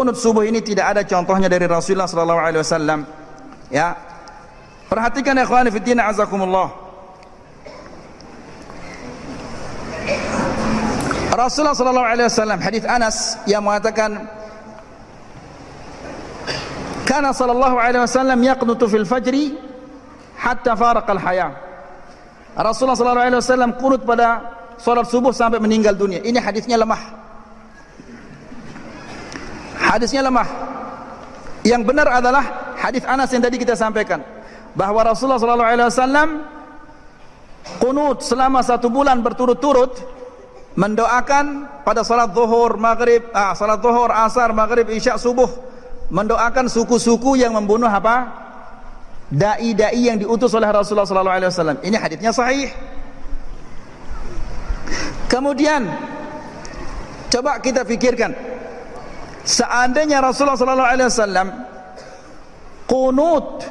kunut subuh ini tidak ada contohnya dari Rasulullah sallallahu alaihi wasallam. Ya. Perhatikan ikhwan fillah azakumullah. Rasulullah sallallahu alaihi wasallam hadis Anas yang mengatakan Kana sallallahu alaihi wasallam yaqnutu fil fajri hatta faraqal haya. Rasulullah sallallahu alaihi wasallam kunut pada salat subuh sampai meninggal dunia. Ini hadisnya lemah. Hadisnya lemah. Yang benar adalah hadis Anas yang tadi kita sampaikan bahwa Rasulullah sallallahu alaihi wasallam kunut selama satu bulan berturut-turut mendoakan pada salat zuhur, maghrib, ah, salat zuhur, asar, maghrib, isya, subuh mendoakan suku-suku yang membunuh apa? Dai-dai yang diutus oleh Rasulullah sallallahu alaihi wasallam. Ini hadisnya sahih. Kemudian coba kita pikirkan seandainya Rasulullah sallallahu alaihi wasallam kunut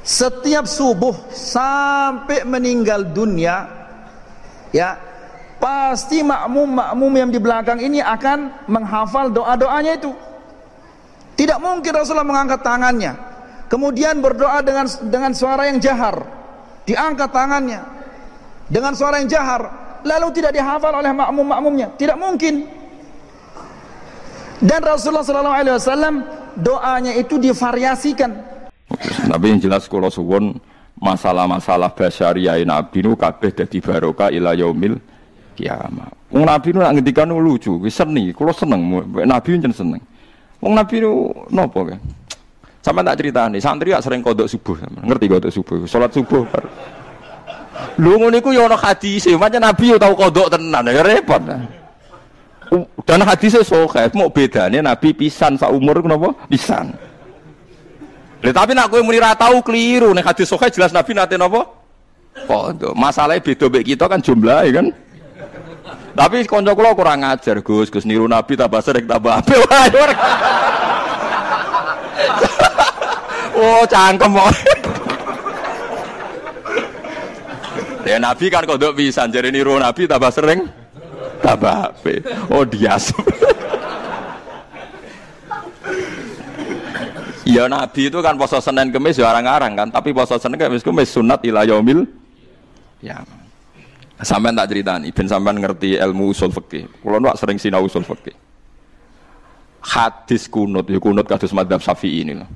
setiap subuh sampai meninggal dunia ya pasti makmum-makmum yang di belakang ini akan menghafal doa-doanya itu tidak mungkin Rasulullah mengangkat tangannya. Kemudian berdoa dengan dengan suara yang jahar. Diangkat tangannya dengan suara yang jahar, lalu tidak dihafal oleh makmum-makmumnya. Tidak mungkin. Dan Rasulullah sallallahu alaihi wasallam doanya itu divariasikan. Tapi yang jelas kalau suwon masalah-masalah basyariah nabi nu kabeh dadi barokah ila yaumil kiamat. Wong nabi nu ngendikan lucu, wis seni, kula seneng, nabi njen seneng. Wong Nabi itu nopo kan? Sampai tak cerita nih, santri ya sering kodok subuh, ngerti kodok subuh, sholat subuh. Lu ngono iku ya ana hadis, macam Nabi yo tau kodok tenan, ya repot. Dan hadisnya sahih, mau bedanya Nabi pisan sa umur kenapa? Pisan. Lha tapi nak kowe muni ra tau keliru nek hadis sahih jelas Nabi nate napa? Masalahnya beda mek kita kan jumlahnya kan. Tapi konco kula kurang ajar, Gus. Gus niru Nabi tambah sering tambah apik. oh, cangkem kok. Ya Nabi kan kodok bisa jadi niru Nabi tambah sering tambah apik. Oh, dias. Ya Nabi itu kan poso Senin Kemis ya arang-arang kan, tapi poso Senin Kemis Kemis sunat ila yaumil ya. Sampai tak ceritani, ben sampean ngerti ilmu usul fikih. Kulo nu sering sinau usul fikih. Hadis kunut, ya kunut kados madzhab Syafi'i ini lah.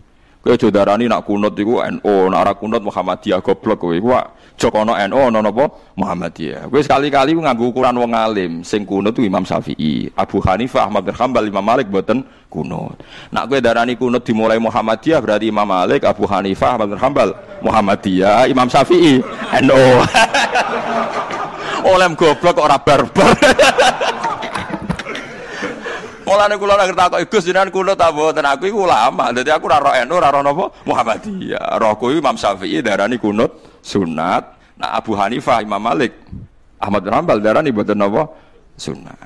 Kowe aja darani nak kunut iku NU, nak ora kunut Muhammadiyah goblok kowe. Iku Joko no NU ono napa Muhammadiyah. Kowe sekali-kali nganggo ukuran wong alim, sing kunut itu Imam Syafi'i, Abu Hanifah, Ahmad bin Hanbal, Imam Malik boten kunut. Nak kowe darani kunut dimulai Muhammadiyah berarti Imam Malik, Abu Hanifah, Ahmad bin Hanbal, Muhammadiyah, Imam Syafi'i, NU. oleh goblok kok ora barbar. Mulane kula nek takok Gus jenengan kula ta mboten aku iku ulama. Dadi aku NU, ora roh napa Muhammadiyah. Rohku Imam Syafi'i darani kunut sunat. Nah Abu Hanifah, Imam Malik, Ahmad bin Hanbal darani mboten napa sunat.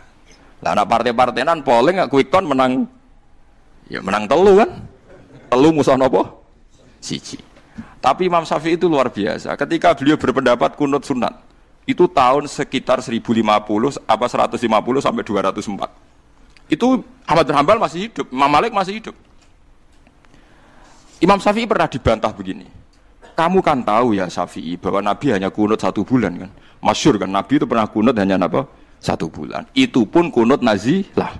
Lah anak partai-partainan polling quick count menang ya menang telu kan. Telu musuh napa? Siji. Tapi Imam Syafi'i itu luar biasa. Ketika beliau berpendapat kunut sunat, itu tahun sekitar 1050 apa 150 sampai 204. Itu Ahmad bin Hambal masih hidup, Imam Malik masih hidup. Imam Syafi'i pernah dibantah begini. Kamu kan tahu ya Syafi'i bahwa Nabi hanya kunut satu bulan kan. Masyur kan Nabi itu pernah kunut hanya apa? Satu bulan. Itu pun kunut nazilah.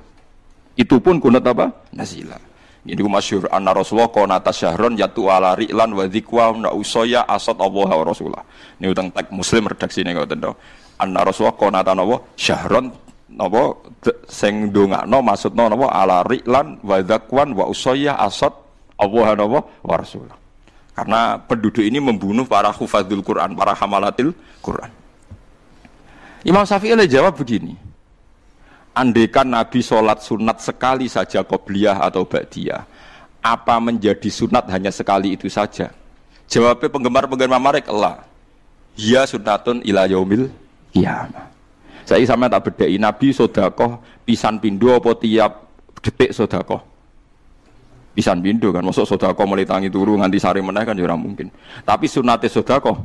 Itu pun kunut apa? Nazilah. Ini ku masyhur anna Rasulullah qanata syahron yatu ala ri'lan wa dzikwa na usaya asad Allah wa Rasulullah. Ini utang tag Muslim redaksi ini ngoten to. Anna Rasulullah qanata napa syahron napa sing ndongakno maksudno napa ala ri'lan wa dzakwan wa usaya asad Allah napa wa Rasulullah. Karena penduduk ini membunuh para hufadzul Quran, para hamalatil Quran. Imam Syafi'i jawab begini, Andaikan Nabi sholat sunat sekali saja qobliyah atau ba'diyah, apa menjadi sunat hanya sekali itu saja? Jawabnya penggemar-penggemar Marek Allah. Ya sunatun ila yaumil kiamah. Saya sama tak bedai Nabi sodakoh pisan pindo apa tiap detik sodakoh. Pisan pindo kan, masuk sodakoh mulai tangi turu nganti sari meneh kan jurang ya mungkin. Tapi sunatnya sodakoh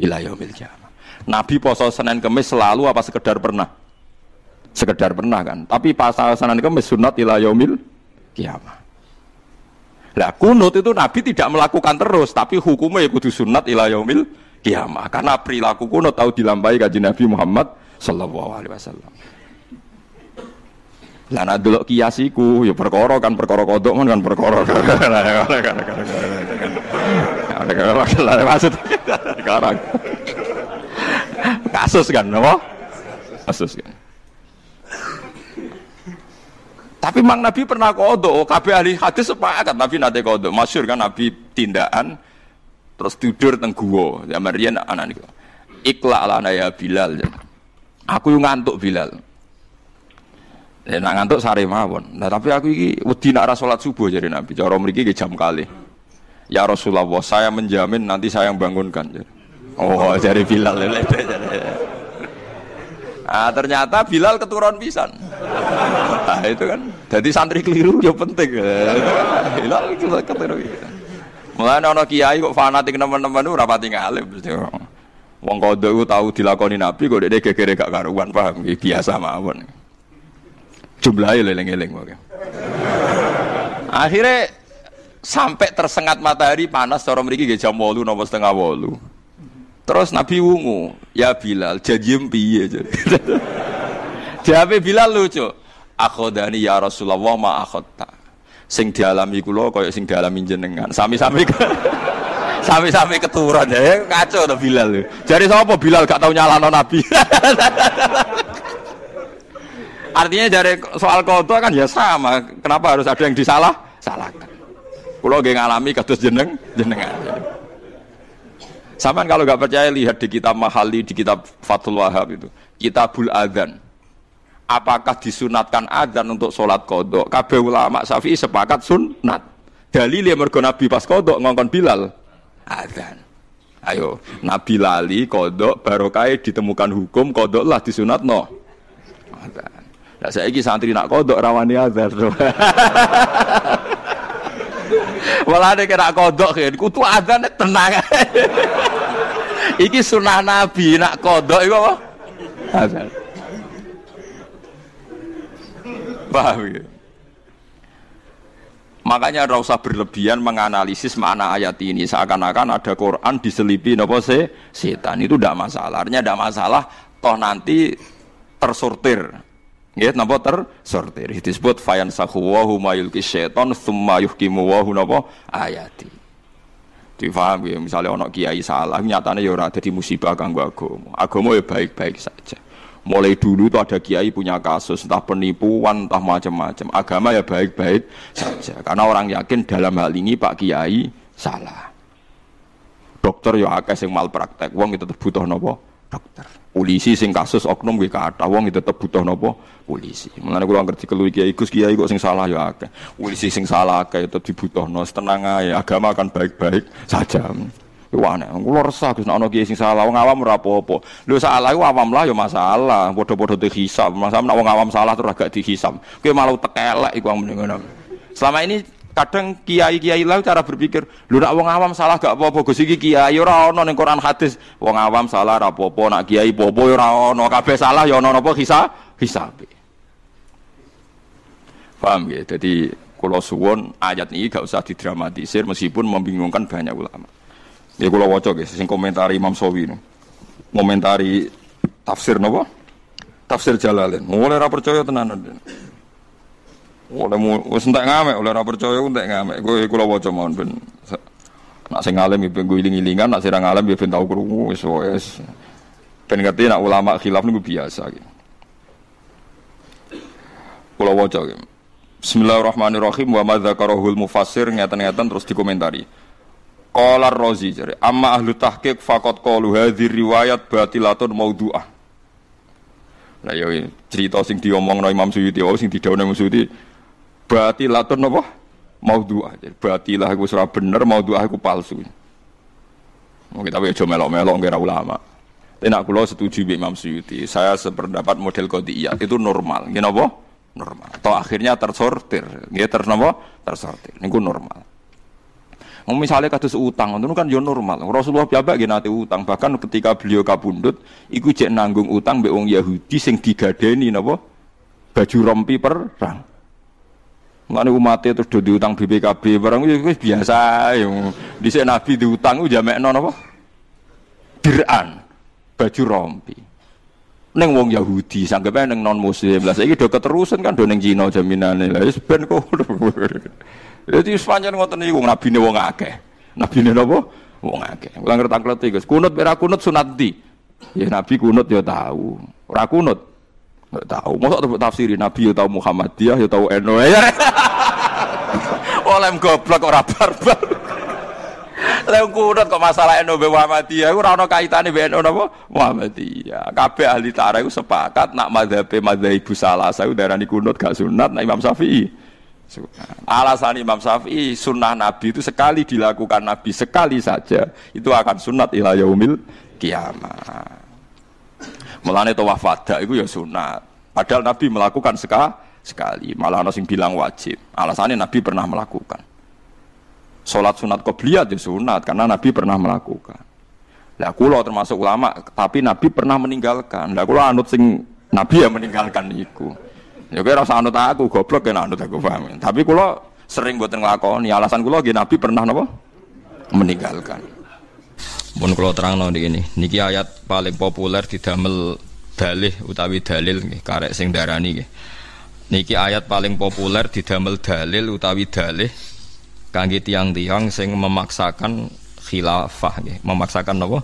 ila yaumil kiamah. Nabi poso Senin Kemis selalu apa sekedar pernah? sekedar pernah kan. Tapi pasal sanan kemis sunat ila yaumil kiamat. Lah kunut itu Nabi tidak melakukan terus, tapi hukumnya ya kudu sunat ila yaumil kiamat. Karena perilaku kunut tahu dilampai kaji Nabi Muhammad sallallahu alaihi wasallam. Lah nak delok kiasiku ya perkara kan perkara kodok man kan perkara. Maksud sekarang kasus kan, apa? Kasus kan. Tapi mang Nabi pernah kodok, kabeh ahli hadis sepakat Nabi nate kodok. Masyur kan Nabi tindakan terus tidur teng gua. Zaman riyen anak niku. Ikla lana ya Bilal. Aku yang ngantuk Bilal. Ya nak ngantuk sare mawon. Nah tapi aku iki wedi nak salat subuh jadi Nabi. Cara mriki jam kali. Ya Rasulullah, saya menjamin nanti saya yang bangunkan. Oh, jadi Bilal. Ah ternyata Bilal keturun pisan. Nah, itu kan. Jadi santri keliru ya penting. Bilal itu keturun. Mulai ono kiai kok fanatik teman-teman itu rapati ngalim. Wong kodok itu tahu dilakoni Nabi kok dia gegere gak karuan paham biasa mawon. Jumlahnya leleng-leleng Akhirnya sampai tersengat matahari panas cara mriki jam 8 napa setengah 8. Terus Nabi wungu, ya Bilal, janji piye. Jawabe Bilal lucu. Akhodani ya Rasulullah ma akhodta. Sing dialami kula kaya sing dialami jenengan. Sami-sami sami-sami keturun ya kacau tuh Bilal. Jadi sapa Bilal gak tau nyalano Nabi. Artinya dari soal kodo kan ya sama. Kenapa harus ada yang disalah? Salahkan. Kulo nggih ngalami kados jeneng jenengan. Sama kalau nggak percaya lihat di kitab Mahali, di kitab Fathul Wahab itu. Kitabul Adhan. Apakah disunatkan adzan untuk sholat kodok? Kabeh ulama Syafi'i sepakat sunat. Dalil yang mergo Nabi pas kodok ngongkon Bilal. Adzan. Ayo, Nabi lali kodok barokai ditemukan hukum kodok lah disunat no. Nah, saya ini santri nak kodok rawani adzan. Malah ada kira kodok kan, kutu adzan tenang. Iki sunah Nabi nak kodok itu apa? Adzan. Paham ya? Makanya tidak usah berlebihan menganalisis makna ayat ini seakan-akan ada Quran diselipi nopo se setan itu tidak masalah. Artinya tidak masalah toh nanti tersortir Ya, napa tersortir. Disebut fayan sahuwahu mayulki syaiton thumma yuhkimu wahu napa ayati. Difaham ya, misalnya ono kiai salah, nyatanya ya ora di musibah kanggo agama. Agama ya baik-baik saja. Mulai dulu tuh ada kiai punya kasus, entah penipuan, entah macam-macam. Agama ya baik-baik saja. Karena orang yakin dalam hal ini Pak Kiai salah. Dokter ya akeh sing malpraktek, wong itu butuh nopo dokter. Polisi sing kasus oknum gue kata wong itu tetap butuh nopo polisi. Mulane kula ngerti kelu kiai Gus kiai kok sing salah ya akeh. Polisi sing salah akeh tetep dibutuhno tenang ae agama akan baik-baik saja. Wah, nek kula resah Gus. Ana kiai sing salah wong awam ora apa-apa. Lho salah iku awam lah ya masalah, padha-padha dihisab. Masalah nek wong awam salah terus agak dihisab. Kowe malah tekelek iku ngono. Selama ini kadang kiai-kiai lah cara berpikir lu nak wong awam salah gak apa-apa Gus. Iki kiai ora ono ning Quran hadis. Wong awam salah ora apa-apa nak kiai popo ora ono. Kabeh salah ya ono napa? Hisab hisab paham ya jadi kalau suwon ayat ini gak usah didramatisir meskipun membingungkan banyak ulama ya kalau waca guys sing komentari Imam Sawi komentari tafsir napa tafsir Jalalain mulai ra percaya tenan oleh wis entek ngamek, oleh ora percaya entek ngamek. Kowe kula waca mawon ben. Nak sing alim ya ben iling-ilingan, nak sira ngalim ya ben tau krungu wis wis. Ben ngerti nak ulama khilaf niku biasa gitu. Kula waca. Bismillahirrahmanirrahim wa madzakarahul mufassir ngeten-ngeten terus dikomentari. Qala Razi jare amma ahlu tahqiq faqat qalu hadhi riwayat batilatun maudhu'ah. Lah ya cerita sing diomongno Imam Suyuti oh sing didhawuhne Imam Suyuti batilatun apa? Maudhu'ah. Batilah iku ora bener, maudhu'ah iku palsu. Mungkin tapi aja melok-melok kira ulama. Tapi nak kula setuju Imam Suyuti. Saya sependapat model kodiyat itu normal. Gini apa? Normal. Atau akhirnya tersortir. Nggih terus napa? Tersortir. Niku normal. Misalnya kados utang, itu kan yo normal. Rasulullah piyambak nggih nate utang, bahkan ketika beliau kabundut, iku cek nanggung utang mbek wong Yahudi sing digadeni napa? Baju rompi perang. Mulane umatnya terus do diutang BPKB barang itu biasa yang dhisik Nabi diutang jamekno napa? Diran baju rompi. Neng wong Yahudi sanggepe neng non muslim. Lah saiki do keterusan kan do neng Cina jaminane. Lah wis ben kok. Jadi Spanyol ngoten niku nabine wong akeh. Nabine napa? Wong akeh. Kula ngerti kleti Gus. Kunut ora kunut sunat di. Ya Nabi kunut ya tahu. Ora kunut Enggak tahu. Masa tebuk tafsiri Nabi ya tahu Muhammadiyah ya tahu ya. Oleh goblok ora barbar. Lha kunut kok masalah be Muhammadiyah ora ono kaitane be Eno napa? Muhammadiyah. Kabeh ahli tarikh sepakat nak madzhabe madzhab salah saya darani kunut gak sunat nak Imam Syafi'i. Alasan Imam Syafi'i sunnah Nabi itu sekali dilakukan Nabi sekali saja itu akan sunat ila yaumil kiamat. Mulane wafat itu ya sunat. Padahal Nabi melakukan seka, sekali, malah ada yang bilang wajib. Alasannya Nabi pernah melakukan. Sholat sunat qobliyah ya sunat karena Nabi pernah melakukan. Lah kula termasuk ulama, tapi Nabi pernah meninggalkan. Lah kula anut sing Nabi yang meninggalkan itu. Ya kira rasa anut aku goblok ya anut aku paham. Tapi kula sering buatan nglakoni. Alasan kula nggih Nabi pernah napa? meninggalkan. Kalau terang di ini, niki ayat paling populer di damel dalih utawi dalil nih, karek sing darani nih. Niki ayat paling populer di damel dalil utawi dalih kangge tiang-tiang sing memaksakan khilafah nih, memaksakan apa?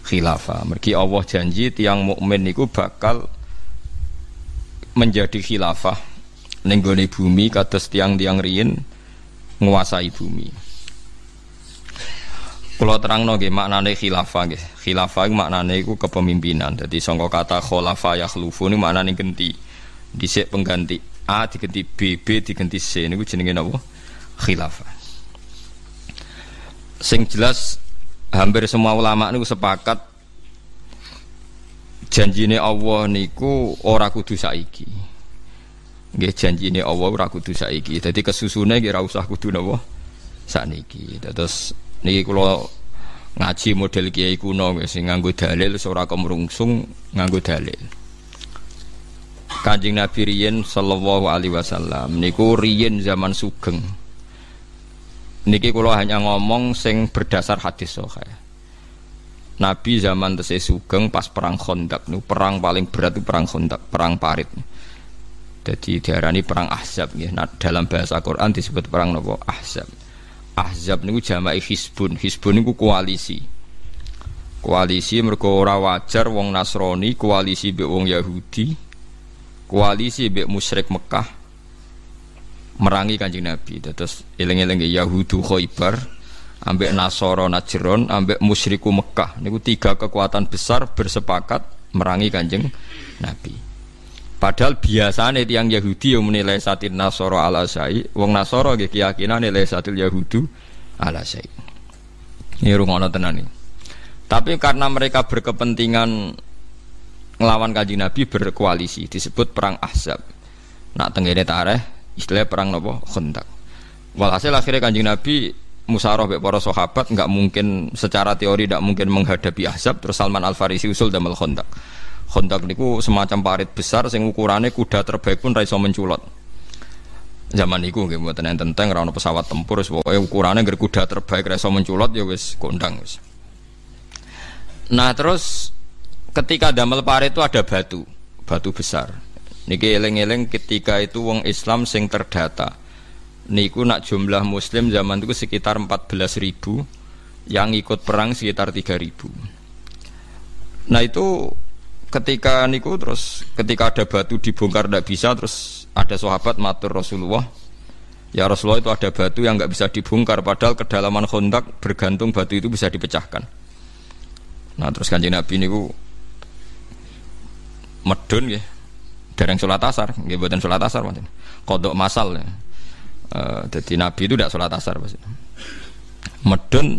Khilafah. Mergi Allah janji tiang mukmin niku bakal menjadi khilafah ning bumi kados tiang-tiang riyin nguasai bumi. Kalau terang nggih maknane khilafah nggih. Khilafah iku maknane iku kepemimpinan. Jadi sangka kata khulafa yakhlufu niku maknane ganti. Dhisik pengganti A diganti B, B diganti C niku jenenge napa? Khilafah. Sing jelas hampir semua ulama niku sepakat janjine Allah niku ora kudu saiki. Nggih janjine Allah ora kudu saiki. Dadi kesusune nggih ora usah kudu napa? Sakniki. Terus Niki kalau ngaji model kiai kuno sing nganggo dalil ora kemrungsung nganggo dalil. Kanjeng Nabi riyen sallallahu alaihi wasallam niku riyen zaman sugeng. Niki kula hanya ngomong sing berdasar hadis sahih. Nabi zaman tesih sugeng pas perang Khandaq niku perang paling berat itu perang Khandaq, perang parit. Jadi diarani perang Ahzab nggih. Nah, dalam bahasa Quran disebut perang nopo Ahzab. Ahzab niku jamai Hizbun. Hizbun niku koalisi. Koalisi mergo ora wajar wong Nasrani koalisi mbek wong Yahudi. Koalisi mbek musyrik Mekah merangi Kanjeng Nabi. Terus eling-eling Yahudu Khaibar ambek Nasoro Najron ambek musyriku Mekah niku tiga kekuatan besar bersepakat merangi Kanjeng Nabi. Padahal biasanya tiang Yahudi yang menilai satin Nasoro ala Syai, wong Nasoro gak keyakinan nilai satil Yahudu ala Syai. Ini rumah tenan ini. Tapi karena mereka berkepentingan ngelawan kaji Nabi berkoalisi disebut perang Ahzab. Nak tenggene tareh istilah perang nopo Khandaq. Walhasil akhirnya kanjeng Nabi musyawarah be para sahabat nggak mungkin secara teori tidak mungkin menghadapi Ahzab terus Salman Al Farisi usul damel Khandaq. Hondak niku semacam parit besar sing ukurannya kuda terbaik pun raiso menculot. Zaman niku nggih mboten enten tenteng ora pesawat tempur wis pokoke ukurane kuda terbaik raiso menculot ya wis kondang wis. Nah, terus ketika damel parit itu ada batu, batu besar. Niki eleng-eleng ketika itu wong Islam sing terdata. Niku nak jumlah muslim zaman itu sekitar 14 ribu yang ikut perang sekitar 3 ribu. Nah itu ketika niku terus ketika ada batu dibongkar tidak bisa terus ada sahabat matur Rasulullah ya Rasulullah itu ada batu yang nggak bisa dibongkar padahal kedalaman kontak bergantung batu itu bisa dipecahkan nah terus kanjeng Nabi niku medun ya dereng sholat asar nggih buatan sholat asar macam kodok masal ya. Uh, jadi Nabi itu tidak sholat asar pasti medun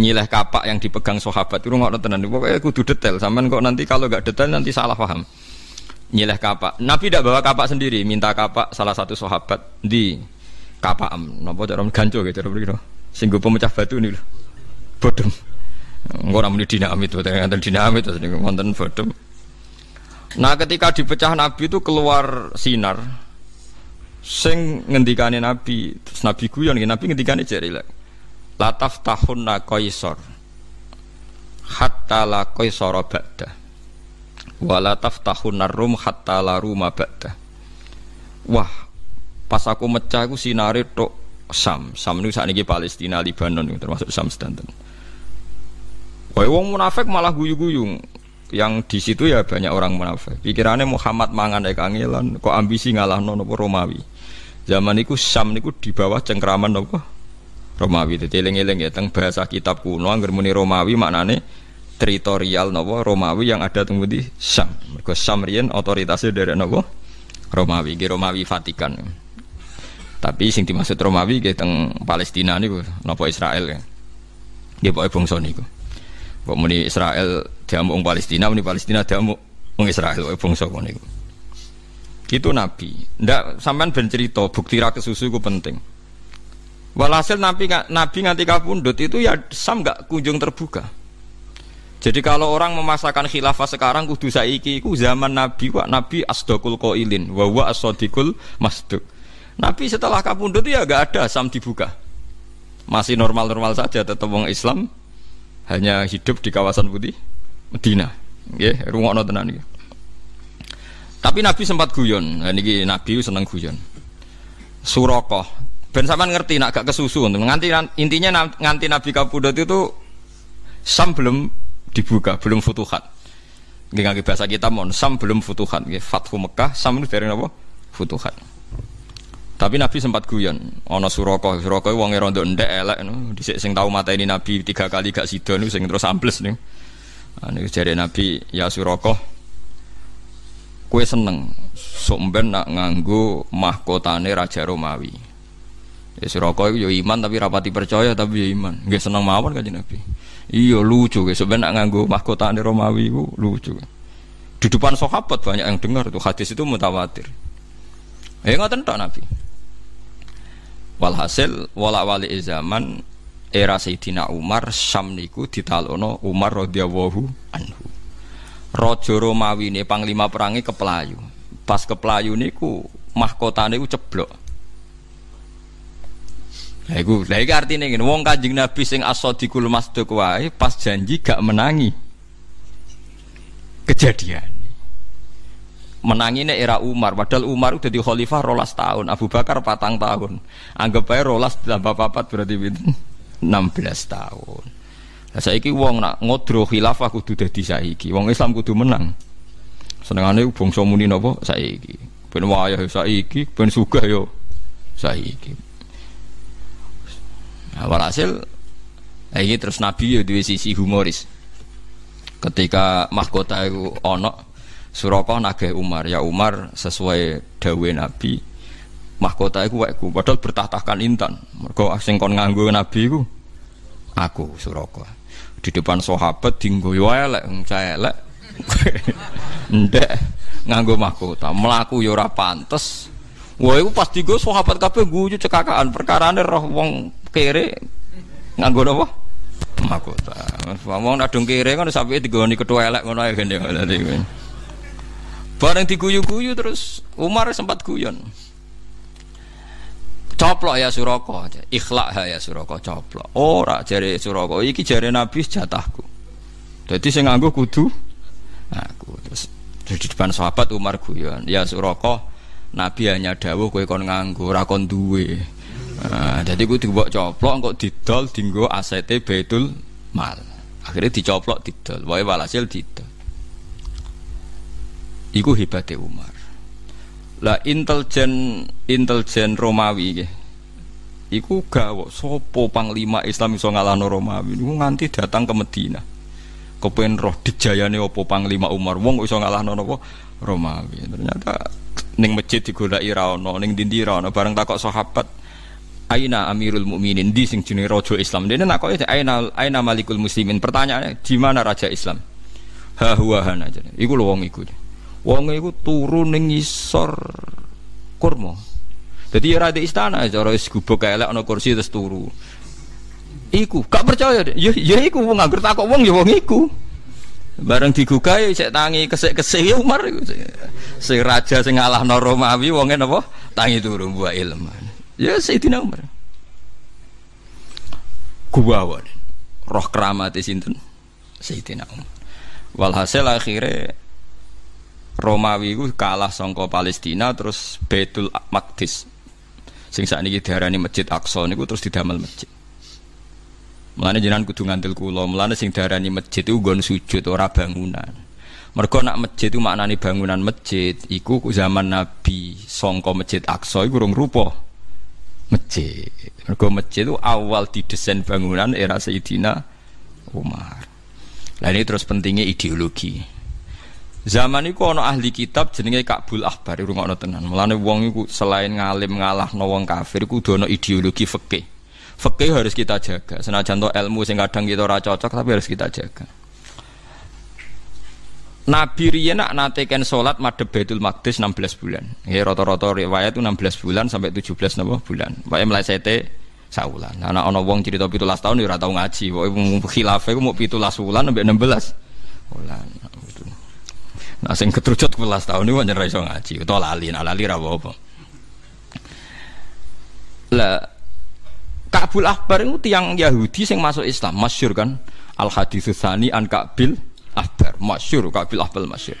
nyileh kapak yang dipegang sahabat itu nggak tenan pokoknya kudu detail. Sampean kok nanti kalau nggak detail nanti salah paham. Nyileh kapak. Nabi tidak bawa kapak sendiri minta kapak salah satu sahabat di kapak nopo cara ganco gitu cara begitu singgung pemecah batu nih loh bodom nggak namanya dinamit dengan dinamit wonten bodom nah ketika dipecah Nabi itu keluar sinar Sing ngendikane Nabi, terus Nabi guyon Nabi ngendikane jari lek. Lataf tahunna qaisar. Hatta la qaisara ba'da. Wala taftahunna rum hatta la ruma ba'da. Wah, pas aku mecah aku sinare tok Sam. Sam niku sakniki Palestina, Libanon termasuk Sam sedanten. Wah, wong munafik malah guyu-guyu yang di situ ya banyak orang munafik. Pikirannya Muhammad mangan ek kangelan, kok ambisi ngalah nono Romawi. Zaman itu Sam niku di bawah cengkraman nopo Romawi. Jadi eling-eling ya teng bahasa kitab kuno angger muni Romawi maknane teritorial nopo Romawi yang ada tunggu di Sam. Mergo Sam riyen otoritasnya dari nopo Romawi, ge Romawi Vatikan. Tapi sing dimaksud Romawi ge teng Palestina niku nopo Israel ya. Nggih pokoke bangsa niku. Kok muni Israel diamuk Palestina, muni Palestina diamuk Israel wae bangsa kono iku. Itu Nabi. Ndak sampean ben cerita bukti ra kesusu ku penting. Walhasil Nabi Nabi nganti kapundhut itu ya sam nggak kunjung terbuka. Jadi kalau orang memasakkan khilafah sekarang kudu saiki ku zaman Nabi wa Nabi asdaqul qailin wa wa as-sadiqul masduq. Nabi setelah kapundhut ya gak ada sam dibuka. Masih normal-normal saja tetap wong Islam hanya hidup di kawasan putih Medina. Nggih, rungokno tenan iki. Tapi Nabi sempat guyon. Nah, niki Nabi seneng guyon. Suroko. Ben sampean ngerti nak gak kesusu nganti intinya nganti Nabi kapundhut itu Sam belum dibuka, belum futuhat. Nggih bahasa kita mon, Sam belum futuhat. Nggih, Mekah, Sam itu dari apa? Futuhat. Tapi Nabi sempat guyon, ana Suraka, Suraka wonge rondo ndek elek no. Dhisik sing tau mateni Nabi tiga kali gak sida niku sing terus ambles nih. Nah, niku jare Nabi, ya Suraka, kue seneng sok ben nak nganggo mahkotane Raja Romawi. Ya Suraka iku yo iman tapi rapati percaya tapi yo iman. Nggih seneng mawon kanjeng Nabi. Iya lucu guys, sebenarnya nak nganggo mahkotane Romawi itu lucu. Di depan sahabat banyak yang dengar tuh hadis itu mutawatir. Ya nggak tentu Nabi. Walhasil wala wali zaman era Sayyidina Umar Syam niku ditalono Umar radhiyallahu anhu. Raja Romawi ini panglima perangi ke Pelayu. Pas ke Pelayu niku mahkotane ku ceblok. Lah iku, lah iki artine ngene, wong Kanjeng Nabi sing as-sadiqul masduq wae pas janji gak menangi. Kejadian. Menangi ini era Umar, padahal Umar udah di khalifah rolas tahun, Abu Bakar patang tahun. Anggap aja rolas tambah papat berarti 16 tahun. Lah saiki wong nak ngodro khilafah kudu dadi saiki. Wong Islam kudu menang. Senengane bangsa muni napa saiki. Ben wayah saiki, ben sugih yo saiki. Nah, walhasil ini terus Nabi ya dua sisi humoris. Ketika mahkota itu ono Suraka nagih Umar, ya Umar sesuai dawe Nabi mahkota itu wekku padahal bertahtakan intan. Mergo sing kon nganggo Nabi iku aku Suraka. Di depan sahabat dinggo elek, cah elek. Ndek nganggo mahkota, melaku yo ora pantes. Wah, itu pas digo sahabat kabeh guyu cekakaan perkarane roh wong kere nganggo napa? Mahkota. Wong adung kere kan sampe digoni ketua elek ngono dadi. Bareng diguyu-guyu terus Umar sempat guyon. Coplok ya Suraka, ikhlak ya Suraka coplok. Ora jare Suraka, iki jare Nabi jatahku. Jadi sing nganggo kudu aku. Terus di depan sahabat Umar guyon, ya Suraka, Nabi hanya dawuh kowe kon nganggo ora kon duwe. Nah, jadi gue dibawa coplok kok didol dinggo asete Baitul Mal. Akhirnya dicoplok didol, wae walhasil didol. Iku hebatnya Umar. Lah intelijen intelijen Romawi nggih. Iku gawe sopo panglima Islam iso ngalahno Romawi niku nganti datang ke Medina. Kepen roh dijayane opo panglima Umar wong iso ngalahno napa Romawi. Ternyata ning masjid digolaki ra ono, ning ndi ra ono bareng takok sahabat Aina Amirul Mukminin di sing jenenge raja Islam. Dene nakoke aina aina Malikul Muslimin. Pertanyaannya di mana raja Islam? Ha huwa hana jane. Iku lho wong iku. Wong iku turu ning ngisor kurma. Jadi ya di istana cara wis gubuk elek ana kursi terus turu. Iku gak percaya. Ya ya iku wong anggur takok wong ya wong iku. Bareng digugah ya tangi kesek-kesek ya Umar. Sing raja sing ngalahno Romawi wonge napa? Tangi turu buah ilmu. Ya Sayyidina Umar. Kuwawan. Roh keramat sinten? Sayyidina Umar. Walhasil akhirnya Romawi itu kalah songko Palestina terus Betul Maqdis. Sing saat ini diarani Masjid Aqsa niku terus didamel masjid. Mulane jenengan kudu ngantil kula, mulane sing diarani masjid itu nggon sujud ora bangunan. Mergo nak masjid itu maknani bangunan masjid, iku zaman Nabi songko Masjid Aqsa iku urung rupa masjid. Mergo masjid itu awal didesain bangunan era Sayyidina Umar. Nah ini terus pentingnya ideologi. Zaman itu ono ahli kitab jenenge Kabul Ahbar rungokno tenan. Mulane wong iku selain ngalim ngalah wong kafir iku dono ideologi fikih. Fikih harus kita jaga. Senajan to ilmu sing kadang kita ora cocok tapi harus kita jaga. Nabi riyen nak nateken salat madhep Baitul Maqdis 16 bulan. Ya rata-rata riwayat itu 16 bulan sampai 17 napa bulan. Pokoke mlesete saulan. Ana ana wong cerita 17 tahun ya ora tau ngaji. Pokoke khilafe ku mau 17 bulan sampai 16 bulan. Nah sing ketrucut 17 tahun pancen ra iso ngaji utawa lali, nah lali ra apa. Lah Kabul Akbar itu tiang Yahudi sing masuk Islam, masyur kan? Al hadis tsani an Kabil Akbar, masyur Kabil Akbar masyur.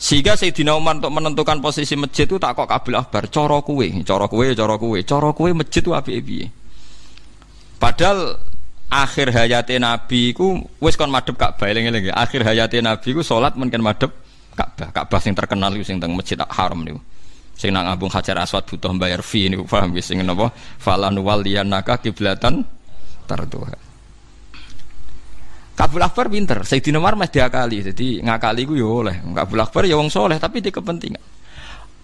Sehingga Sayyidina Umar untuk menentukan posisi masjid itu tak kok Kabil Akbar, coro kue, coro kue, coro kue, coro kue masjid itu api api. Padahal akhir hayatnya Nabi ku wis kon madhep Ka'bah eling-eling akhir hayatnya Nabi ku salat mungkin madhep Ka'bah Ka'bah sing terkenal itu sing teng Masjid Haram niku sing nang Abung Hajar Aswad butuh bayar fee niku paham wis sing napa falan waliyanaka kiblatan tarduha Kabul Akbar pinter, Sayyidina Umar mah diakali, jadi ngakali ku yo oleh. Kabul Akbar ya wong soleh tapi di kepentingan.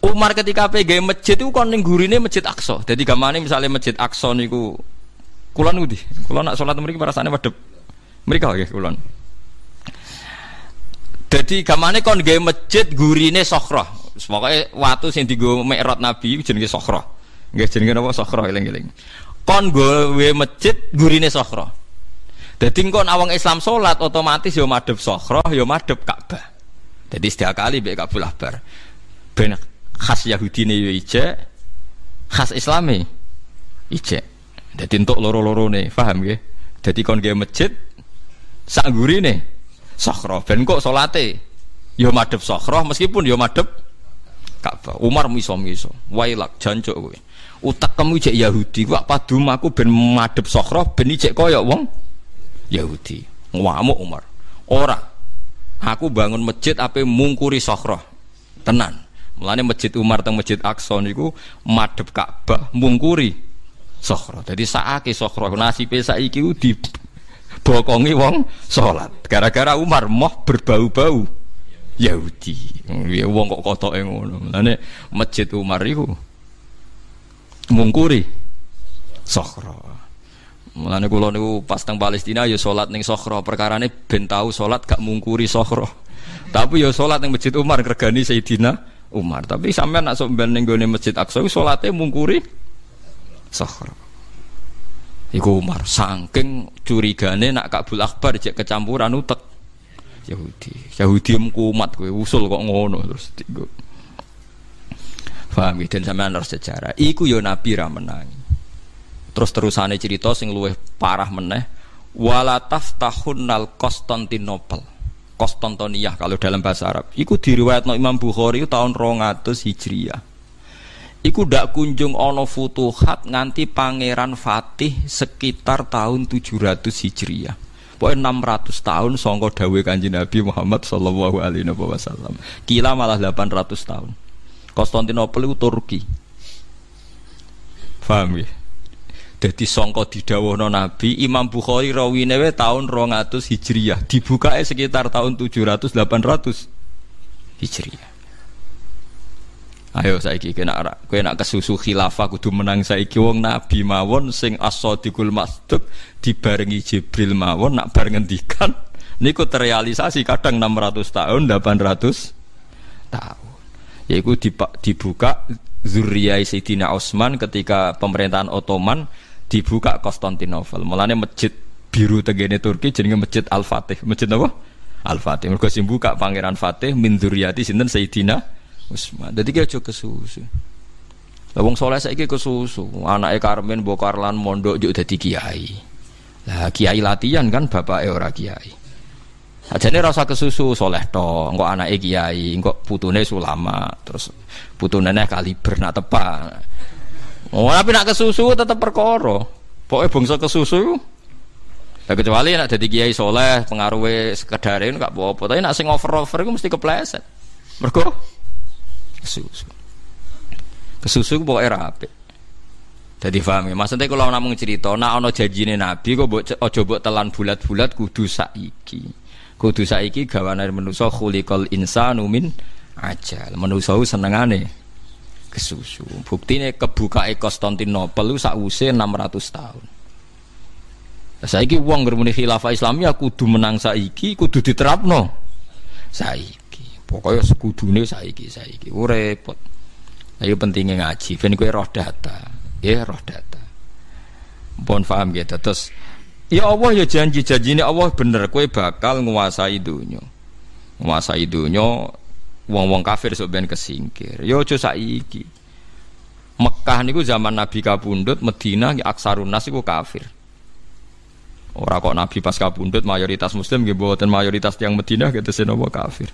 Umar ketika PG masjid itu kon ning gurine Masjid Aqsa. Jadi gamane misalnya Masjid Aqsa niku kulon nudi, kulon nak sholat mriki parasane madhep. Mriki nggih kulon. Jadi gamane kon gawe masjid gurine Sokhroh. Pokoke watu sing dienggo Mi'raj Nabi jenenge Sokhroh. Nggih jenenge napa Sokhroh eling-eling. Kon gawe masjid gurine Sokhroh. Dadi kon awang Islam salat otomatis yo madhep Sokhroh, yo madhep Ka'bah. Jadi setiap kali mbek Kabul Ahbar. Ben khas Yahudi ne yo ijek, khas Islami ijek. Dadi entuk loro-loro nih, paham nggih? Dadi kon masjid sak gurine Sokhroh. Ben kok salate yo madhep Sokhroh meskipun yo madhep Ka'bah. Umar miso-miso. Wailak jancuk kowe. Utak kamu ijek Yahudi, kok padu aku ben madhep Sokhroh ben ijek koyo wong Yahudi. Ngamuk Umar. Ora. Aku bangun masjid apa mungkuri Sokhroh. Tenan. Mulane masjid Umar teng masjid Aqsa niku madhep Ka'bah mungkuri Sokhroh. Jadi saake Sokhroh nasibe saiki ku di bokongi wong salat. Gara-gara Umar moh berbau-bau Yahudi. Ya wong kok kotoke ngono. Mulane masjid Umar iku mungkuri Sokhroh. Mulane kula niku pas teng Palestina ya salat ning Sokhro, perkarane ben tau salat gak mungkuri Sokhro. Tapi ya salat ning Masjid Umar regani Sayyidina Umar. Tapi sampean nak sok ben ning gone Masjid Aqsa salate mungkuri Sokhro. Iku Umar saking curigane nak Kabul Akbar cek kecampuran utek Yahudi. Yahudi mkumat kowe usul kok ngono terus digo. Paham dan sampean harus sejarah. Iku ya Nabi ra menangi. Terus terusane cerita sing luwih parah meneh wala taftahunnal Konstantinopel. Konstantiniyah kalau dalam bahasa Arab. Iku diriwayatno Imam Bukhari tahun 200 Hijriah. Iku ndak kunjung ono futuhat nganti pangeran Fatih sekitar tahun 700 Hijriah. Pokoknya 600 tahun songko dawe kanji Nabi Muhammad Sallallahu Alaihi Wasallam. Kila malah 800 tahun. Konstantinopel itu Turki. Paham ya? Jadi songko didawuhno Nabi Imam Bukhari rawine we tahun 200 Hijriah, dibuka sekitar tahun 700 800 Hijriah. Ayo saiki kena kowe nak kesusu khilafah kudu menang saiki wong Nabi mawon sing as-sadiqul masduq dibarengi Jibril mawon nak bar ngendikan niku terrealisasi kadang 600 tahun 800 tahun. Yaiku dibuka Zuriyah Sayyidina Utsman ketika pemerintahan Ottoman dibuka Konstantinopel. Mulane masjid biru tegene Turki jenenge Masjid Al-Fatih. Masjid apa? Al Fatih. Mergo sing buka Pangeran Fatih min dzurriyyati sinten Sayyidina Utsman. Dadi ki aja kesusu. Lah wong saleh saiki kesusu, anake Karmen mbok Karlan mondok juk dadi kiai. Lah kiai latihan kan bapake ora kiai. Ajane rasa kesusu soleh to, engko anake kiai, engko putune sulama, terus putune neh kaliber nak tepak. Oh, tapi nak kesusu tetep perkara. Pokoke bangsa kesusu Ya kecuali nak jadi kiai soleh pengaruhnya sekedarin gak apa-apa. Tapi nak sing over-over itu mesti kepleset. Mergo kesusu. Kesusu pokoknya rapi. Jadi paham ya. Maksudnya kalau namung cerita, nak ono janjine Nabi kok aja mbok telan bulat-bulat kudu saiki. Kudu saiki gawane manusa khuliqal insanu min ajal. Manusa senengane kesusu. Buktine kebukae Konstantinopel sakwise 600 tahun. Saiki wong ngremuni khilafah Islamiyah kudu menang saiki, kudu diterapno. Saiki. Pokoknya sekudune saiki, saiki. Ora repot. Ayo pentingnya ngaji, ben kowe roh data. Ya roh data. Pun paham gitu. Terus ya Allah ya janji janji ini Allah bener kowe bakal nguasai dunia. Nguasai dunia wong-wong kafir sok ben kesingkir. Ya aja saiki. Mekah niku zaman Nabi kabundut, Medina aksarun nas iku kafir. Orang kok Nabi pas kabundut mayoritas Muslim gitu, buatan mayoritas yang Medina gitu senopo kafir.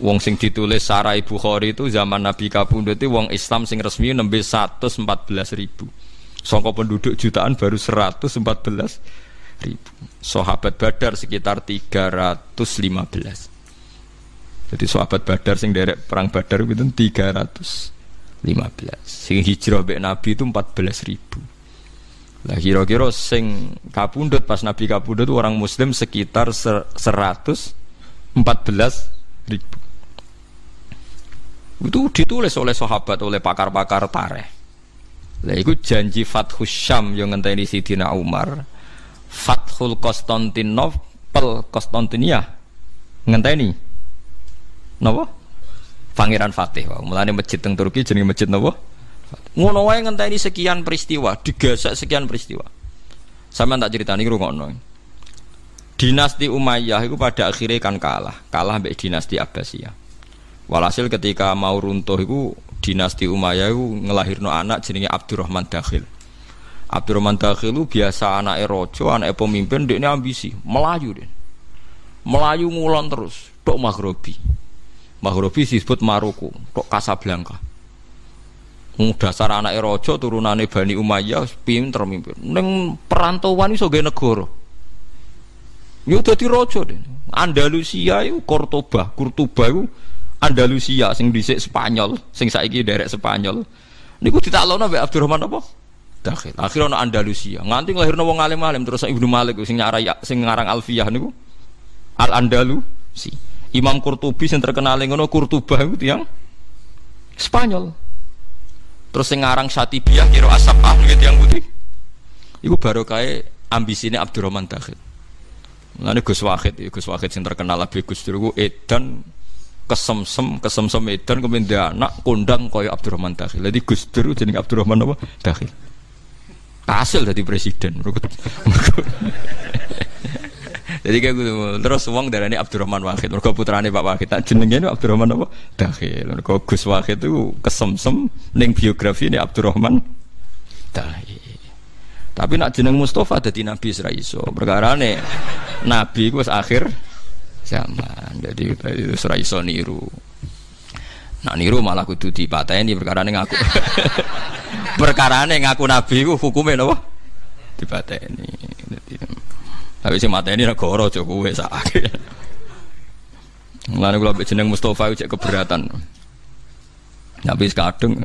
Wong sing ditulis Sarai Bukhari itu zaman Nabi kabundut itu wong Islam sing resmi nembe 114 ribu. Songko penduduk jutaan baru 114 ribu. Sahabat Badar sekitar 315. Jadi sahabat Badar sing derek perang Badar itu 315. Sing hijrah be Nabi itu 14 ribu. Lah kira-kira sing kapundut pas Nabi kapundut orang Muslim sekitar 114 ribu. Itu ditulis oleh sahabat oleh pakar-pakar tareh. Lah itu janji Fathus Syam yang ngenteni Sidina Umar. Fathul Konstantinopel Konstantinia ngenteni. Napa? Pangeran Fatih. Mulane masjid teng Turki jenenge masjid napa? Ngono wae ngenteni sekian peristiwa, digasak sekian peristiwa. Sama tak cerita nih ngono. Dinasti Umayyah itu pada akhirnya kan kalah, kalah mbek dinasti Abbasiyah. Walhasil ketika mau runtuh itu dinasti Umayyah itu ngelahirno anak jenenge Abdurrahman Dakhil. Abdurrahman Dakhil itu biasa anak rojo, anak pemimpin, dia ambisi, melayu deh. Melayu ngulon terus, tok Maghrobi. Maghrobi disebut Maroko, tok Casablanca. dasar anak rojo turunane Bani Umayyah pinter mimpin. Neng perantauan iso gawe negara. Yo dadi raja. Andalusia itu Cordoba, Kurtuba itu Andalusia sing dhisik Spanyol, sing saiki derek Spanyol. Niku ditaklono mbek Abdurrahman apa? Dakhil. Akhirnya ana Andalusia. Nganti nglahirno wong alim-alim terus Ibnu Malik sing nyarai sing ngarang Alfiyah niku Al Andalusi. Imam Qurtubi sing terkenal ngono Kurtuba itu yang Spanyol. Terus sing ngarang Syatibiyah kira asap ah gitu yang putih. Iku baru kayak ambisine Abdurrahman Dakhil. Mulane Gus Wahid, ya Gus Wahid sing terkenal lebih Gus Dur edan kesemsem kesemsem edan kemudian anak kondang kaya Abdurrahman Dakhil. Jadi Gus Dur jeneng Abdurrahman apa? Dakhil. Hasil jadi presiden. Jadi kayak gitu. Terus uang dari ini Abdurrahman Wahid. Mereka putrane Pak Wahid. Tak jenengnya ini Abdurrahman apa? Dakhil. Mereka Gus Wahid itu kesemsem neng biografi ini Abdurrahman Dakhil. Tapi nak jeneng Mustafa jadi Nabi Israiso. Nih Nabi itu akhir zaman. Jadi itu niru. Nah niru malah kudu perkara nih ngaku. perkara nih ngaku Nabi itu hukumnya apa? Dipateni. Jadi, tapi si mata ini negara aja kowe sakake. Mulane kula jeneng Mustafa cek keberatan. Tapi sekadung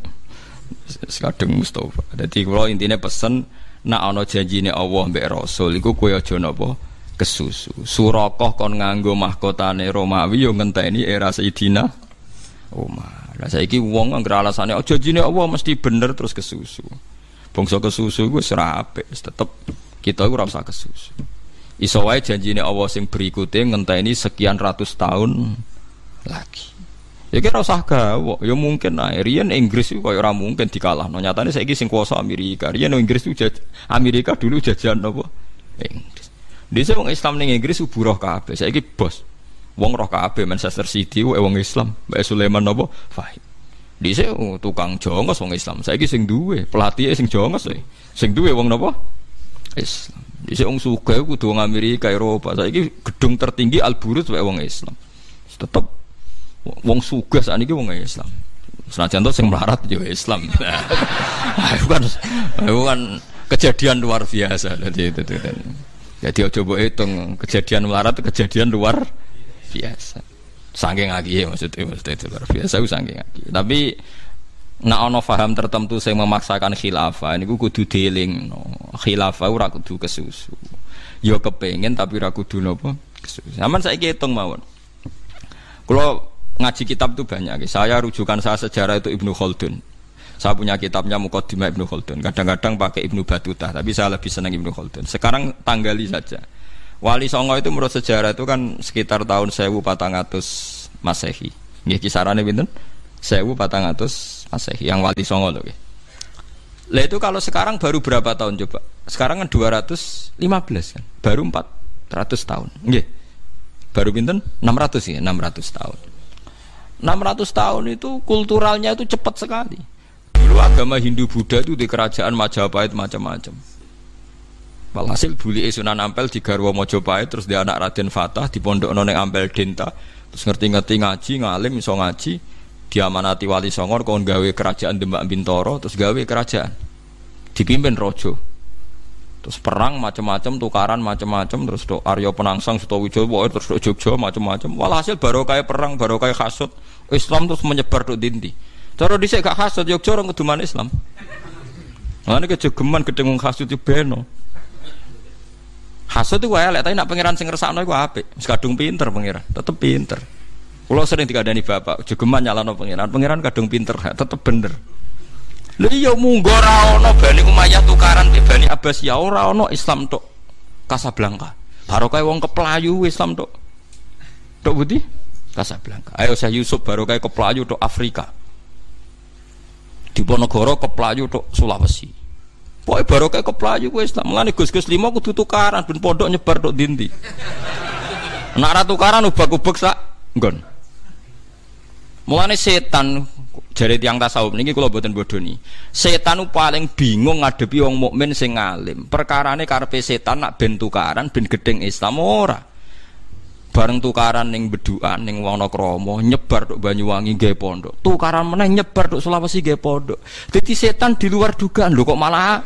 sekadung Mustafa. Jadi kula intine pesen nak ana janjine Allah mbek Rasul iku kowe aja napa kesusu. Surakoh kon nganggo mahkotane Romawi yo ngenteni era Sayyidina Umar. Lah saiki wong anggere alasane aja janjine Allah mesti bener terus kesusu. Bangsa kesusu gue serape, tetep kita gue rasa kesusu. Iso wae janjine Allah sing berikutnya ngenteni sekian ratus tahun lagi. Ya kira usah gawe, ya mungkin nah. Rian Inggris itu kayak orang mungkin dikalah. No nyatanya saya sing kuasa Amerika. Rian Inggris itu jaj Amerika dulu jajan apa? Inggris. Dia orang Islam ning Inggris buruh kabeh. Saya bos. Wong roh kabeh Manchester City wae wong Islam. Mbak Sulaiman napa? Fahim. Dhisik oh, tukang jongos wong Islam. Saiki sing duwe pelatih sing jongos wae. Sing duwe wong napa? Islam. Dhisik wong sugih kudu wong Amerika, Eropa. Saiki gedung tertinggi Al Burj wae wong Islam. Tetep wong sugih sakniki wong Islam. Senajan to sing melarat yo Islam. Nah, itu kan itu kan kejadian luar biasa. Jadi itu, itu, itu. Jadi coba hitung kejadian melarat kejadian luar biasa. Saking lagi ya maksudnya, maksudnya itu luar biasa itu saking lagi. Tapi nak ono faham tertentu saya memaksakan khilafah ini gue kudu dealing no. khilafah ora kudu kesusu yo kepengen tapi ora kudu nopo kesusu aman saya hitung mawon kalau ngaji kitab itu banyak saya rujukan saya sejarah itu Ibnu Khaldun saya punya kitabnya Muqaddimah Ibnu Khaldun kadang-kadang pakai Ibnu Batuta tapi saya lebih senang Ibnu Khaldun sekarang tanggali saja Wali Songo itu menurut sejarah itu kan sekitar tahun 1400 Masehi. Nggih kisarannya pinten? 1400 Masehi yang Wali Songo loh. Lah itu kalau sekarang baru berapa tahun coba? Sekarang kan 215 kan. Baru 400 tahun. Nggih. Baru pinten? 600 ya, 600 tahun. 600 tahun itu kulturalnya itu cepat sekali. Dulu agama Hindu Buddha itu di kerajaan Majapahit macam-macam. Walhasil buli Sunan Ampel di Garwa Mojopahit terus dia anak Raden Fatah di pondok noneng Ampel Denta terus ngerti-ngerti ngaji ngalim iso ngaji diamanati wali songor kon gawe kerajaan Demak Bintoro terus gawe kerajaan. Dipimpin rojo terus perang macam-macam tukaran macam-macam terus do Aryo Penangsang Sutowijowo terus do Jogja macam-macam walhasil baru kayak perang baru kayak hasut Islam terus menyebar do dinti cara dhisik gak hasut Jogja orang keduman Islam Mana kejogeman gedeng hasut itu beno. Hasud itu wae tapi nak pangeran sing ngersakno apik. Wis kadung pinter pangeran, tetep pinter. Kulo sering dikandani bapak, jogeman nyalano pangeran, pangeran kadung pinter, tetep bener. Lha iya munggo ora ana Bani Umayyah tukaran be Bani Abbasiyah ora ana Islam tok Kasablanka. Barokah wong keplayu Islam tok. Tok budi? Kasablanka. Ayo saya Yusuf barokah keplayu tok Afrika. Diponegoro keplayu tok Sulawesi. Pokoknya baru kayak keplayu gue Islam. Mulane gus-gus lima kudu tukaran ben pondok nyebar tok dinti. Nak ra tukaran ubak-ubek sak nggon. Mulane setan jari tiang tasawuf niki kula boten bodoni. Setan paling bingung ngadepi wong mukmin sing alim. Perkarane karepe setan nak ben tukaran ben gedeng Islam ora bareng tukaran ning beduan ning Wonokromo nyebar tok Banyuwangi gawe pondok tukaran meneh nyebar tok Sulawesi gawe pondok dadi setan di luar dugaan lho kok malah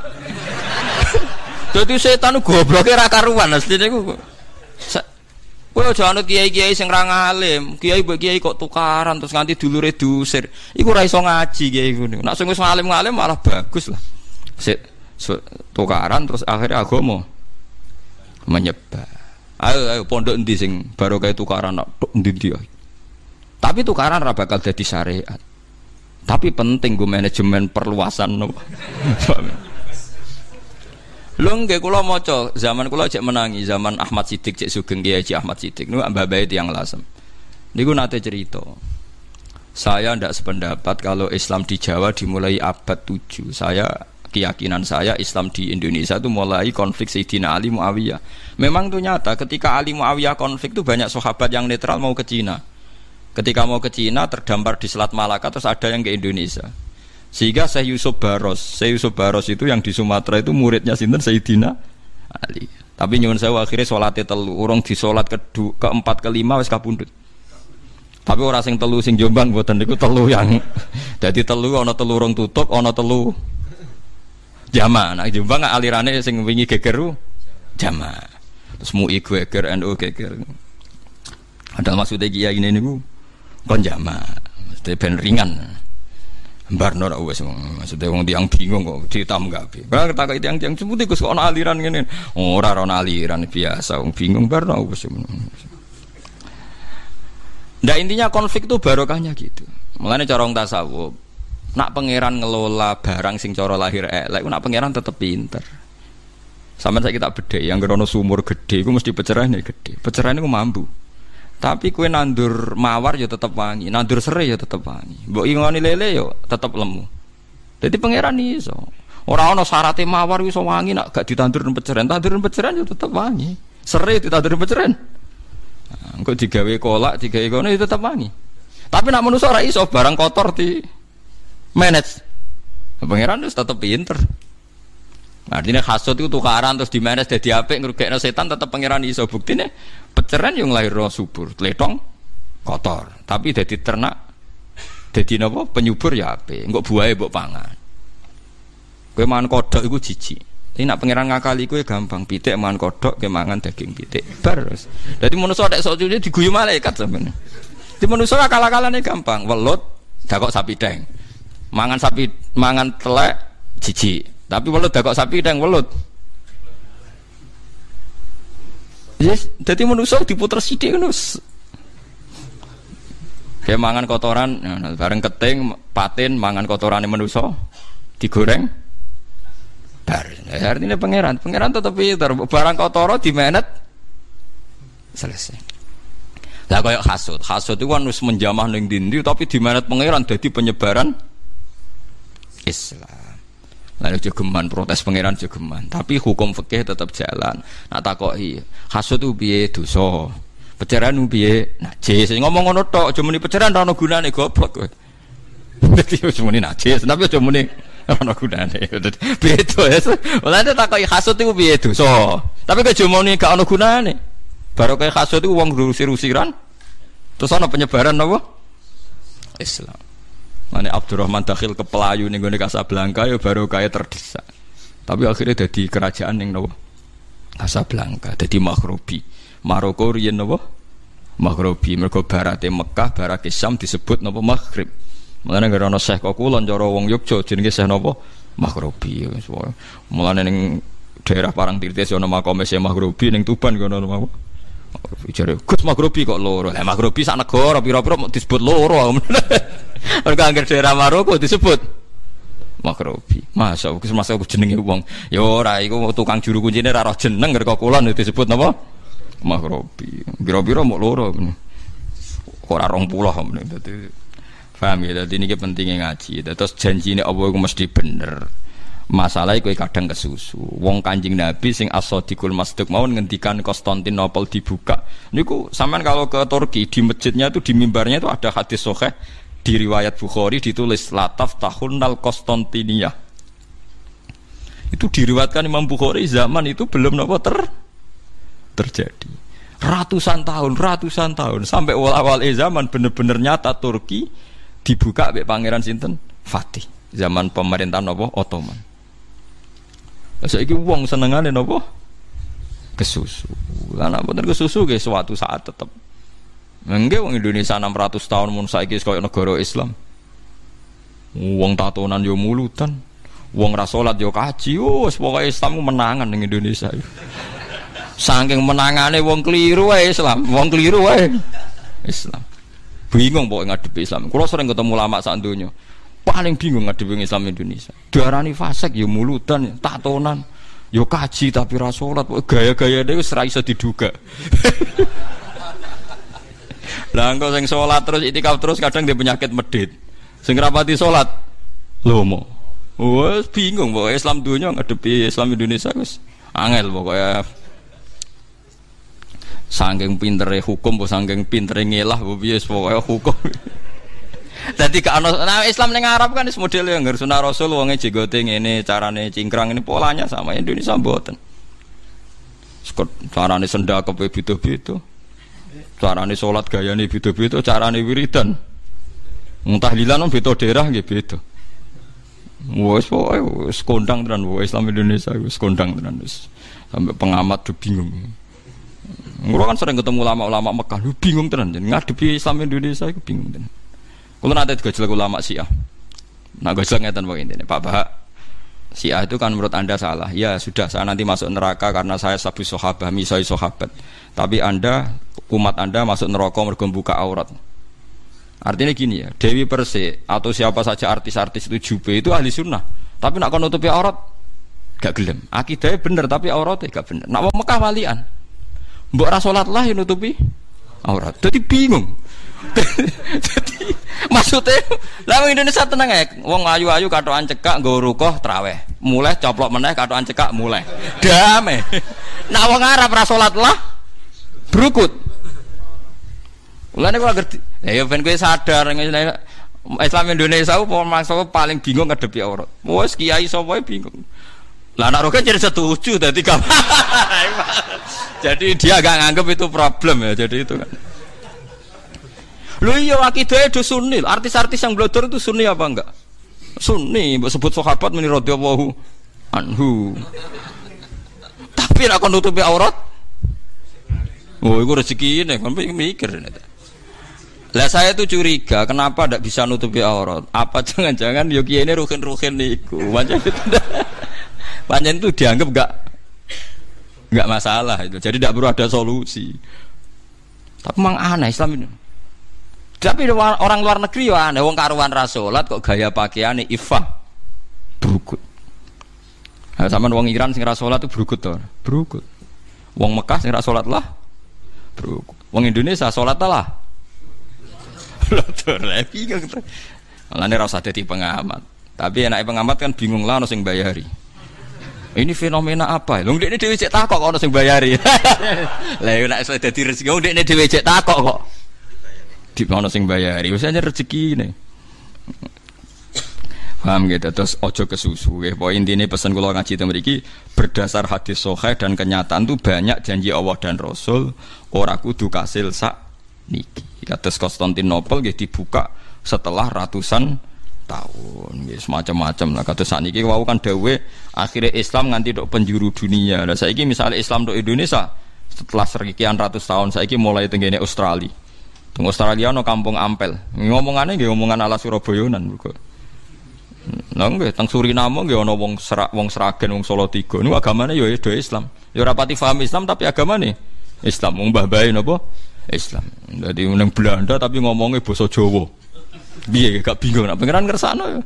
dadi setan gobloke ra karuan asline ku Kowe aja ana kiai-kiai sing ra ngalim, kiai mbok kiai kok tukaran terus nganti dulure diusir. Iku ora iso ngaji kiai ngono. Nek sing wis ngalim-ngalim malah bagus lah. Sik tukaran terus akhirnya agama menyebar. Ayo ayo pondok endi sing baru kayak tukaran nak endi dia. Tapi tukaran ra bakal dadi syariat. Tapi penting gue manajemen perluasan no. Lho nggih kula maca zaman kula cek menangi zaman Ahmad Sidik cek Sugeng Kiai Ahmad Sidik niku mbah-mbah yang lasem. Niku nate cerita. Saya ndak sependapat kalau Islam di Jawa dimulai abad 7. Saya keyakinan saya Islam di Indonesia itu mulai konflik Sayyidina Ali Muawiyah. Memang itu nyata ketika Ali Muawiyah konflik itu banyak sahabat yang netral mau ke Cina. Ketika mau ke Cina terdampar di Selat Malaka terus ada yang ke Indonesia. Sehingga Syekh Yusuf Baros, Syekh Yusuf Baros itu yang di Sumatera itu muridnya sinten Sayyidina Ali. Tapi nyuwun saya akhirnya sholatnya telu, orang di sholat ke keempat kelima wes kapundut. Tapi orang sing telu sing Jombang buatan itu telu yang jadi telu ono telu orang tutup, ono telu jama. Nah Jombang alirannya sing wingi gegeru jama. Terus mu geger NU geger. Ada maksudnya kia ini nih kon jama. Maksudnya ben ringan. Barno ora wis maksudnya wong tiang bingung kok ditam gawe. Kalau kita tiang tiang sebut iku kok aliran ngene. Ora ana aliran biasa wong bingung barno wis. Nah intinya konflik itu barokahnya gitu. Mulanya corong tasawuf, nak pangeran ngelola barang sing cara lahir elek, nak pangeran tetep pinter. Sampai saya kita beda, yang gerono sumur gede, gue mesti pecerahnya gede. Pecerahnya gue mampu. Tapi kue nandur mawar ya tetap wangi, nandur serai ya tetap wangi. Mbok ingoni lele yo ya tetap lemu. Jadi pangeran iso. Orang ono syaratnya mawar iso wangi nak gak ditandur peceran, tandur peceran ya tetap wangi. Serai ditandur peceran Nah, engko digawe kolak, digawe kono ya tetap wangi. Tapi nak manusa ora iso barang kotor di manage. Pangeran itu tetap pinter. Artinya hasut itu tukaran terus di manage jadi apik ngrugekno setan tetap pangeran iso buktine peceran yang lahir roh subur, tletong kotor. Tapi jadi ternak jadi napa penyubur ya apik, engko buahe mbok pangan. Kowe mangan kodok iku jijik. Ini nak pangeran ngakali kue gampang, pitik mangan kodok, kemangan daging pitik, terus. Jadi manusia ada sok cuci diguyu malaikat sebenarnya. Di manusia akal-akalannya gampang, welut, dakok sapi deng, mangan sapi, mangan telek, jijik. Tapi welut dakok sapi deng, welut. Yes, jadi manusia diputer sidik kan Kayak mangan kotoran, nah, bareng keting, patin, mangan kotoran manusia, digoreng, bar. Ya, artinya pangeran, pangeran tetap pinter. Barang kotor di menet selesai. Lah kayak hasud, hasud itu kan harus menjamah neng dindi, tapi di menet pangeran jadi penyebaran Islam. Lalu jogeman protes pangeran jogeman, tapi hukum fikih tetap jalan. Nah takoki, hasud itu biye dosa. Pencerahan itu biye najis. Ngomong ngono tok, cuma ini pencerahan ora gunane goblok kowe. Dadi cuma ini najis, tapi cuma ini ana gunane. Beda ya. Mulane takoki hasud iku piye dosa. Tapi kok jomone gak ana gunane. Baru kayak hasud iku wong rusir-rusiran. Terus ana penyebaran apa? Islam. Mane Abdurrahman Dakhil ke Pelayu ning gone Casablanca ya baru kaya terdesak. Tapi akhirnya jadi kerajaan ning nopo? Casablanca, jadi Maghribi. Maroko riyen nopo? Maghribi. Mergo barate Mekah, barate Syam disebut nopo Maghrib. Mulane gara ana Syekh kok kulon cara wong Yogya jenenge Syekh napa? Maghrobi. Mulane ning daerah Parangtirtis ana makome Syekh Maghrobi ning Tuban kono apa? Jare Gus Maghrobi kok loro. Lah Maghrobi sak negara pira-pira disebut loro. Mergo angger daerah Maroko disebut Maghrobi. Masa Gus masa jenenge wong. Ya ora iku tukang juru kuncine ora roh jeneng kok kulon disebut napa? Maghrobi. Pira-pira mok loro. Ora 20 meneh dadi Paham ya? Jadi ini pentingnya ngaji. Terus janji ini Allah itu mesti bener. Masalah itu kadang kesusu. Wong kanjing Nabi sing asodikul masduk mau ngendikan Konstantinopel dibuka. Niku sampean kalau ke Turki di masjidnya itu di mimbarnya itu ada hadis soheh di riwayat Bukhari ditulis lataf tahun nal Konstantinia. Itu diriwatkan Imam Bukhari zaman itu belum nopo ter terjadi. Ratusan tahun, ratusan tahun sampai awal-awal zaman bener-bener nyata Turki dibuka oleh pangeran sinten Fatih zaman pemerintahan nopo Ottoman ini wong senengane nopo kesusu lan mboten kesusu ke suatu saat tetap Enggak wong Indonesia 600 tahun mun saiki kaya negara Islam. Wong tatonan yo mulutan. Wong ra salat yo kaji. Wis pokoke Islam menangan ning Indonesia. Saking menangane wong keliru wae Islam, wong keliru wae Islam. Bingung pokoknya ngadepi Islam. Kalau sering ketemu lama saat dunia, paling bingung ngadepi Islam Indonesia. Darani fasek, ya mulutan, ya tatonan, ya kaji tapi rasulat, gaya-gaya dia serai bisa diduga. Lah engko sing salat terus itikaf terus kadang dia penyakit medit. Sing rapati salat lomo. Wes bingung pokoknya Islam dunia ngadepi Islam Indonesia wis angel pokoknya Sangking pintere hukum, sangking pintere ngelah, pokoknya hukum. Jadi kalau nah Islam yang Arab kan model yang harus Rasul wonge jigote ini carane cingkrang ini polanya sama Indonesia mboten. Carane sendak ke beda-beda. Carane salat gayane beda-beda, carane wiridan. Muntahlilan beda daerah nggih beda. Wes pokoke wis kondang tenan Islam Indonesia wis kondang tenan wis. Sampai pengamat tuh bingung. Kulo kan sering ketemu ulama-ulama Mekah, lu bingung tenan ngadepi Islam Indonesia itu bingung tenan. Kulo nanti gajel ulama Syiah. Nah gajel ngeten pokoke intine, Pak Bahak. Syiah itu kan menurut Anda salah. Ya sudah, saya nanti masuk neraka karena saya sabu sahabat, misai sahabat. Tapi Anda, umat Anda masuk neraka mergo buka aurat. Artinya gini ya, Dewi Persik atau siapa saja artis-artis itu jube itu ahli sunnah. Tapi nak nutupi aurat, gak gelem. Akidahnya bener tapi auratnya gak bener. Nak mau Mekah walian, Mbok ra salat yang nutupi aurat. Jadi bingung. Jadi maksudnya lah Indonesia tenang ya. Wong ayu-ayu katokan cekak nggo rukoh traweh. Mulai coplok meneh katokan cekak mulai. Damai. Nah wong Arab ra salat lah berukut. Mulane kula ngerti. Ya ben kowe sadar Islam Indonesia ku paling bingung ngadepi aurat. Wes kiai sapa bingung. Lah anak rokan jadi setuju tadi jadi dia gak nganggep itu problem ya. Jadi itu kan. Lu iya akidah itu sunni. Artis-artis yang blodor itu sunni apa enggak? Sunni. Sebut sahabat meni radhiyallahu anhu. Tapi nak nutupi aurat. Oh, itu rezeki ini. Kan mikir ini. Lah saya tuh curiga, kenapa tidak bisa nutupi aurat? Apa jangan-jangan Yogi ini rukin-rukin niku? Macam itu. Panjang itu dianggap gak nggak masalah itu. Jadi tidak perlu ada solusi. Tapi memang aneh Islam ini. Tapi orang luar negeri ya aneh. Wong karuan rasulat kok gaya pakaiannya ifah berukut. Nah, sama wong Iran sing rasulat itu berukut tuh, berukut. Wong Mekah sing rasulat lah berukut. Wong Indonesia sholat lah. Lotor lagi kan. Malah ini rasa jadi pengamat. Tapi enak pengamat kan bingung lah nasi bayari. Ini fenomena apa? Lho ini dhewe cek takok sing bayari. Lah nek iso dadi rezeki ini dhewe cek takok kok. Di ono sing bayari. Wis rezeki ini. Paham gitu, terus ojo kesusu ya. Poin intinya pesan kalau ngaji itu memiliki berdasar hadis soheh dan kenyataan tuh banyak janji Allah dan Rasul ora kudu kasil sak niki. Kados Konstantinopel gitu dibuka setelah ratusan tahun ya semacam-macam lah kata saat ini wau kan dawe akhirnya Islam nganti dok penjuru dunia saya ini misalnya Islam dok Indonesia setelah sekian ratus tahun saya ini mulai tenggine Australia teng Australia no kampung Ampel ngomongannya gak ngomongan ala Surabayanan bukan Nah, nggih teng Suriname nggih ana wong serak wong Seragen wong Solo Tiga. Niku agamane ya do Islam. Ya ora pati paham Islam tapi agamane Islam. Wong mbah bae napa? Islam. Dadi ning Belanda tapi ngomongnya basa Jawa. Biar gak bingung nak pangeran ngersano ya.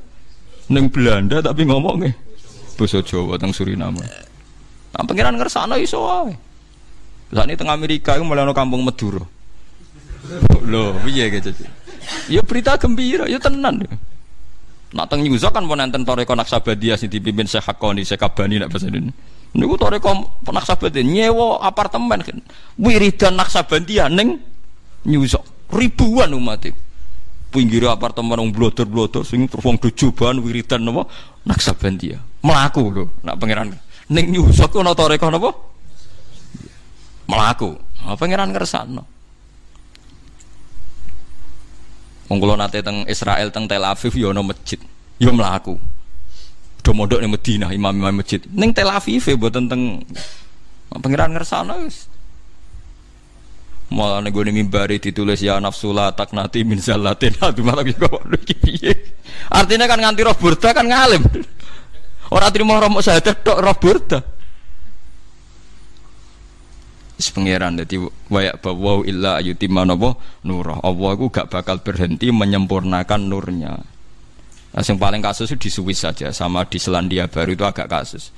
Ning Belanda tapi ngomongnya basa Jawa teng Suriname. Nah pangeran ngersano iso wae. Ini tengah Amerika itu mulai kampung Madura. Loh, piye gitu. Ya berita gembira, ya tenan. Nak teng Nyuza kan mau nonton Toreko Naksabadia sing dipimpin Syekh Hakoni, Syekh Kabani nak bahasa ini. Niku Toreko Naksabadia nyewa apartemen kan. Wiridan Naksabadia ning Nyuza. Ribuan umat itu pinggir apartemen wong blotor-blotor sing terus wong dojoban wiridan napa naksabandia. Melaku lho nak pangeran. Ning nyusuk ana toreko napa? Melaku. Nah, pangeran ngersakno. Wong kula nate teng Israel teng Tel Aviv ya ana masjid. Ya melaku. Do mondok ning Madinah imam-imam masjid. Ning Tel Aviv ya mboten teng pangeran ngersakno wis malah nego mimbari ditulis ya nafsula tak nanti min zalatin aduh malah bisa artinya kan nganti roh burda kan ngalim orang terima roh saya tok roh burda pengiran jadi wayak bawa illa ayutima nopo nurah Allah aku gak bakal berhenti menyempurnakan nurnya nah, yang paling kasus itu di Swiss saja sama di Selandia Baru itu agak kasus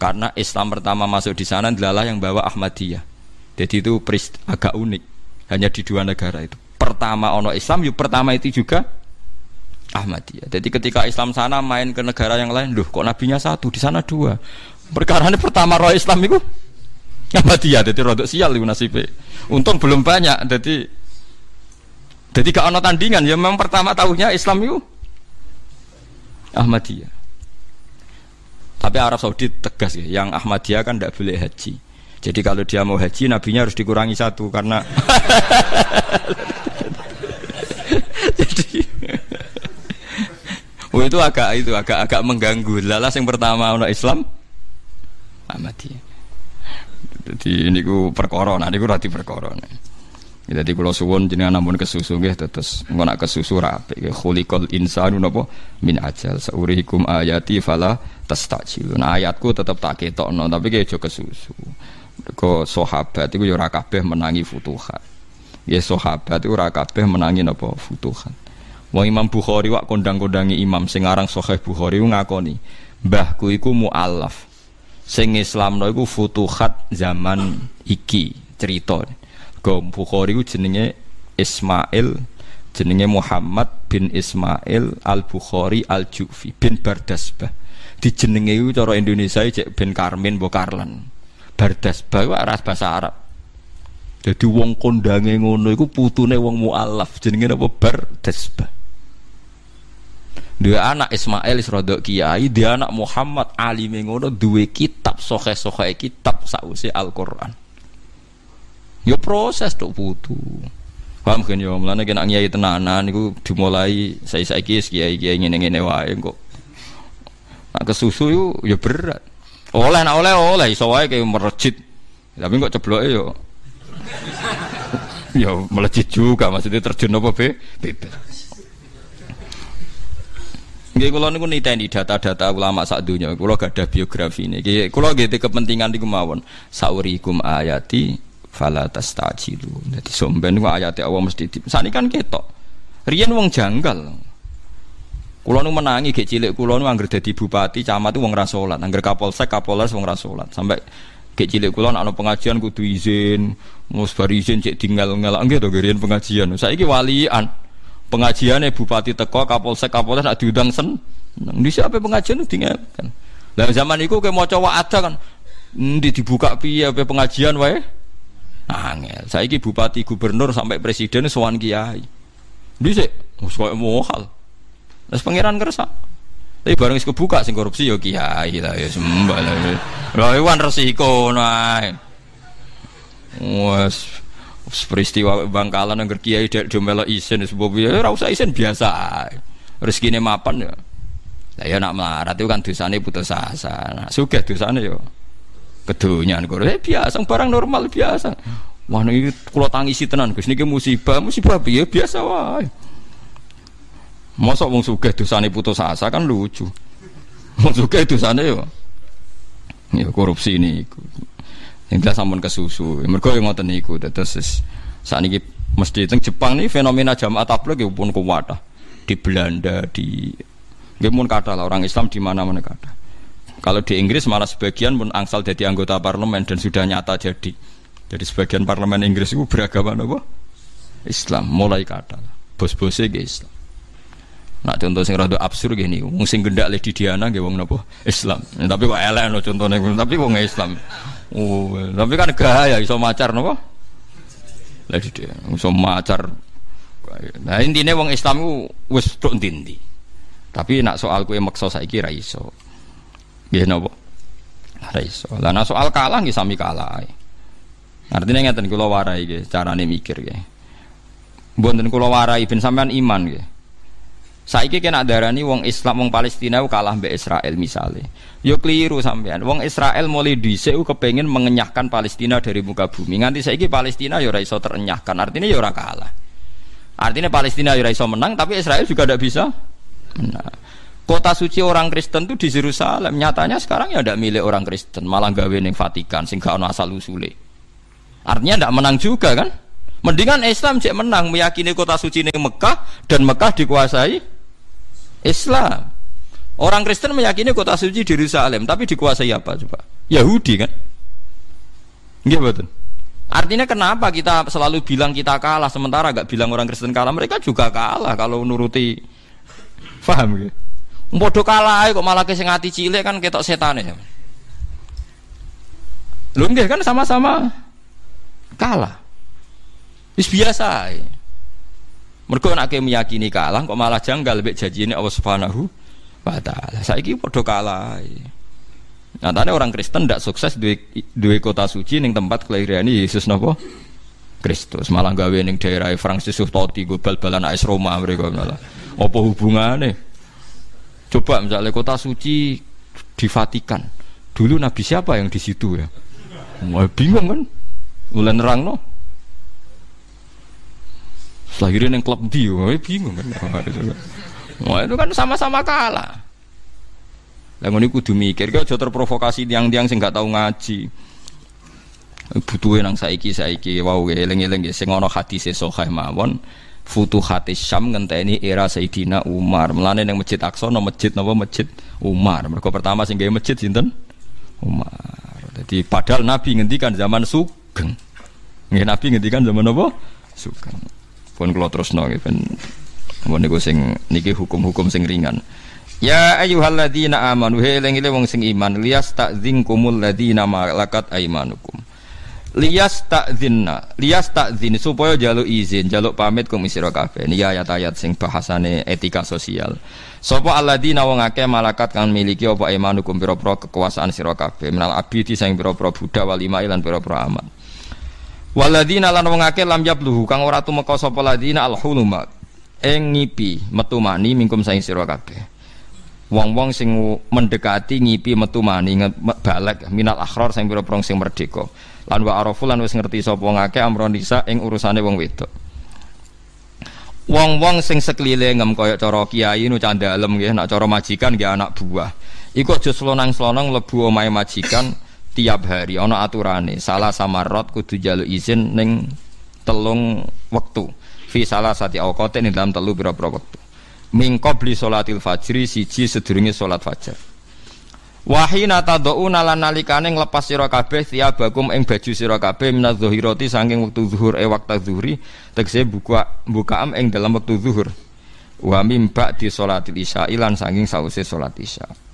karena Islam pertama masuk di sana adalah yang bawa Ahmadiyah jadi itu agak unik. Hanya di dua negara itu. Pertama ono Islam, yuk pertama itu juga Ahmadiyah. Jadi ketika Islam sana main ke negara yang lain, loh kok nabinya satu, di sana dua. Perkara ini pertama roh Islam itu Ahmadiyah. Jadi rodok sial itu nasibnya. Untung belum banyak. Jadi jadi gak ono tandingan. Ya memang pertama tahunya Islam itu Ahmadiyah. Tapi Arab Saudi tegas ya, yang Ahmadiyah kan tidak boleh haji. Jadi kalau dia mau haji, nabinya harus dikurangi satu karena jadi oh itu agak itu agak agak mengganggu. Lalas yang pertama orang Islam Ahmadiyah. Jadi ini ku perkara, nah ini ku rati perkara. Jadi kalau suwon jenengan namun kesusu nggih terus engko nak kesusu rapi nggih khuliqal insanu napa min ajal saurihikum ayati fala. Nah, ayatku tetap tak ketokno tapi kayak aja kesusu. Kau sahabat itu ya kabeh menangi futuhat. Ya sahabat itu ora menangi napa futuhat. Wong Imam Bukhari wak kondang-kondangi imam sing aran Sahih Bukhari ngakoni, mbahku iku mualaf. Sing Islamno iku futuhat zaman iki cerita. Go Bukhari ku jenenge Ismail jenenge Muhammad bin Ismail Al Bukhari Al Jufi bin Bardasbah. Dijenenge iku cara Indonesia cek bin Karmin Bokarlan. Bardas bawa ras bahasa Arab. Jadi wong kondange ngono iku putune wong mualaf jenenge apa Bardasbah. Dua anak Ismail Isrodok Kiai, dia anak Muhammad Ali ngono dua kitab sohe-sohe kitab sausi Al-Qur'an. Yo proses tuh putu. Paham kan yo, mulane kena kiai tenanan niku dimulai saya-saiki kiai-kiai ngene-ngene wae kok. Nak kesusu yo yo berat. Oleh nak oleh oleh iso kayak merejit. Tapi kok cebloke yo ya melejit juga maksudnya terjun apa be bebas Nggih kula niku niteni data-data ulama sak donya. Kula gak biografi ini. Kula nggih kepentingan niku mawon. Saurikum ayati fala tastajilu. Dadi somben niku ayate Allah mesti di. Sakniki kan ketok. Riyen wong janggal. Kula nu menangi gek cilik kula nu anggere dadi bupati, camat wong ra salat, anggere kapolsek, kapolres wong ra salat. Sampai Kayak cilik kula nak pengajian kudu izin, mus bar izin cek tinggal ngelak nggih to pengajian. Saiki walian. Pengajiane bupati teko, kapolsek, kapolres nak diundang sen. Di siapa pengajian tinggal kan. Lah zaman iku kayak mau coba ada kan. Ndi dibuka piye apa pengajian wae? Angel. Saiki bupati, gubernur sampai presiden sowan kiai. Dhisik, wis koyo mohal. Terus pangeran kersa. Tapi bareng kebuka sing korupsi ya kiai lah ya sembah lah. Iwan resiko nae. Wes peristiwa Bangkalan yang kiai dek domelo isin sebab ya ora usah isin biasa. Rezekine mapan ya. Lah ya nak melarat itu kan dosane putus asa. Nah, sugih dosane yo. Kedonyan kok eh, biasa barang normal biasa. Wah niki kula tangisi tenan Gus niki musibah, musibah piye biasa wae. Mosok wong sugih dosane putus asa kan lucu. Wong sugih dosane yo ya korupsi ini. Yang jelas sampun kesusu. Mergo yo ngoten niku terus sakniki mesti teng Jepang nih fenomena jamaah tabligh ya pun kuat di Belanda di nggih mun kata lah orang Islam di mana-mana kata. Kalau di Inggris malah sebagian pun angsal jadi anggota parlemen dan sudah nyata jadi. Jadi sebagian parlemen Inggris itu beragama apa? Islam mulai kata. Bos-bosnya Islam. Nah contoh sing rada absurd gini, wong sing gendak Lady Diana nggih wong napa? Islam. Tapi kok elek no contone, tapi wong Islam. Oh, tapi kan gaya iso macar napa? Lady Diana iso macar. Nah intinya wong Islam ku wis tok ndi Tapi nak soal kue maksa saiki ra iso. Nggih napa? Ra iso. Lah nak soal kalah nggih sami kalah. Artinya ngeten kula warai nggih carane mikir nggih. Mboten kula warai ben sampean iman nggih. Saiki kena darani wong Islam wong Palestina kalah mbek Israel misalnya. Yo keliru sampean. Wong Israel mulai dhisik kepengin mengenyahkan Palestina dari muka bumi. Nganti saiki Palestina yo ora terenyahkan. Artinya yo ora kalah. Artinya Palestina yo ora menang tapi Israel juga tidak bisa menang. Kota suci orang Kristen itu di Yerusalem. Nyatanya sekarang ya tidak milik orang Kristen, malah gawe ning Vatikan sing gak ono asal usule. Artinya tidak menang juga kan? Mendingan Islam cek menang meyakini kota suci ning Mekah dan Mekah dikuasai Islam. Orang Kristen meyakini kota suci di Yerusalem, tapi dikuasai apa coba? Yahudi kan? Nggih betul. Artinya kenapa kita selalu bilang kita kalah sementara gak bilang orang Kristen kalah? Mereka juga kalah kalau nuruti paham gitu. Bodoh kalah kok malah kesing hati cilik kan ketok setan ya. Lu kan sama-sama kalah. Wis biasa. Ya. Mereka nak meyakini kalah kok malah janggal janji ini Allah Subhanahu wa taala. Saiki padha kalah. Nyatanya orang Kristen tidak sukses dua, dua kota suci ning tempat kelahiran Yesus nopo Kristus. Malah gawe ning daerah Frankfurt Totti gue bal-balan AS Roma mereka malah. Apa hubungannya coba misalnya kota suci di Vatikan. Dulu Nabi siapa yang di situ ya? Wah, bingung kan? Ulen nerang no lahirin yang klub di, bingung kan. Wah itu kan sama-sama kalah. Lah ngono kudu mikir, kau aja terprovokasi tiang-tiang sing gak tau ngaji. Butuhe nang saiki saiki wau eling-eling sing ana hadise sahih mawon. Futuhat Syam ngenteni era Sayyidina Umar. Mulane ning Masjid Aqsa no masjid napa masjid Umar. Mereka pertama sing gawe masjid sinten? Umar. Jadi padahal Nabi ngendikan zaman Sugeng. Nggih Nabi ngendikan zaman apa? Sugeng. Pun kalau terus nol ben mau niku sing niki hukum-hukum sing ringan. Ya ayyuhalladzina amanu he eling wong sing iman liyas kumul ladzina malakat aimanukum. lias takzinna lias takzin supaya jaluk izin jaluk pamit kum sira kabeh. Ini ayat-ayat sing bahasane etika sosial. Sapa alladzina wong akeh malakat kang miliki apa imanukum pira-pira kekuasaan sira kabeh? Minal abidi sing pira-pira budak wal imai lan pira-pira amat Waladina lan wong akeh lam yabluhu kang ora tumeka sapa ladina alhuluma ing ngipi metu mani mingkum saing sira kabeh. Wong-wong sing mendekati ngipi metu mani balik minal akhror sing pira-pira sing merdeka. Lan wa arafu lan wis ngerti sapa ngake amron nisa ing urusane wong wedok. Wong-wong sing sekelilingem kaya cara kiai nu candalem nggih nak cara majikan nggih anak buah. Iku aja slonang-slonang mlebu omahe majikan tiap hari ana aturane. Salah samarot kudu jaluk izin ning telung wektu. Fi salah sati awqatin ing dalam telu pira-pira wektu. Min qabli salatil fajri siji sedurunge salat fajar. Wahina tad'una lan nalikane nglepas sira kabeh tiabakum ing baju sira kabeh minadz zahirati saking wektu zuhur e waktu zuhri tegese buka bukaam ing dalam wektu zuhur. Wa mim ba'di sholatil isya ilan saking sause salat isya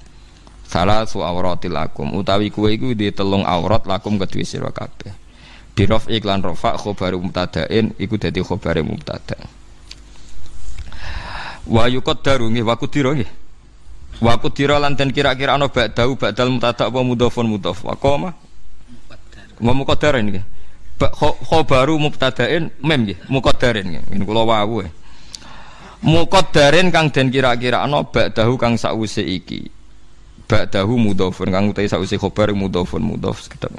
salah su auratil lakum utawi kuwe iku di telung aurat lakum kedue sira kabeh birof iklan rofa khobaru mubtadain iku dadi khobare mubtada wa yuqaddaru nggih wa kudira nggih Wa kudira lan den kira-kira ana ba'dau ba'dal mutadak apa mudhafun mudhaf. Wa qoma. Wa muqaddarin nggih. Khobaru mubtada'in mem nggih, muqaddarin nggih. Ini kula wau. Muqaddarin kang den kira-kira ana ba'dahu kang sakwise iki. Ba'dahu mudhafun. Kang utahe sakwise khobar mudhafun mudhaf sekedap.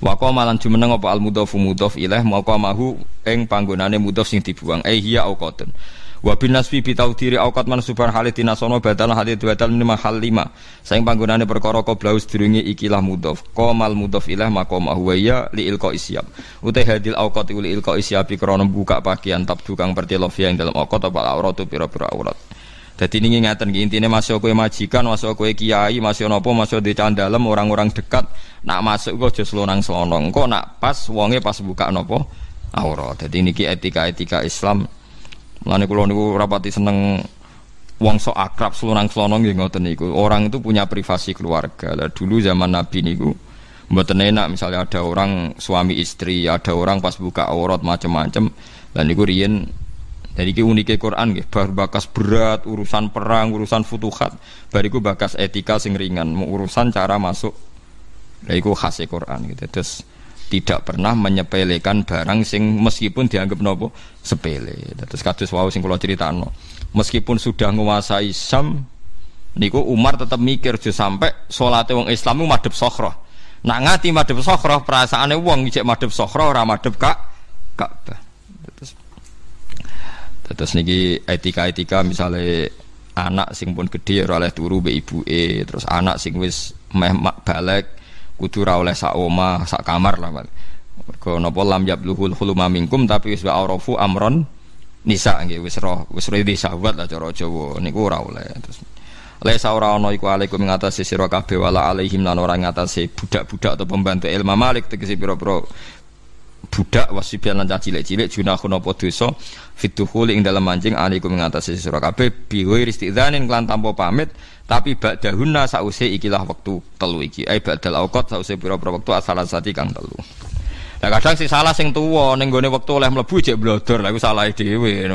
Wa qoma lan jumeneng apa al mudhafu mudhaf ilaih mauqa mahu ing panggonane mudhaf sing dibuang. Eh hiya auqatun wa bin nasbi bi taudiri auqat mansuban halid dinasono badal hadid badal lima hal lima. Saing panggonane perkara qoblau sedurunge ikilah mudhof qamal mudhof ilah maqama huwa ya li ilqa isyab utai hadil auqat li ilqa isyabi krana buka pakaian tabdu kang pertelofia ing dalam auqat apa auratu pira-pira aurat Jadi ini ngeten intinya masuk kue majikan, masuk kue kiai, masuk nopo, masuk di candalem orang-orang dekat. Nak masuk kok just selonang selonong. Kok nak pas wonge pas buka nopo aurat. Jadi ini etika-etika Islam Mulane kula niku rapati seneng wong sok akrab selonang selonong nggih ngoten niku. Orang itu punya privasi keluarga. Dulu zaman Nabi niku mboten enak misalnya ada orang suami istri, ada orang pas buka aurat macam-macam. Dan niku riyen jadi ki unike Quran nggih, bar bakas berat urusan perang, urusan futuhat, bariku bakas etika sing ringan, urusan cara masuk. Lah iku khas Quran gitu. Terus tidak pernah menyepelekan barang sing meskipun dianggap nopo sepele. Terus kados wau sing kula critakno. Meskipun sudah menguasai Syam niku Umar tetap mikir jo sampai salate wong Islam madhep sokhroh. Nak ngati madhep sokhroh perasaane wong ijek madhep sokhroh ora madhep Ka'bah. Terus niki etika-etika misalnya anak sing pun gede ora oleh turu be ibuke, terus anak sing wis meh balik kudu ra oleh sak omah, sak kamar lah. Mergo napa lam yabluhul huluma minkum tapi wis arafu amron nisa nggih wis roh wis di sahabat lah cara Jawa niku ora oleh. Terus Laisa ora ana iku alaikum ngatasi sira kabeh wala alaihim lan ora ngatasi budak-budak atau pembantu ilmu malik tegese pira-pira budak wasibian lan cilik-cilik junahun apa dosa fituhul ing dalam mancing alaikum ngatasi sira kabeh biwi istidzanin klan tanpa pamit tapi ba'dahunna sause ikilah waktu telu iki. Ai ba'dal auqat sause pira-pira waktu sati kang telu. Nah kadang salah sing tuwa ning gone wektu oleh mlebu jek blodor lha iku salah dhewe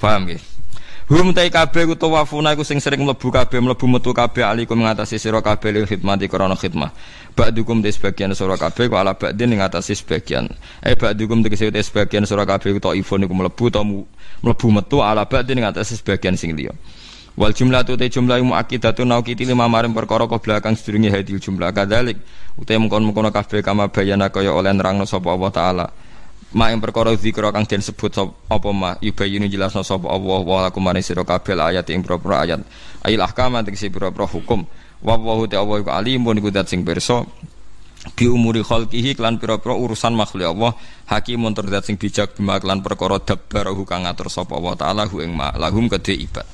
paham nggih Hum tai kabeh utawa wafuna iku sing sering mlebu kabeh mlebu metu kabeh alikum ngatasi sira kabeh lil khidmati krana khidmah. Ba'dukum te sebagian sira kabeh ku ala ba'din ngatasi sebagian. Eh ba'dukum te sebagian sira kabeh utawa ifon iku mlebu ta mlebu metu ala ba'din ngatasi sebagian sing liya. Wal jumlah tu te jumlah muakidatu naukiti lima maring perkara kau belakang sedurunge hadil jumlah kadalik. Utai mengkon mengkono kabeh kama bayana kaya oleh nerangno sapa Allah taala ma yang perkara zikra kang den sebut apa ma yubayinu jelasno sapa Allah wa lakum maring sira kabeh ayat ing propro ayat. Ayil ahkam tegese propro hukum. Wa wa ta Allah iku alimun iku dat sing pirsa. Bi umuri khalqihi klan pira-pira urusan makhluk Allah. Hakimun terdat sing bijak bima klan perkara dabbarahu kang ngatur sapa Allah taala hu ing ma lahum kedhe ibad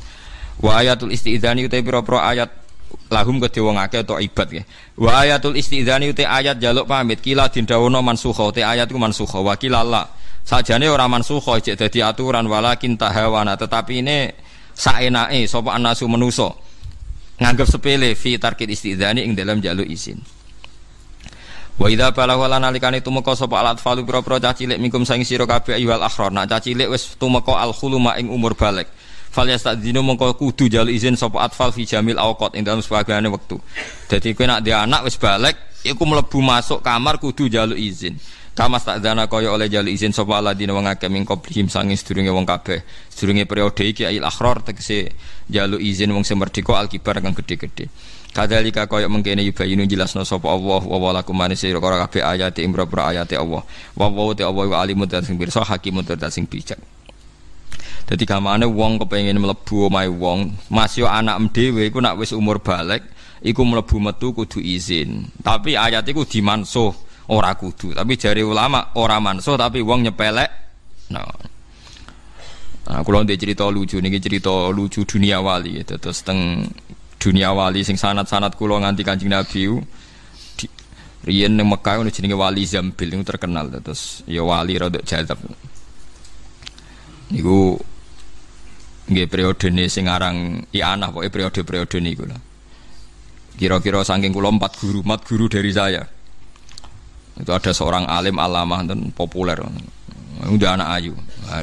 wa ayatul istidzani uta pira-pira ayat lahum ke wong akeh atau ibad ya. Wa ayatul istidzani uti ayat jaluk pamit kila dindawono mansukha uti ayat ku mansukha wa kilala. Sajane ora mansukha cek dadi aturan walakin tahawana tetapi ini saenake sapa anasu menuso nganggep sepele fi tarkit istidzani ing dalam jaluk izin. Wa idza balagha lan nalikane tumeka sapa alat falu pira-pira cah cilik minkum sang sira kabeh ayyuhal akhrar nak cah cilik wis tumeka al khuluma ing umur balik fal yastadzinu mengko kudu jalu izin sapa atfal fi jamil awqat ing dalam sebagian waktu dadi kowe nak dia anak wis balik iku mlebu masuk kamar kudu jalu izin Kama tak dana kaya oleh jalu izin sapa aladina wong akeh min qablihim sange sedurunge wong kabeh. Sedurunge periode iki ail akhror tegese jalu izin wong sing merdeka alkibar kang gedhe-gedhe. Kadzalika kaya mengkene yubayinu jelasno sapa Allah wa wa lakum manis sira karo kabeh ayat imbra-bra ayat Allah. Wa wa te Allah wa alimun dan sing pirsa hakimun dan sing bijak. Dadi kamane wong kepengin mlebu omahe wong, masih anak dhewe iku nak wis umur balik, iku mlebu metu kudu izin. Tapi ayat iku dimansuh, ora kudu. Tapi jari ulama ora mansuh tapi wong nyepelek. Nah. Nah, kalau cerita lucu niki cerita lucu dunia wali terus teng dunia wali sing sanat-sanat kula nganti Kanjeng Nabi di, riyen ning Mekah ono jenenge wali Zambil niku terkenal terus ya wali rada jadab. Niku nggih periodene sing aran Ianah pokoke periode-periode niku lah. Kira-kira saking kula empat guru, empat guru dari saya. Itu ada seorang alim alamah dan populer. Udah anak ayu.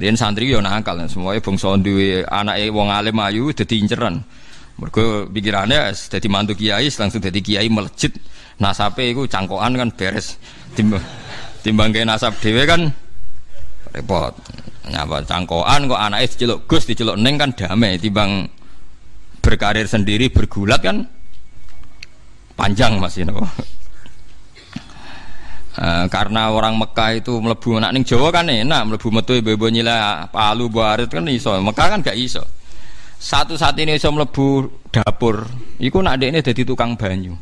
Rian santri yo nakal, semuanya bangsa duwe anake wong alim ayu dadi inceran. Mergo pikirannya jadi mantu kiai langsung jadi kiai melejit. Nasape iku cangkokan kan beres. Timbang timbang nasab dhewe kan repot. Nyapa cangkokan kok anaknya diceluk Gus diceluk Neng kan damai timbang berkarir sendiri bergulat kan? Panjang masih nopo. Uh, karena orang Mekah itu melebu anak ning Jawa kan enak melebu metu ibu-ibu nyila palu barit kan iso. Mekah kan gak iso. Satu saat ini iso mlebu dapur. Iku nak ini jadi tukang banyu.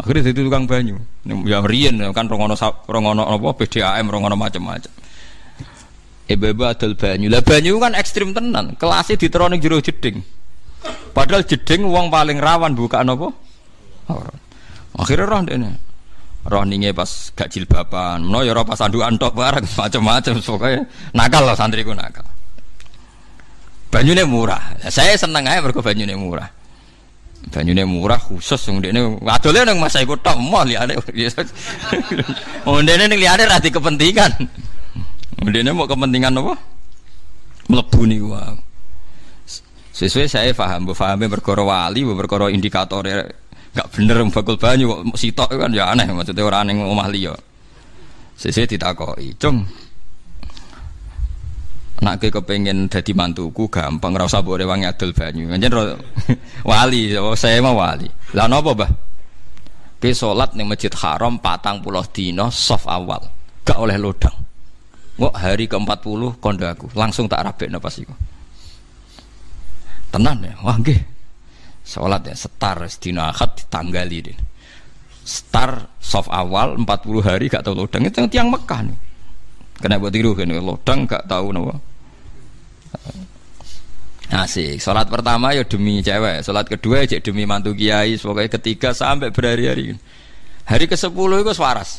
Akhirnya jadi tukang banyu. Yang rian kan rongono rongono apa PDAM rongono macam-macam ibu-ibu adol banyu. Lah banyu kan ekstrim tenan. Kelasnya diteronik jero jeding. Padahal jeding uang paling rawan buka apa akhirnya roh ini roh ninge pas gak jilbaban. No ya roh pas andukan tok barang macam-macam pokoknya nakal lah santriku nakal. Banyune murah. Saya seneng aja mergo banyune murah. Banyune murah khusus yang ini adole nang masa iku tok mau liyane. Oh ndene ning liyane ra kepentingan. Ndene mau kepentingan apa? Mlebu niku wae. Sesuai saya paham, bu pahamnya berkoro wali, berkoro indikator ya. Gak bener bakul banyu sitok kan ya aneh maksudnya orang yang omah liya. Sesuai ditakoi, cung. Nak ke kepengen jadi mantuku gampang rasa boleh wangi adol banyu. Njen wali oh, saya mah wali. Lah nopo bah ke sholat nih masjid haram patang pulau dino soft awal. Gak oleh lodang Wah hari ke 40 kondo aku. Langsung tak rabe pas iku. Tenan ya? Wah nggih. Sholat ya setar dino akad ditanggali deh. Star soft awal 40 hari gak tahu lodang. Itu tiang Mekah nih. Kena buat tiru kan lodang gak tahu nopo Asik. Salat pertama ya demi cewek, salat kedua ya demi mantu kiai, pokoknya ketiga sampai berhari-hari. Hari ke sepuluh itu waras.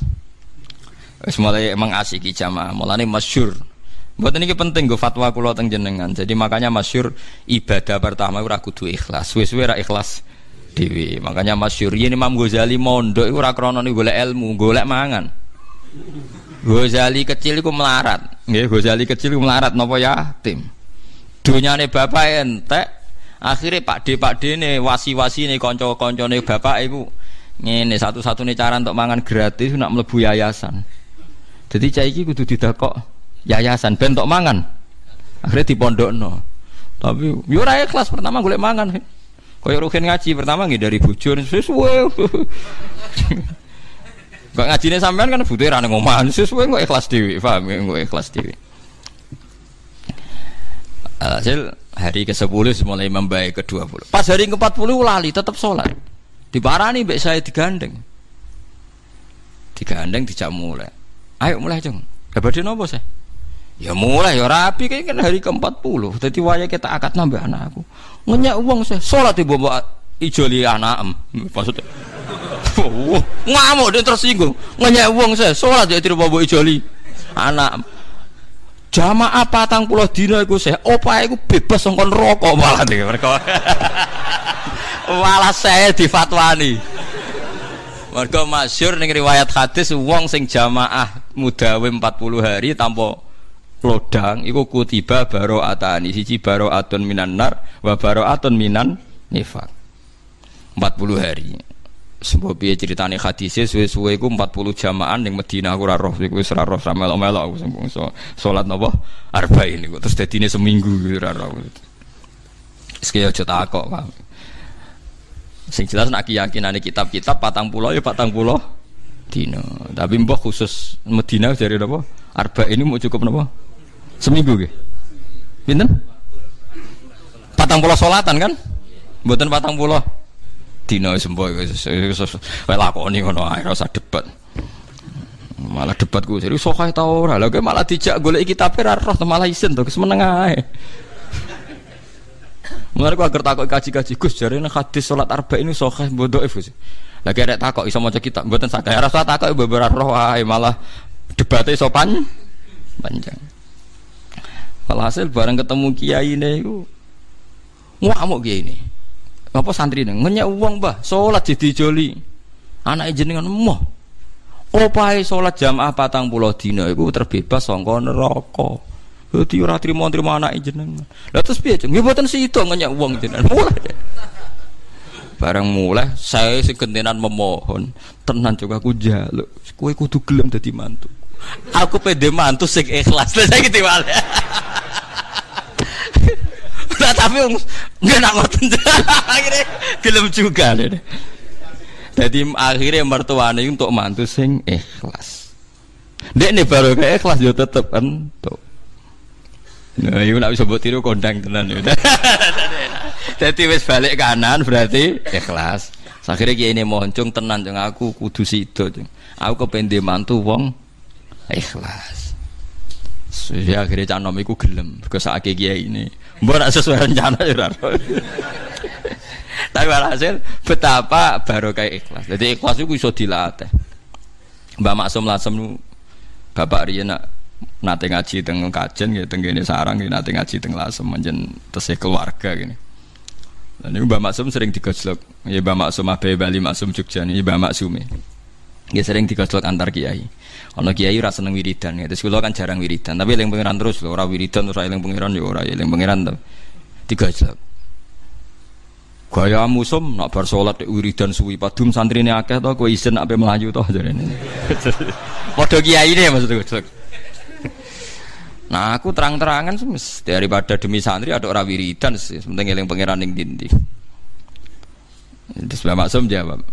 Wis mulai emang asik jamaah, mulane masyur. Buat ini penting gue fatwa kulo teng jenengan. Jadi makanya masyur ibadah pertama ora kudu ikhlas. Wis-wis ora ikhlas dewi. Makanya masyur ini Imam Ghazali mondok iku ora krana golek ilmu, golek mangan. Ghazali kecil iku melarat. Nggih, Ghazali kecil iku melarat napa yatim dunyane bapak entek akhirnya Pak D Pak D ne wasi-wasi ne konco-konco ne bapak ibu ngene satu-satunya cara untuk mangan gratis nak melebu yayasan jadi cai iki kudu didakok yayasan ben untuk mangan akhirnya di pondok no tapi yo ora kelas pertama golek mangan Kaya rukin ngaji pertama nggih dari bujur sesuai Kok ngajine sampean kan butuh ra nang omah sesuai kok ikhlas dhewe paham kok ikhlas dhewe Hasil hari ke-10 mulai membaik ke-20. Pas hari ke-40 lali tetap sholat. Diparani mbek saya digandeng. Digandeng dijak mulai. Ayo mulai jeng. Hebadin apa sih? Ya mulai ya rapi kayak kan hari ke-40. Jadi waya kita akad nambah anakku. Ngenyak uang saya sholat ibu bawa ijoli anak. Maksudnya oh, ngamuk dia tersinggung. Ngenyak uang saya sholat ya tidak bawa ijoli anak jamaah patang pulau dino iku saya opa iku bebas songkon rokok malah mereka malah saya difatwani Mergo masyhur ning riwayat hadis wong sing jamaah mudawe 40 hari tanpa lodang iku kutiba baro'atani. Siji baro'atun minan nar wa baro'atun minan nifak. 40 hari. Sebab piye ceritane hadise suwe-suwe iku 40 jamaah ning Madinah aku ora roh iku wis ora roh melok-melok aku sing so, salat napa? Arba'in niku terus dadine seminggu ora roh. Wis kaya aja takok, Pak. Sing jelas nak keyakinane kitab-kitab patang pulau ya patang pulau dino. Tapi mbah khusus Medina dari napa? Arba ini mau cukup napa? Seminggu nggih. Pinten? Patang pulau solatan kan? Mboten patang pulau dina sembo wis lakoni ngono ae ora usah debat. Malah debat ku jadi sokai tau ora. Lah malah dijak golek kitab ora roh malah isin to keseneng ae. Mulai aku agar takut kaji-kaji Gus jari ini hadis sholat arba ini sokai bodoh Gus. Lagi ada takut iso mau kitab buatan sakit. Rasa takut beberapa roh ae malah debatnya sopan panjang. Walhasil bareng ketemu kiai ini, ngamuk kiai ini apa santri ini ngenyak uang bah sholat jadi joli anak jenengan opai sholat jamaah patang pulau dino itu terbebas songko neraka jadi ora trimo trimo anak jenengan lah terus piye cung mboten itu ngenyak uang jenengan mulai barang mulai saya si kentenan memohon tenan juga aku jaluk kue kudu gelem dadi mantu aku pede mantu sing ikhlas saya gitu malah Nah, tapi nggak nak ngoten. akhirnya gelem juga. Jadi akhirnya mertuane untuk mantu sing ikhlas. Dek nih baru kayak ikhlas yo tetep tuh. Nah, ibu nak bisa buat tiru kondang tenan. Jadi wes balik kanan berarti ikhlas. Akhirnya kiai ini moncung tenan jeng aku kudu sido jeng. Aku kependi mantu wong ikhlas. Ya akhirnya canom iku gelem. Kesake kiai ini. Mbok nak sesuai rencana ya. Tapi hasil betapa baru kayak ikhlas. Jadi ikhlas itu bisa dilatih. Mbak Maksum Lasem Bapak Rian nak nate ngaji teng kajen ya teng gini sarang ya nate ngaji teng Lasem menjen tesih keluarga gini. Dan ini Mbak Maksum sering digojlok. Ya Mbak Maksum Abe Bali Maksum Jogja ini Mbak Maksum Ya sering digojlok antar kiai. Ono kiai ora seneng wiridan ya. Terus kan jarang wiridan, tapi eling pangeran terus lho, ora wiridan ora eling pangeran ya ora eling pangeran to. Tiga jam. Gaya musum nak bar salat wiridan suwi padum santrine akeh to kowe isin ape melayu to kiai ne maksudku. Nah aku terang-terangan daripada demi santri ada orang wiridan sih, penting eling pangeran ning dindi. Terus Mbak Maksum jawab,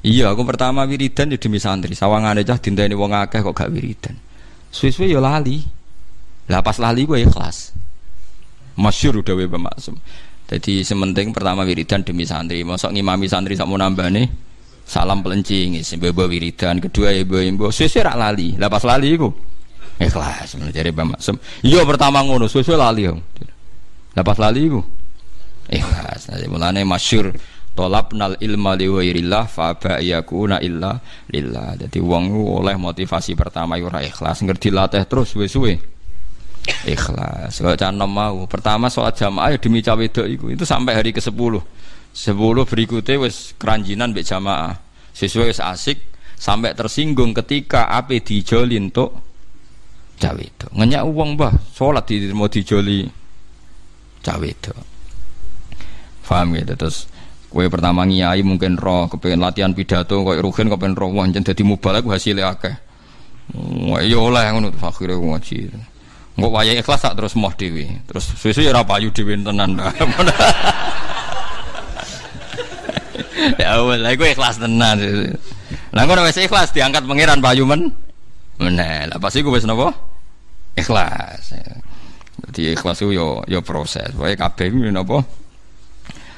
Iya, aku pertama wiridan ya demi santri. Sawangane cah dinteni wong akeh kok gak wiridan. Suwe-suwe ya lali. Lah pas lali gue ikhlas. Masyur udah Mbak Maksum. Jadi sementing pertama wiridan demi santri. Mosok ngimami santri sak mau nambah salam pelencing bebo wiridan. Kedua ibu ibu suwe-suwe rak lali. Lah pas lali iku ikhlas. Jadi Mbak Maksum. Iya pertama ngono suwe-suwe lali. Lah pas lali iku ikhlas. Jadi mulane masyur tolap nal ilma liwairillah fa ba yakuna illa lillah jadi wong oleh motivasi pertama ora ikhlas ngerti latih terus suwe-suwe ikhlas kalau canom mau pertama sholat jamaah ya demi cawe itu itu sampai hari ke sepuluh sepuluh berikutnya wes keranjinan be jamaah sesuai asik sampai tersinggung ketika ape dijolin tuh cawe itu ngenyak uang bah sholat di mau dijoli cawe itu paham gitu terus Kue pertama ngiai mungkin roh, kepengen latihan pidato, kau rugen kepengen roh, wah jadi mubalak hasilnya akeh. Wah iya oleh ngono akhirnya ngaji. Nggak waya ikhlas tak terus moh dewi, terus susu ya rapayu dewi tenan. ya Allah, gue ikhlas tenan. Lah wis ikhlas diangkat pangeran payu men. Meneh, lah pasti gue wis napa? Ikhlas. Jadi ikhlas itu yo yo proses. Wae kabeh kuwi napa?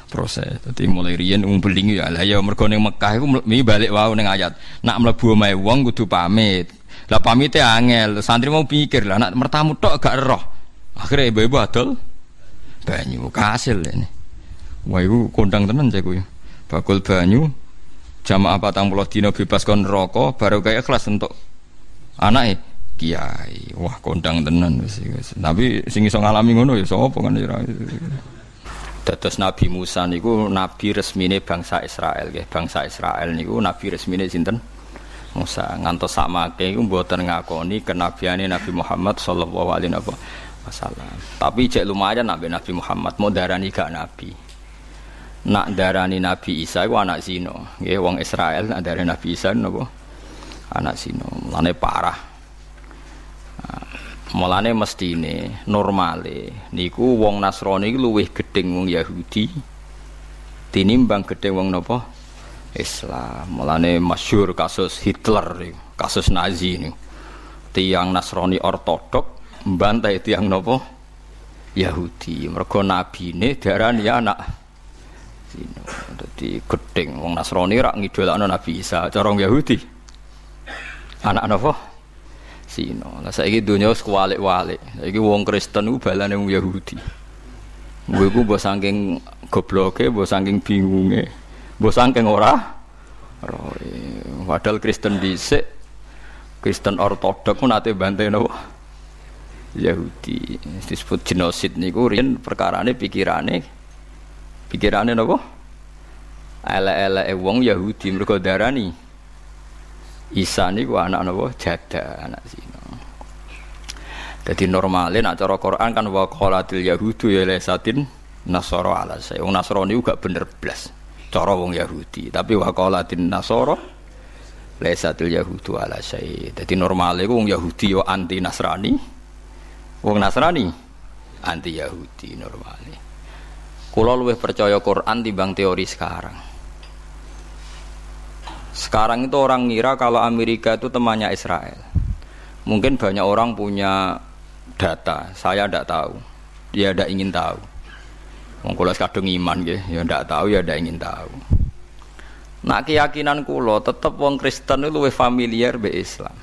proses. Jadi mulai riyen wong beling ya lah ya mergo ning Mekah iku mi balik wau ning ayat. Nak mlebu omahe wong kudu pamit. Lah pamite angel, santri mau pikir lah nak mertamu tok gak roh. Akhirnya ibu-ibu adol banyu kasil ini. Wah iku kondang tenan cek kuwi. Bakul banyu jamaah patang puluh dino bebas kon rokok baru kayak kelas untuk anak kiai wah kondang tenan wis tapi sing iso ngalami ngono ya sapa kan ya Dados Nabi Musa niku nabi resmine bangsa Israel nggih. Bangsa Israel niku nabi resmine sinten? Musa. Ngantos sakmake iku mboten ngakoni kenabiane Nabi Muhammad sallallahu alaihi wasallam. Tapi cek lumayan nabi Nabi Muhammad mau darani gak nabi. Nak darani Nabi Isa iku anak zino. Nggih wong Israel nak darani Nabi Isa napa? Anak zino. Mulane parah. Mulane mestine normale niku wong Nasrani iku luwih gedeng wong Yahudi tinimbang gedeng wong napa? Islam. Mulane masyhur kasus Hitler kasus Nazi ini. Tiang Nasrani ortodok mbantai tiang napa? Yahudi. Mergo nabine darani anak Zino. Dadi gedeng wong Nasrani rak ngidolakno Nabi Isa, cara wong Yahudi. Anak napa? Sino. Lah saiki donya wis kuwalik-walik. Saiki wong Kristen ku balane wong Yahudi. Gue ku mbok saking gobloke, mbok saking bingunge, saking ora roe. Padahal Kristen dhisik Kristen ortodok ku nate bantai napa? Yahudi. Disebut genosid niku riyen perkarane pikirane pikirane napa? Ele-ele wong Yahudi mergo darani Isa niku anak napa jada anak zina. Jadi normalnya nak cara Quran kan wa qalatil yahudu ya lesatin nasara ala saya. Wong Nasrani juga bener blas. Cara wong Yahudi, tapi wa qalatin nasara lesatil yahudu ala saya. Jadi normalnya wong Yahudi yo anti Nasrani. Wong Nasrani anti Yahudi normalnya. Kulo luwih percaya Quran timbang teori sekarang. Sekarang itu orang ngira kalau Amerika itu temannya Israel. Mungkin banyak orang punya data, saya tidak tahu. Dia tidak ingin tahu. Wong kula kadung iman nggih, ya tidak tahu ya tidak ingin tahu. Nak keyakinan kulo tetap wong Kristen itu lebih familiar be Islam.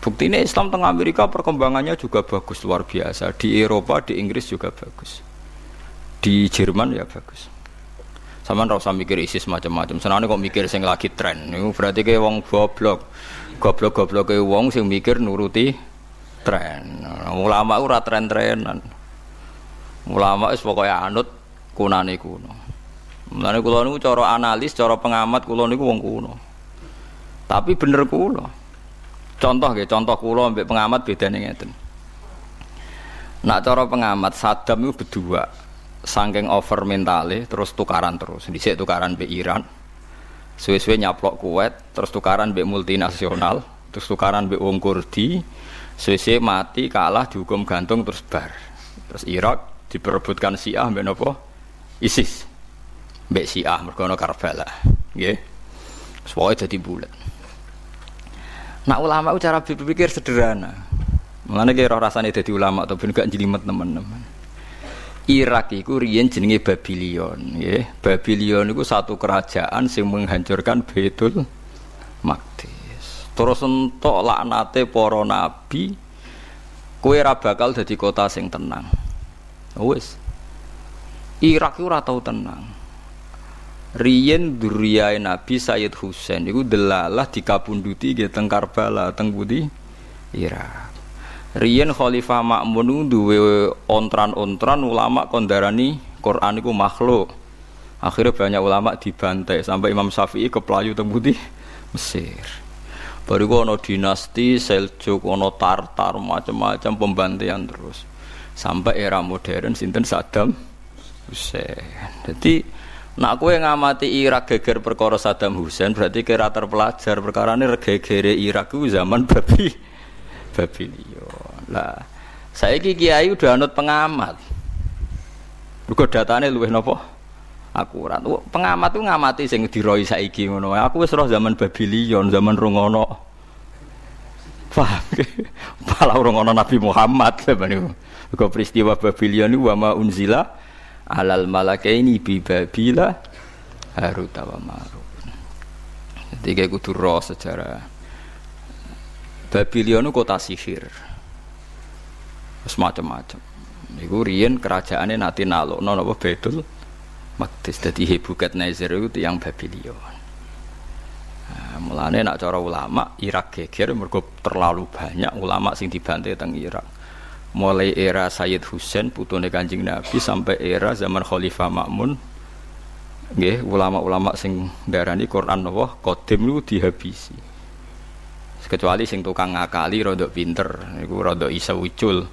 Bukti ini Islam tengah Amerika perkembangannya juga bagus luar biasa. Di Eropa, di Inggris juga bagus. Di Jerman ya bagus. Sama ora usah mikir ISIS macam-macam. Senane kok mikir sing lagi tren. Niku berarti kayak wong goblok. Goblok-goblok kayak wong sing mikir nuruti tren. Ulama ora tren-trenan. Ulama wis pokoke anut kunane kuno. Mulane kula niku cara analis, cara pengamat kula niku wong kuno. Tapi bener kula. Contoh nggih, contoh kula mbek pengamat bedane ngeten. Nak cara pengamat Saddam itu berdua sangking over mentale terus tukaran terus. Dhisik tukaran be Iran. Suwe-suwe nyaplok kuwet terus tukaran be multinasional terus tukaran be wong Kurdi. Suwe-suwe mati kalah dihukum gantung terus bar. Terus Irak diperebutkan Syiah mbek napa? ISIS. Mbek Syiah mergo ana Karbala. Nggih. Pokoke dadi bulat Nak ulama cara berpikir sederhana. Mengenai kira rasanya jadi ulama atau gak jelimet teman-teman. Irak itu riyen jenenge Babylon nggih. Babylon itu satu kerajaan sing menghancurkan Baitul Maqdis. Terus entuk laknate para nabi ora bakal dadi kota sing tenang. Wis. Irak itu ora tau tenang. Riyen duriyae Nabi Sayyid Husain iku delalah dikabunduti nggih teng Karbala teng Budi Irak. Riyen Khalifah Makmun duwe ontran-ontran ulama kondarani Quran iku makhluk. Akhirnya banyak ulama dibantai sampai Imam Syafi'i keplayu teng Mesir. Baru ono dinasti Seljuk, ono Tartar, macam-macam pembantaian terus. Sampai era modern sinten Saddam Hussein. Jadi nak kowe ngamati Irak geger perkara Saddam Hussein berarti kira terpelajar perkara ini gegere Irak itu zaman babi Babylon. Lah, saya kiai udah anut pengamat. Mergo datane luwih napa? Akurat. Pengamat tuh ngamati sing diroi saiki ngono. Aku wis roh zaman Babylon, zaman rungono. Paham? Pala rungono Nabi Muhammad sebenarnya. Mergo peristiwa Babylon itu wa ma unzila alal malakaini bi Babila Harut wa Marut. Jadi kudu roh sejarah Babylon kota sihir. Semacam-macam. Iku riyen kerajaannya nanti nalo, nono apa betul. Maktis jadi hebukat Nazir itu yang Babylon. Nah, mulane nak cara ulama Irak geger mergo terlalu banyak ulama sing dibantai teng Irak. mulai era Sayyid Husain putune Kanjeng Nabi sampai era zaman Khalifah Makmun nggih ulama-ulama sing darani Quran napa qadim niku dihabisi kecuali sing tukang ngakali rodok pinter niku rodok isa ucul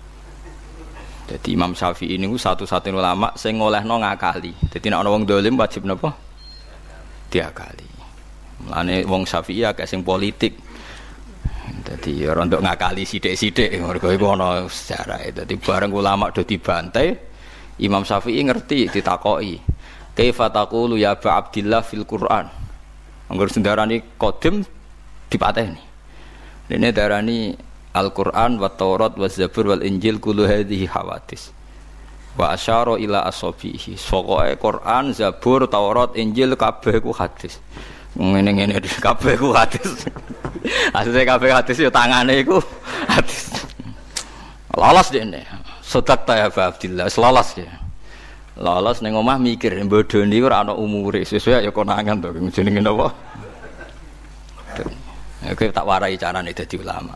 jadi Imam Syafi'i ini satu-satunya ulama sing ngolehno ngakali jadi nek ana wong dolim wajib napa diakali Mulane wong Syafi'i akeh sing politik jadi orang untuk ngakali sidik-sidik, mereka itu ada sejarah. Jadi bareng ulama do dibantai, Imam Syafi'i ngerti, ditakoi. Kaifa taqulu ya Aba Abdillah fil Quran. Anggur sendarani kodim dipateni. Ini darani Al-Quran wa Taurat wa Zabur wal Injil kulu hadhihi hawadis. Wa asyara ila asobihi. Sokoe Quran, Zabur, Taurat, Injil kabeh ku hadis. Ngene-ngene kabeh ku hadis. Asline kabeh hadis ya tangane iku hadis. Lolos dene. Sodak ta ya Abdillah, lolos ya. Lolos ning omah mikir bodoni ora ana umure, sesuai ya konangan to jenenge napa? Oke tak warai carane dadi ulama.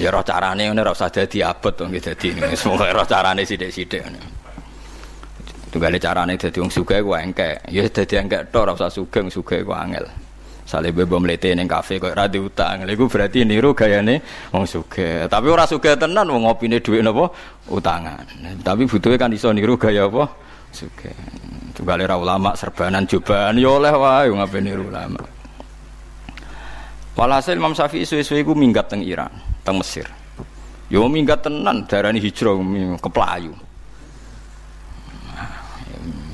Ya roh carane ngene ora usah dadi abot to nggih dadi semoga roh carane sithik-sithik ngene. Tunggale carane dadi wong sugih ku engkek. Ya dadi engkek tok ora usah sugih, sugih ku angel. Sale bebo mlete ning kafe kok ora diutang. Lha iku berarti niru gayane wong sugih. Tapi ora sugih tenan wong ngopine dhuwit napa utangan. Tapi butuhe kan iso niru gaya apa? Sugih. Tunggale ra ulama serbanan jobaan ya oleh wae ape niru ulama. Walhasil Imam Syafi'i suwe-suwe iku minggat teng Iran, teng Mesir. Yo minggat tenan darani hijrah ke Pelayu.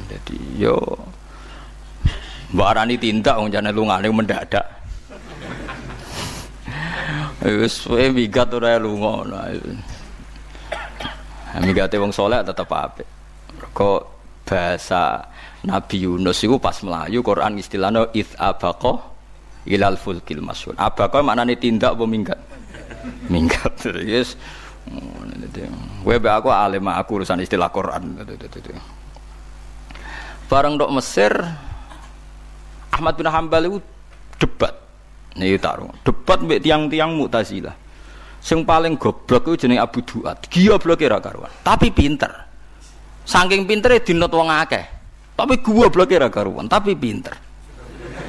Jadi yo Mbak Arani tindak wong jane lungane mendadak. Wis suwe migat ora lunga. Nah, migate wong saleh tetep apik. Kok bahasa Nabi Yunus itu pas Melayu Quran istilahnya id abaqa ilal fulkil masyhur. Abaqa maknane tindak apa minggat? Yes. Kowe be aku alim aku urusan istilah Quran. Bareng dok Mesir Ahmad bin Hambal itu debat. Nih taruh debat mbek tiang-tiang Mu'tazilah. Sing paling goblok itu jenenge Abu Duat. Gila blok ra karuan. Tapi pinter. Saking pintere dinot wong akeh. Tapi gua blok ra karuan, tapi pinter.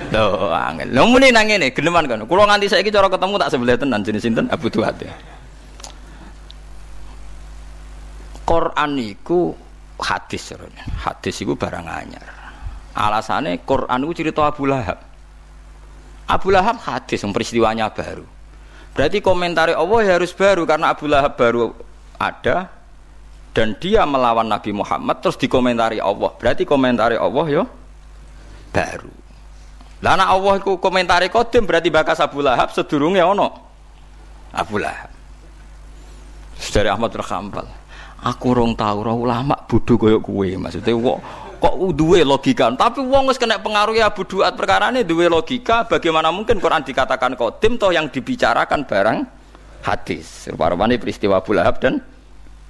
Loh, angel. Lho muni nang ngene, geneman kan. Kula nganti saiki cara ketemu tak sebelah tenan jenis sinten? Abu Duat ya. Quran iku hadis hadis iku barang anyar. Alasannya Quran cerita Abu Lahab. Abu Lahab hadis peristiwanya baru. Berarti komentari Allah ya harus baru karena Abu Lahab baru ada dan dia melawan Nabi Muhammad terus dikomentari Allah. Berarti komentari Allah ya baru Lana Allah itu komentari kodim berarti bakas Abu Lahab sedurungnya ono? Abu Lahab. Dari Ahmad Rahambal aku rong tahu roh ulama bodoh koyo kue maksudnya kok kok duwe logika? Tapi wong wis kena pengaruh ya Abu Duat perkara ini duwe logika bagaimana mungkin Quran dikatakan kodim toh yang dibicarakan barang hadis rupa-rupanya peristiwa Abu Lahab dan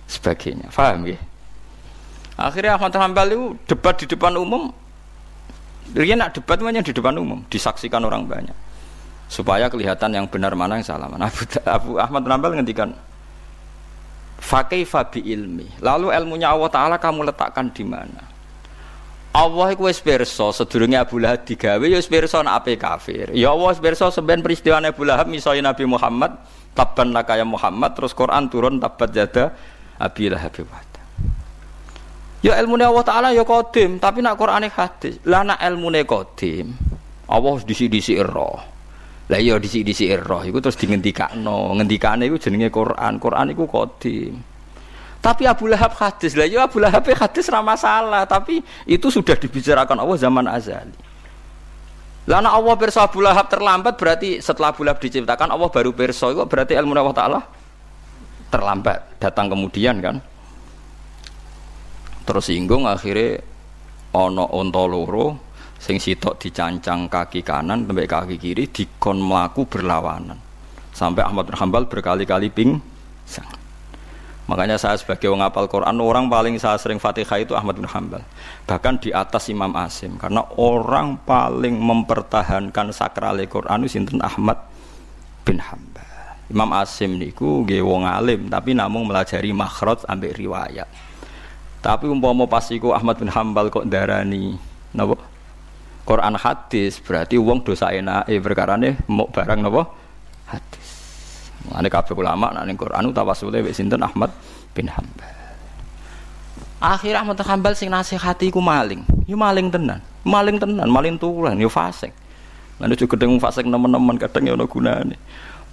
sebagainya. Paham ya akhirnya Ahmad Hambal itu debat di depan umum dia nak debat hanya di depan umum disaksikan orang banyak supaya kelihatan yang benar mana yang salah mana Abu, Abu Ahmad Hambal ngendikan Fakih fabi ilmi. Lalu ilmunya Allah Taala kamu letakkan di mana? Allah iku wis sedurunge Abu Lahab digawe ya wis ape kafir. Ya Allah wis sampean peristiwa Abu Lahab misalnya Nabi Muhammad tabban laka ya Muhammad terus Quran turun tabat jada Abi Lahab Ya ilmune Allah Taala ya kodim, tapi nak Qurane hadis. Lah nak ilmune kodim, Allah disi-disi roh. Lah iya disi-disi roh iku terus dingendikakno. Ngendikane iku jenenge Quran. Quran iku kodim. Tapi Abu Lahab hadis. Lah iya Abu Lahab hadis ra masalah, tapi itu sudah dibicarakan Allah zaman azali. Lah Allah perso Abu Lahab terlambat berarti setelah Abu Lahab diciptakan Allah baru perso itu berarti ilmu Allah Taala terlambat datang kemudian kan. Terus singgung akhirnya ono onto loro sing sitok dicancang kaki kanan sampai kaki kiri dikon melaku berlawanan. Sampai Ahmad bin Hambal berkali-kali pingsan. Makanya saya sebagai orang apal Quran orang paling saya sering fatihah itu Ahmad bin Hambal bahkan di atas Imam Asim. Karena orang paling mempertahankan sakral Quran itu sinten Ahmad bin Hambal Imam Asim niku nggih wong alim tapi namung melajari makhraj ambek riwayat. Tapi umpama pas iku Ahmad bin Hambal kok darani napa? Quran hadis berarti wong dosa enake perkarane mau barang napa? Hadis. Mulane kabeh ulama nek ning Quran tawasule wis sinten Ahmad bin Hambal. Akhir Ahmad bin Hambal sing nasihati iku maling. Yo maling tenan. Maling tenan, maling tulen, yo fasik. Lan juga gedeng fasik nemen-nemen kadang yo ono gunane.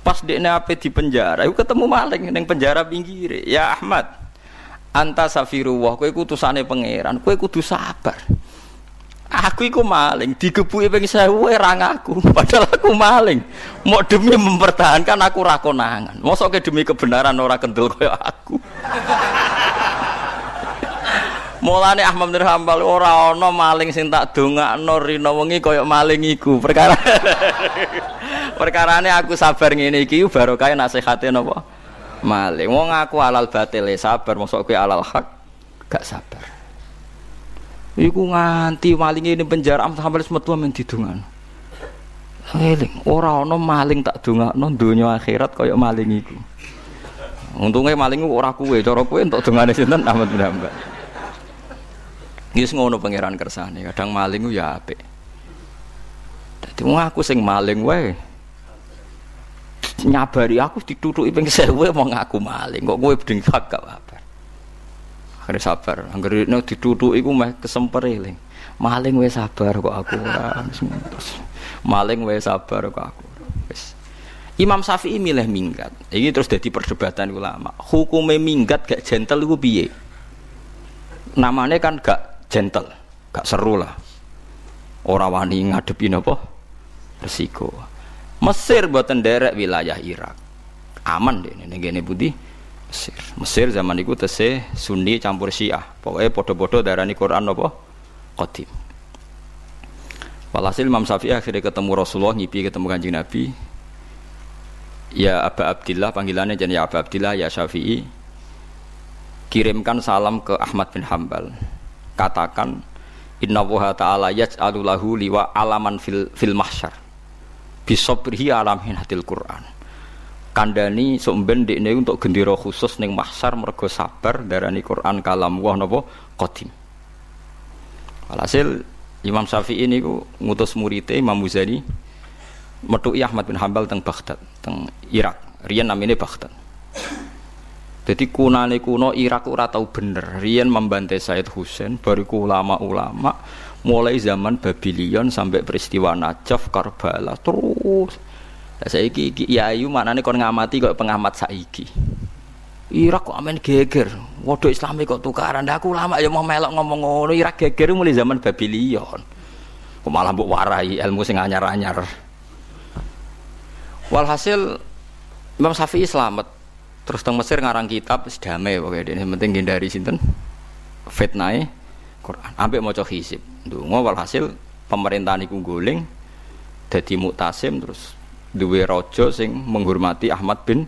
Pas dekne ape di penjara, iku ketemu maling ning penjara pinggir. Ya Ahmad, anta safirullah kowe utusane pangeran kowe kudu sabar aku iku maling digebuki ping 1000 ora ngaku padahal aku maling mau demi mempertahankan aku ra konangan mosok demi kebenaran ora kendel kaya aku Mulane Ahmad bin Hambal ora ana maling sing tak dongakno rina wengi kaya maling iku. Perkara Perkarane aku sabar ngene iki barokah nasihate napa? Maling. Wong aku alal batil sabar, mosok kowe alal hak gak sabar. Iku nganti maling ini penjara am sampai metu men didungan. Eling, ora ana maling tak dongakno donya akhirat kaya maling iku. Untungnya maling ora kuwe, cara kuwe entuk dongane sinten Ahmad bin Hambal. Wis ngono pangeran kersane, kadang maling ya apik. Dadi aku sing maling wae nyabari aku ditutuki ping sewe mau ngaku maling. Kok gue bedeng gak apa akhirnya sabar. Angger nek ditutuki ku meh kesemper maling wes sabar kok aku ora. Maling wes sabar kok aku wis. Imam Syafi'i milih minggat. Ini terus jadi perdebatan ulama. Hukumnya minggat gak gentle itu piye? Namanya kan gak gentle gak seru lah. Orang wani ngadepin apa resiko Mesir buatan derek wilayah Irak. Aman deh ini gini budi Mesir. Mesir zaman itu tese Sunni campur Syiah. Pokoknya podo-podo darani Quran apa? Qadim. Walhasil Imam Syafi'i akhirnya ketemu Rasulullah ngipi ketemu kanjeng Nabi. Ya Aba Abdillah panggilannya jadi ya Aba Abdillah ya Syafi'i kirimkan salam ke Ahmad bin Hambal. Katakan Inna ta'ala yaj'alu liwa alaman fil, fil mahsyar bisobrihi alam hinatil Quran. Kandani sumben ini untuk gendera khusus neng mahsar mergo sabar darani Quran kalam wah napa? Qadim. Alhasil Imam Syafi'i ini ku ngutus muridé Imam Muzani metuki Ahmad bin Hambal teng Baghdad teng Irak. Riyen namanya Baghdad. Jadi kunane kuno Irak ora tau bener. Riyen membantai Said Husain bariku ulama-ulama mulai zaman Babylon sampai peristiwa Najaf Karbala terus. Ya saiki iki ya ayu maknane kon ngamati kok pengamat saiki. Irak kok amen geger. Waduh islami kok tukaran. Dah aku lama ya mau melok ngomong ngono. Irak geger mulai zaman Babylon kok malah mbok warai ilmu sing anyar-anyar. Walhasil Imam Syafi'i selamat. Terus teng Mesir ngarang kitab damai pokoknya ini penting hindari sinten? Fitnah Quran. Ambek maca hisib ndonga walhasil pemerintahan iku guling dadi muktasim terus duwe raja sing menghormati Ahmad bin